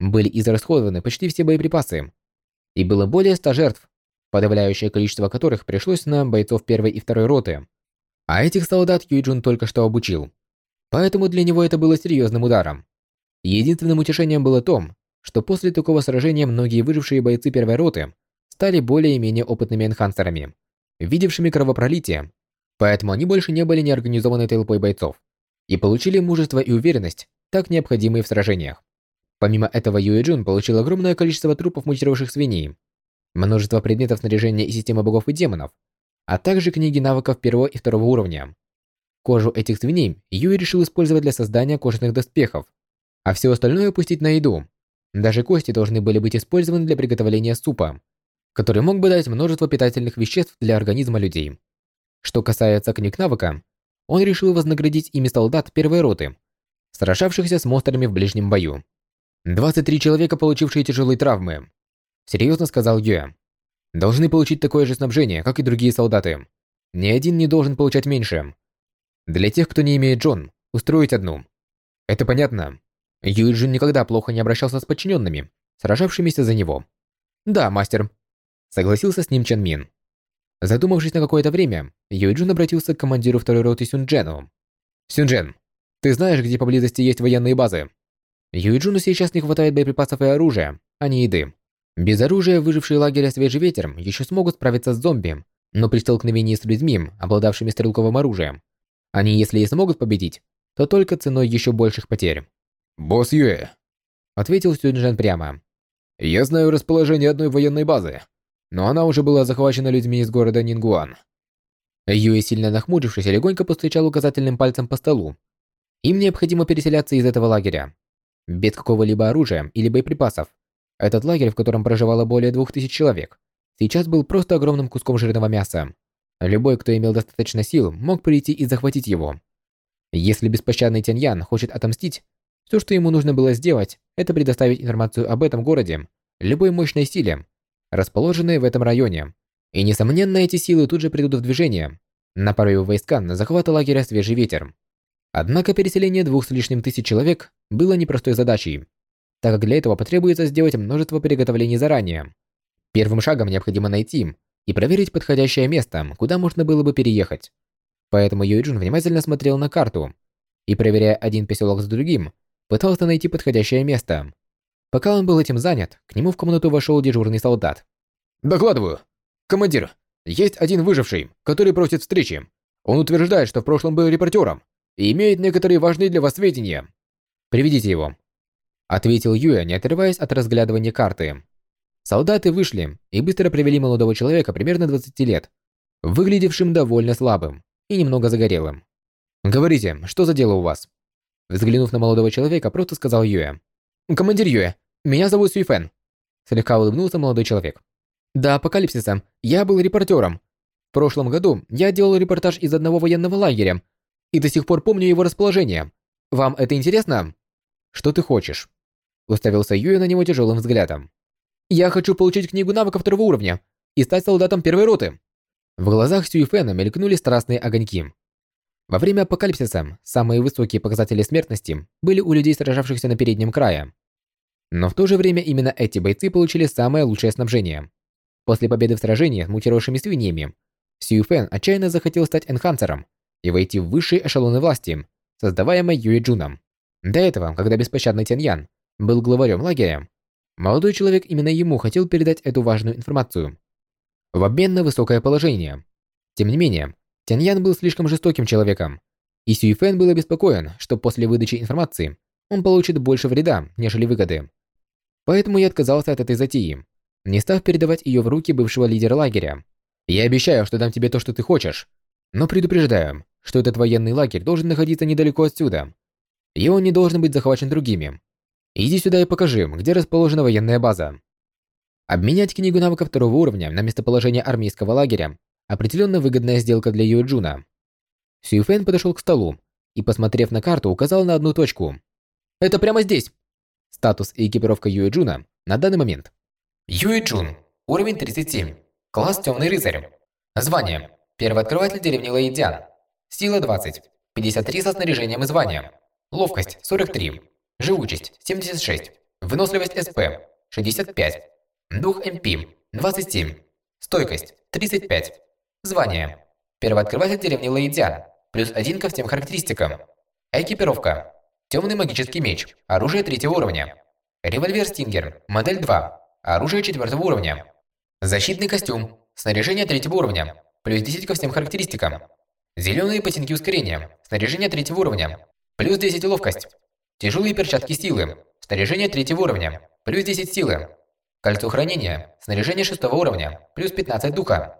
Были израсходованы почти все боеприпасы, и было более 100 жертв, подавляющее количество которых пришлось на бойцов первой и второй роты. А этих солдат Юй Джун только что обучил. Поэтому для него это было серьезным ударом. Единственным утешением было то, что после такого сражения многие выжившие бойцы первой роты стали более-менее опытными энхансерами, видевшими кровопролитие, поэтому они больше не были неорганизованной толпой бойцов и получили мужество и уверенность, так необходимые в сражениях. Помимо этого, Юэ Джун получил огромное количество трупов мутировавших свиней, множество предметов снаряжения и системы богов и демонов, а также книги навыков первого и второго уровня. Кожу этих свиней Юэ решил использовать для создания кожаных доспехов, а все остальное пустить на еду. Даже кости должны были быть использованы для приготовления супа, который мог бы дать множество питательных веществ для организма людей. Что касается книг навыка, он решил вознаградить ими солдат первой роты, сражавшихся с монстрами в ближнем бою. 23 человека, получившие тяжелые травмы. Серьезно сказал Юэ. Должны получить такое же снабжение, как и другие солдаты. Ни один не должен получать меньше. Для тех, кто не имеет Джон, устроить одну. Это понятно. Юй Джун никогда плохо не обращался с подчиненными, сражавшимися за него. «Да, мастер», — согласился с ним Чен Мин. Задумавшись на какое-то время, Юй Джун обратился к командиру второй роты Сюнджену. «Сюнджен, ты знаешь, где поблизости есть военные базы?» Юйджуну сейчас не хватает боеприпасов и оружия, а не еды. Без оружия выжившие лагеря Свежий Ветер еще смогут справиться с зомби, но при столкновении с людьми, обладавшими стрелковым оружием, они, если и смогут победить, то только ценой еще больших потерь. «Босс Юэ», — ответил Сюнджен прямо. «Я знаю расположение одной военной базы, но она уже была захвачена людьми из города Нингуан». Юэ, сильно нахмурившись, легонько постучал указательным пальцем по столу. Им необходимо переселяться из этого лагеря. Без какого-либо оружия или боеприпасов. Этот лагерь, в котором проживало более двух тысяч человек, сейчас был просто огромным куском жирного мяса. Любой, кто имел достаточно сил, мог прийти и захватить его. Если беспощадный Тяньян хочет отомстить, все, что ему нужно было сделать, это предоставить информацию об этом городе, любой мощной силе, расположенной в этом районе. И, несомненно, эти силы тут же придут в движение, направив войска на захват лагеря «Свежий ветер». Однако переселение двух с лишним тысяч человек было непростой задачей, так как для этого потребуется сделать множество приготовлений заранее. Первым шагом необходимо найти и проверить подходящее место, куда можно было бы переехать. Поэтому Юйджун внимательно смотрел на карту и, проверяя один поселок за другим, пытался найти подходящее место. Пока он был этим занят, к нему в комнату вошел дежурный солдат. «Докладываю. Командир, есть один выживший, который просит встречи. Он утверждает, что в прошлом был репортером и имеет некоторые важные для вас сведения. Приведите его. Ответил Юя, не отрываясь от разглядывания карты. Солдаты вышли и быстро привели молодого человека примерно 20 лет, выглядевшим довольно слабым и немного загорелым. «Говорите, что за дело у вас?» Взглянув на молодого человека, просто сказал Юэ. «Командир Юэ, меня зовут Сюйфен». Слегка улыбнулся молодой человек. «До апокалипсиса я был репортером. В прошлом году я делал репортаж из одного военного лагеря, и до сих пор помню его расположение. Вам это интересно? Что ты хочешь? Уставился Юя на него тяжелым взглядом. Я хочу получить книгу навыков второго уровня и стать солдатом первой роты. В глазах Сюйфена мелькнули страстные огоньки. Во время апокалипсиса самые высокие показатели смертности были у людей, сражавшихся на переднем крае. Но в то же время именно эти бойцы получили самое лучшее снабжение. После победы в сражении с мутировавшими свиньями, Сюйфен отчаянно захотел стать энхансером и войти в высшие эшелоны власти, создаваемой Юи Джуном. До этого, когда беспощадный Тяньян был главарем лагеря, молодой человек именно ему хотел передать эту важную информацию. В обмен на высокое положение. Тем не менее, Тяньян был слишком жестоким человеком, и Сюй Фэн был обеспокоен, что после выдачи информации он получит больше вреда, нежели выгоды. Поэтому я отказался от этой затеи, не став передавать ее в руки бывшего лидера лагеря. Я обещаю, что дам тебе то, что ты хочешь, но предупреждаю, что этот военный лагерь должен находиться недалеко отсюда, и он не должен быть захвачен другими. Иди сюда и покажи, где расположена военная база. Обменять книгу навыков второго уровня на местоположение армейского лагеря – определенно выгодная сделка для Юэджуна. Сюйфэн подошел к столу и, посмотрев на карту, указал на одну точку. «Это прямо здесь!» Статус и экипировка Юэджуна на данный момент. Юэджун. Уровень 37. Класс Темный Рыцарь. Звание. Первый открыватель деревни Лаидзян. Сила 20. 53 со снаряжением и званием. Ловкость 43. Живучесть 76. Выносливость СП 65. Дух МП 27. Стойкость 35. Звание. Первый открыватель деревни Лаидзян. Плюс один ко всем характеристикам. Экипировка. Темный магический меч. Оружие третьего уровня. Револьвер Стингер. Модель 2. Оружие четвертого уровня. Защитный костюм. Снаряжение третьего уровня. Плюс 10 ко всем характеристикам. Зеленые ботинки ускорения. Снаряжение третьего уровня. Плюс 10 ловкость. Тяжелые перчатки силы. Снаряжение третьего уровня. Плюс 10 силы. Кольцо хранения. Снаряжение шестого уровня. Плюс 15 духа.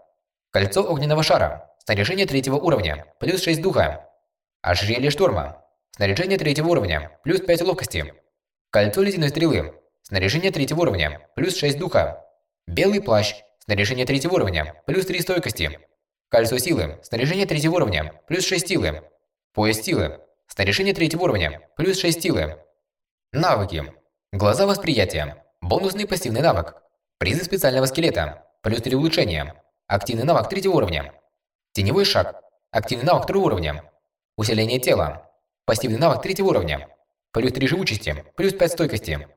Кольцо огненного шара. Снаряжение третьего уровня. Плюс 6 духа. Ожерелье шторма. Снаряжение третьего уровня. Плюс 5 ловкости. Кольцо ледяной стрелы. Снаряжение третьего уровня. Плюс 6 духа. Белый плащ. Снаряжение третьего уровня. Плюс 3 стойкости. Кольцо силы. Снаряжение третьего уровня. Плюс 6 силы. Пояс силы. Снаряжение третьего уровня. Плюс 6 силы. Навыки. Глаза восприятия. Бонусный пассивный навык. Призы специального скелета. Плюс 3 улучшения. Активный навык третьего уровня. Теневой шаг. Активный навык второго уровня. Усиление тела. Пассивный навык третьего уровня. Плюс 3 живучести. Плюс 5 стойкости.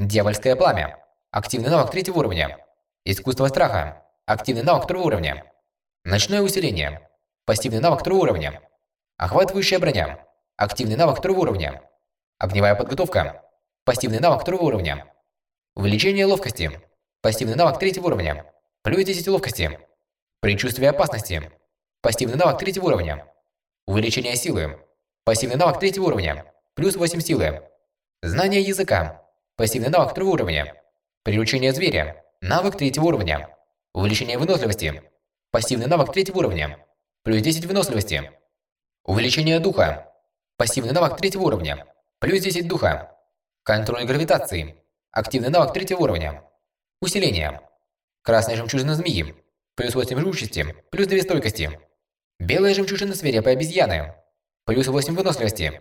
Дьявольское пламя. Активный навык третьего уровня. Искусство страха. Активный навык второго уровня. Ночное усиление. Пассивный навык второго уровня. Охватывающая броня. Активный навык второго уровня. Огневая подготовка. Пассивный навык второго уровня. Увеличение ловкости. Пассивный навык третьего уровня. Плюс 10 ловкости. Предчувствие опасности. Пассивный навык третьего уровня. Увеличение силы. Пассивный навык третьего уровня. Плюс 8 силы. Знание языка. Пассивный навык второго уровня. Приручение зверя. Навык третьего уровня. Увеличение выносливости. Пассивный навык третьего уровня. Плюс 10 выносливости. Увеличение духа. Пассивный навык третьего уровня. Плюс 10 духа. Контроль гравитации. Активный навык третьего уровня. Усиление. Красная жемчужина змеи. Плюс 8 живучести. Плюс 2 стойкости. Белая жемчужина свирепой обезьяны. Плюс 8 выносливости.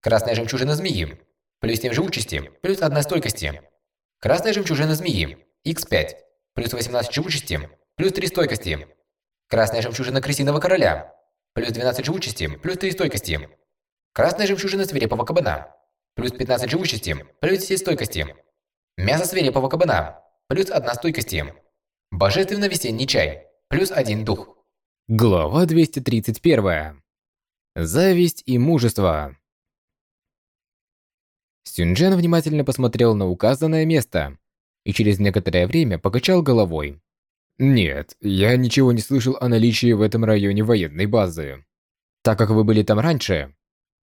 Красная жемчужина змеи. Плюс 7 живучести. Плюс 1 стойкости. Красная жемчужина змеи. Х5. Плюс 18 живучести. Плюс 3 стойкости. Красная жемчужина крысиного короля. Плюс 12 живучести. Плюс 3 стойкости. Красная жемчужина свирепого кабана. Плюс 15 живучести. Плюс 10 стойкости. Мясо свирепого кабана. Плюс 1 стойкости. Божественный весенний чай. Плюс 1 дух. Глава 231. Зависть и мужество. Сюнджен внимательно посмотрел на указанное место и через некоторое время покачал головой. «Нет, я ничего не слышал о наличии в этом районе военной базы. Так как вы были там раньше,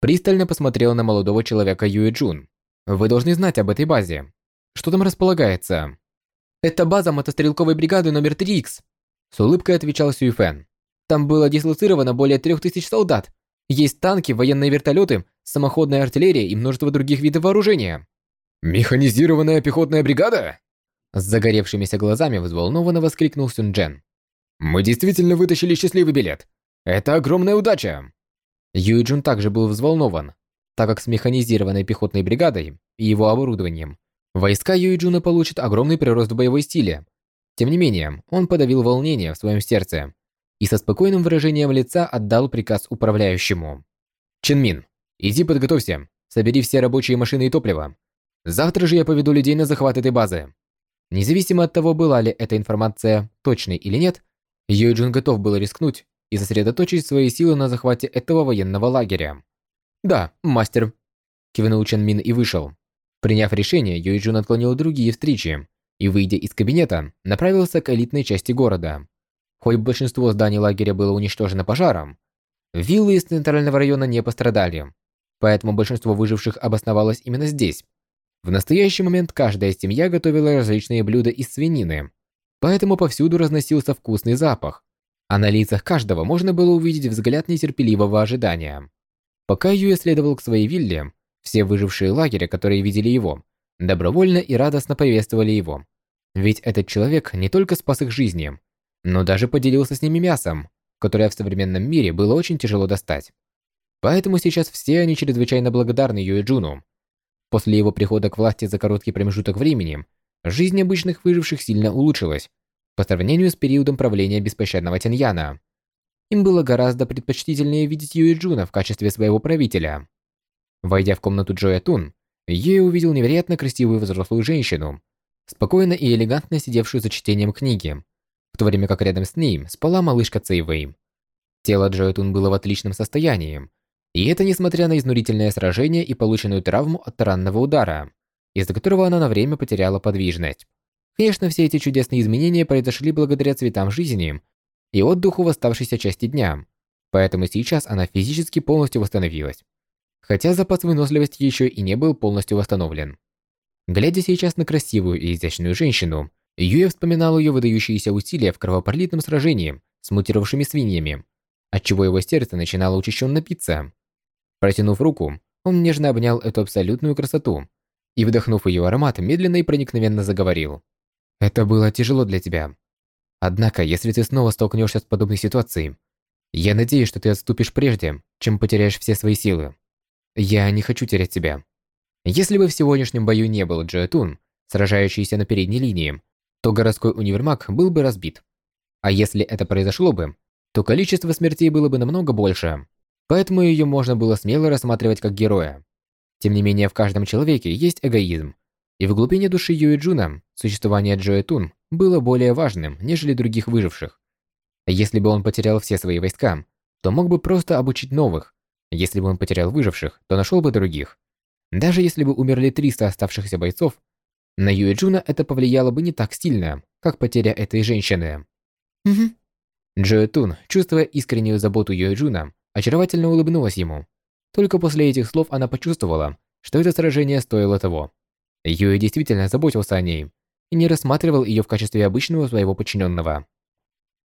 Пристально посмотрел на молодого человека Юэ Джун. Вы должны знать об этой базе. Что там располагается? Это база мотострелковой бригады номер 3Х. С улыбкой отвечал Сюй Фэн. Там было дислоцировано более трех тысяч солдат. Есть танки, военные вертолеты, самоходная артиллерия и множество других видов вооружения. Механизированная пехотная бригада? С загоревшимися глазами взволнованно воскликнул Сюн Джен. Мы действительно вытащили счастливый билет. Это огромная удача. Юйджун также был взволнован, так как с механизированной пехотной бригадой и его оборудованием войска Юйджуна получат огромный прирост в боевой стиле. Тем не менее, он подавил волнение в своем сердце и со спокойным выражением лица отдал приказ управляющему. «Ченмин, иди подготовься, собери все рабочие машины и топливо. Завтра же я поведу людей на захват этой базы». Независимо от того, была ли эта информация точной или нет, Юйджун готов был рискнуть и сосредоточить свои силы на захвате этого военного лагеря. «Да, мастер», – кивнул Чен Мин и вышел. Приняв решение, Юйджун отклонил другие встречи и, выйдя из кабинета, направился к элитной части города. Хоть большинство зданий лагеря было уничтожено пожаром, виллы из центрального района не пострадали, поэтому большинство выживших обосновалось именно здесь. В настоящий момент каждая семья готовила различные блюда из свинины, поэтому повсюду разносился вкусный запах, а на лицах каждого можно было увидеть взгляд нетерпеливого ожидания. Пока Юэ следовал к своей вилле, все выжившие лагеря, которые видели его, добровольно и радостно приветствовали его. Ведь этот человек не только спас их жизни, но даже поделился с ними мясом, которое в современном мире было очень тяжело достать. Поэтому сейчас все они чрезвычайно благодарны Юэ Джуну. После его прихода к власти за короткий промежуток времени, жизнь обычных выживших сильно улучшилась по сравнению с периодом правления беспощадного Тяньяна. Им было гораздо предпочтительнее видеть Юэ Джуна в качестве своего правителя. Войдя в комнату Джоэ Тун, Юэ увидел невероятно красивую взрослую женщину, спокойно и элегантно сидевшую за чтением книги, в то время как рядом с ней спала малышка Цейвэй. Тело Джоя Тун было в отличном состоянии, и это несмотря на изнурительное сражение и полученную травму от таранного удара, из-за которого она на время потеряла подвижность. Конечно, все эти чудесные изменения произошли благодаря цветам жизни и отдыху в оставшейся части дня, поэтому сейчас она физически полностью восстановилась. Хотя запас выносливости еще и не был полностью восстановлен. Глядя сейчас на красивую и изящную женщину, Юя вспоминал ее выдающиеся усилия в кровопролитном сражении с мутировавшими свиньями, отчего его сердце начинало учащенно биться. Протянув руку, он нежно обнял эту абсолютную красоту и, вдохнув ее аромат, медленно и проникновенно заговорил. «Это было тяжело для тебя. Однако, если ты снова столкнешься с подобной ситуацией, я надеюсь, что ты отступишь прежде, чем потеряешь все свои силы. Я не хочу терять тебя. Если бы в сегодняшнем бою не было Джоэтун, сражающейся на передней линии, то городской универмаг был бы разбит. А если это произошло бы, то количество смертей было бы намного больше. Поэтому ее можно было смело рассматривать как героя. Тем не менее, в каждом человеке есть эгоизм. И в глубине души Юи Джуна существование Джоэ Тун было более важным, нежели других выживших. Если бы он потерял все свои войска, то мог бы просто обучить новых. Если бы он потерял выживших, то нашел бы других. Даже если бы умерли 300 оставшихся бойцов, на Юэджуна это повлияло бы не так сильно, как потеря этой женщины. Угу. Джоэ Тун, чувствуя искреннюю заботу Юэджуна, очаровательно улыбнулась ему. Только после этих слов она почувствовала, что это сражение стоило того. Юэ действительно заботился о ней и не рассматривал ее в качестве обычного своего подчиненного.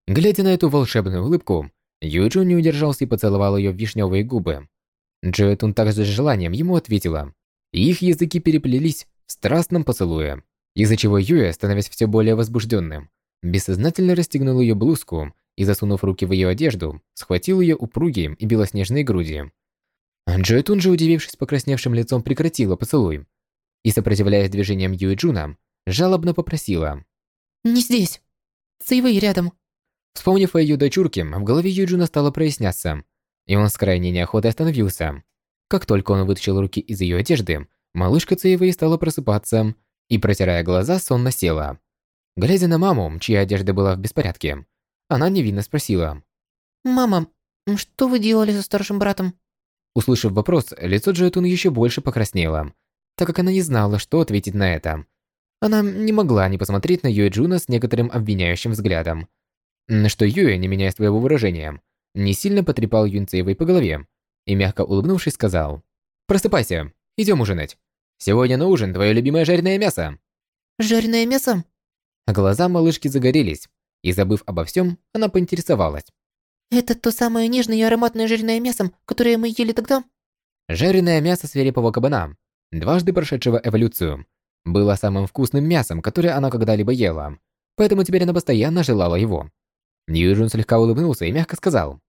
Глядя на эту волшебную улыбку, Юэджун не удержался и поцеловал ее в вишневые губы. Джоэ Тун также с желанием ему ответила, и их языки переплелись в страстном поцелуе, из-за чего Юэ, становясь все более возбужденным, бессознательно расстегнул ее блузку и, засунув руки в ее одежду, схватил ее упругие и белоснежные груди. Джой тут же, удивившись покрасневшим лицом, прекратила поцелуй и, сопротивляясь движениям Юэ Джуна, жалобно попросила. «Не здесь. Цейвэй рядом». Вспомнив о ее дочурке, в голове Юджуна стало проясняться, и он с крайней неохотой остановился. Как только он вытащил руки из ее одежды, Малышка Цеевой стала просыпаться и, протирая глаза, сонно села. Глядя на маму, чья одежда была в беспорядке, она невинно спросила. «Мама, что вы делали со старшим братом?» Услышав вопрос, лицо Джоэтун еще больше покраснело, так как она не знала, что ответить на это. Она не могла не посмотреть на Юэ Джуна с некоторым обвиняющим взглядом. На что Юэ, не меняя своего выражения, не сильно потрепал Юнцеевой по голове и, мягко улыбнувшись, сказал «Просыпайся, идем ужинать». Сегодня на ужин твое любимое жареное мясо. Жареное мясо? Глаза малышки загорелись, и забыв обо всем, она поинтересовалась. Это то самое нежное и ароматное жареное мясо, которое мы ели тогда? Жареное мясо свирепого кабана, дважды прошедшего эволюцию, было самым вкусным мясом, которое она когда-либо ела, поэтому теперь она постоянно желала его. Юэ Джун слегка улыбнулся и мягко сказал.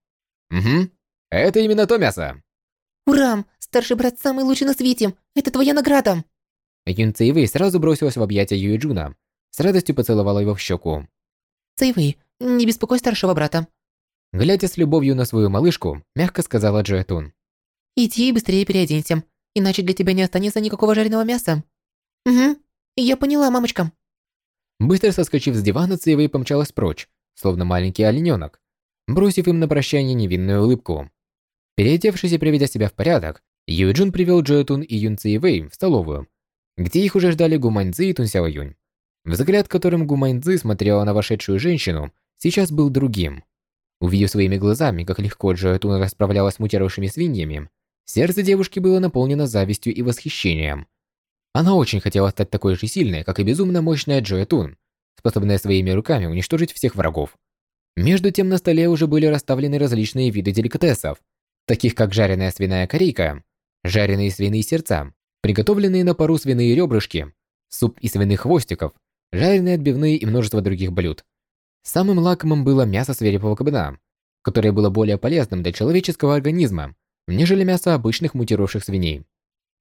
«Угу, это именно то мясо». «Ура! Старший брат самый лучший на свете! Это твоя награда!» Тун Цейвэй сразу бросилась в объятия Юэ Джуна, с радостью поцеловала его в щеку. «Цейвэй, не беспокой старшего брата!» Глядя с любовью на свою малышку, мягко сказала Джоэ Тун. «Иди и быстрее переоденься, иначе для тебя не останется никакого жареного мяса». «Угу, я поняла, мамочка». Быстро соскочив с дивана, Цейвэй помчалась прочь, словно маленький олененок, бросив им на прощание невинную улыбку. Переодевшись и приведя себя в порядок, Юджин привел Джоэтун и Юн Ци Вэй в столовую, где их уже ждали Гумань Цзи и Тун Сяо Юнь. Взгляд, которым Гумань Цзи смотрела на вошедшую женщину, сейчас был другим. Увидев своими глазами, как легко Джоэтун расправлялась с мутировавшими свиньями, сердце девушки было наполнено завистью и восхищением. Она очень хотела стать такой же сильной, как и безумно мощная Джоэтун, способная своими руками уничтожить всех врагов. Между тем на столе уже были расставлены различные виды деликатесов, таких как жареная свиная корейка, жареные свиные сердца, приготовленные на пару свиные ребрышки, суп из свиных хвостиков, жареные отбивные и множество других блюд. Самым лакомым было мясо свирепого кабана, которое было более полезным для человеческого организма, нежели мясо обычных мутировавших свиней.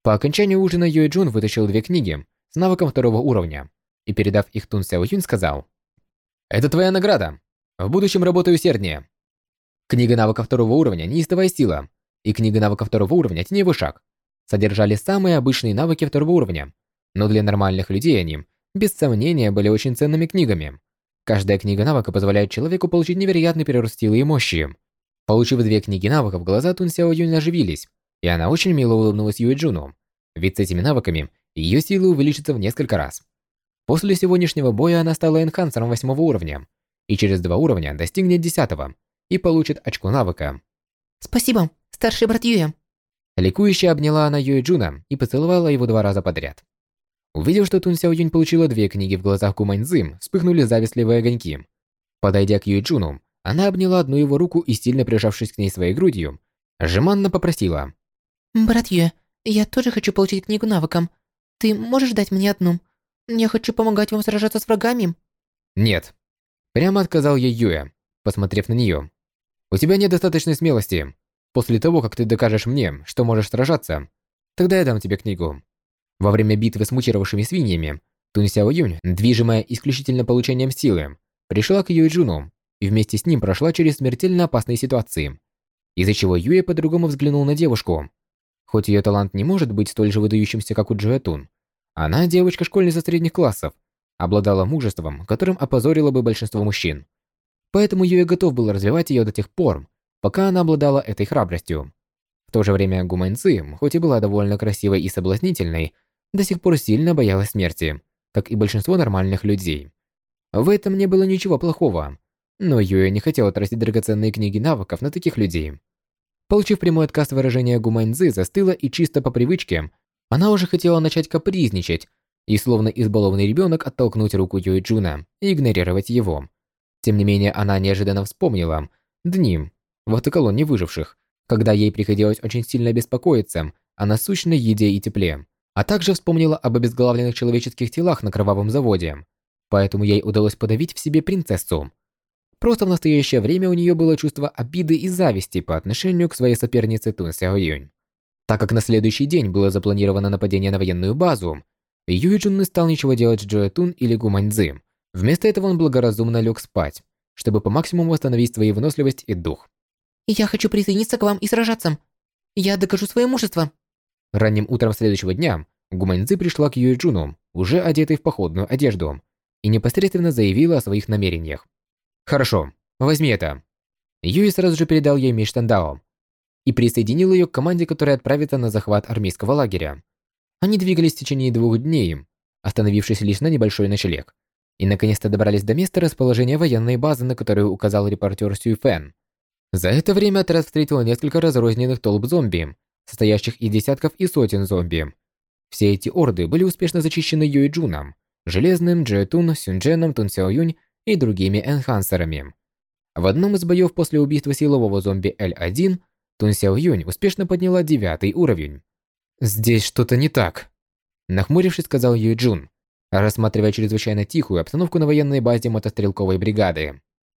По окончании ужина Юэ Джун вытащил две книги с навыком второго уровня и, передав их Тун Сяо Юнь, сказал «Это твоя награда. В будущем работай усерднее». Книга навыка второго уровня «Неистовая сила» и книга навыка второго уровня «Теневой шаг» содержали самые обычные навыки второго уровня, но для нормальных людей они, без сомнения, были очень ценными книгами. Каждая книга навыка позволяет человеку получить невероятный прирост силы и мощи. Получив две книги навыков, глаза Тун Сяо Юнь оживились, и она очень мило улыбнулась Юэ Джуну, ведь с этими навыками ее сила увеличится в несколько раз. После сегодняшнего боя она стала энхансером восьмого уровня, и через два уровня достигнет десятого и получит очко навыка. Спасибо, старший брат Юэ. Ликующе обняла она Юэ Джуна и поцеловала его два раза подряд. Увидев, что Тун Сяо Юнь получила две книги в глазах Гуманьзы, вспыхнули завистливые огоньки. Подойдя к Юэ Джуну, она обняла одну его руку и, сильно прижавшись к ней своей грудью, жеманно попросила. «Брат Юэ, я тоже хочу получить книгу навыкам. Ты можешь дать мне одну? Я хочу помогать вам сражаться с врагами». «Нет». Прямо отказал ей Юэ, посмотрев на нее. «У тебя нет достаточной смелости. После того, как ты докажешь мне, что можешь сражаться, тогда я дам тебе книгу». Во время битвы с мутировавшими свиньями, Тун Сяо Юнь, движимая исключительно получением силы, пришла к Юэ Джуну и вместе с ним прошла через смертельно опасные ситуации, из-за чего Юэ по-другому взглянул на девушку. Хоть ее талант не может быть столь же выдающимся, как у Джоэ Тун, она, девочка-школьница средних классов, обладала мужеством, которым опозорила бы большинство мужчин. Поэтому Юэ готов был развивать ее до тех пор, пока она обладала этой храбростью. В то же время Гумань Ци, хоть и была довольно красивой и соблазнительной, до сих пор сильно боялась смерти, как и большинство нормальных людей. В этом не было ничего плохого, но Юэ не хотела тратить драгоценные книги навыков на таких людей. Получив прямой отказ выражения Гуманьзы, застыла и чисто по привычке, она уже хотела начать капризничать и словно избалованный ребенок оттолкнуть руку Юэ Джуна и игнорировать его. Тем не менее, она неожиданно вспомнила дни в автоколонне выживших, когда ей приходилось очень сильно беспокоиться о насущной еде и тепле а также вспомнила об обезглавленных человеческих телах на кровавом заводе. Поэтому ей удалось подавить в себе принцессу. Просто в настоящее время у нее было чувство обиды и зависти по отношению к своей сопернице Тун Сяо Юнь. Так как на следующий день было запланировано нападение на военную базу, Юй Джун не стал ничего делать с Джоэ Тун или Гумань Цзы. Вместо этого он благоразумно лег спать, чтобы по максимуму восстановить свою выносливость и дух. «Я хочу присоединиться к вам и сражаться. Я докажу свое мужество». Ранним утром следующего дня Гуманьцзы пришла к Юэ Джуну, уже одетой в походную одежду, и непосредственно заявила о своих намерениях. «Хорошо, возьми это». Юй сразу же передал ей меч Тандао и присоединил ее к команде, которая отправится на захват армейского лагеря. Они двигались в течение двух дней, остановившись лишь на небольшой ночлег, и наконец-то добрались до места расположения военной базы, на которую указал репортер Сюй Фэн. За это время отряд встретил несколько разрозненных толп зомби, состоящих из десятков и сотен зомби. Все эти орды были успешно зачищены Юй Джуном, Железным, Джетун, Сюндженом, Тун Сяо Юнь и другими энхансерами. В одном из боев после убийства силового зомби L1 Тун Сяо Юнь успешно подняла девятый уровень. «Здесь что-то не так», – нахмурившись, сказал Юй Джун, рассматривая чрезвычайно тихую обстановку на военной базе мотострелковой бригады.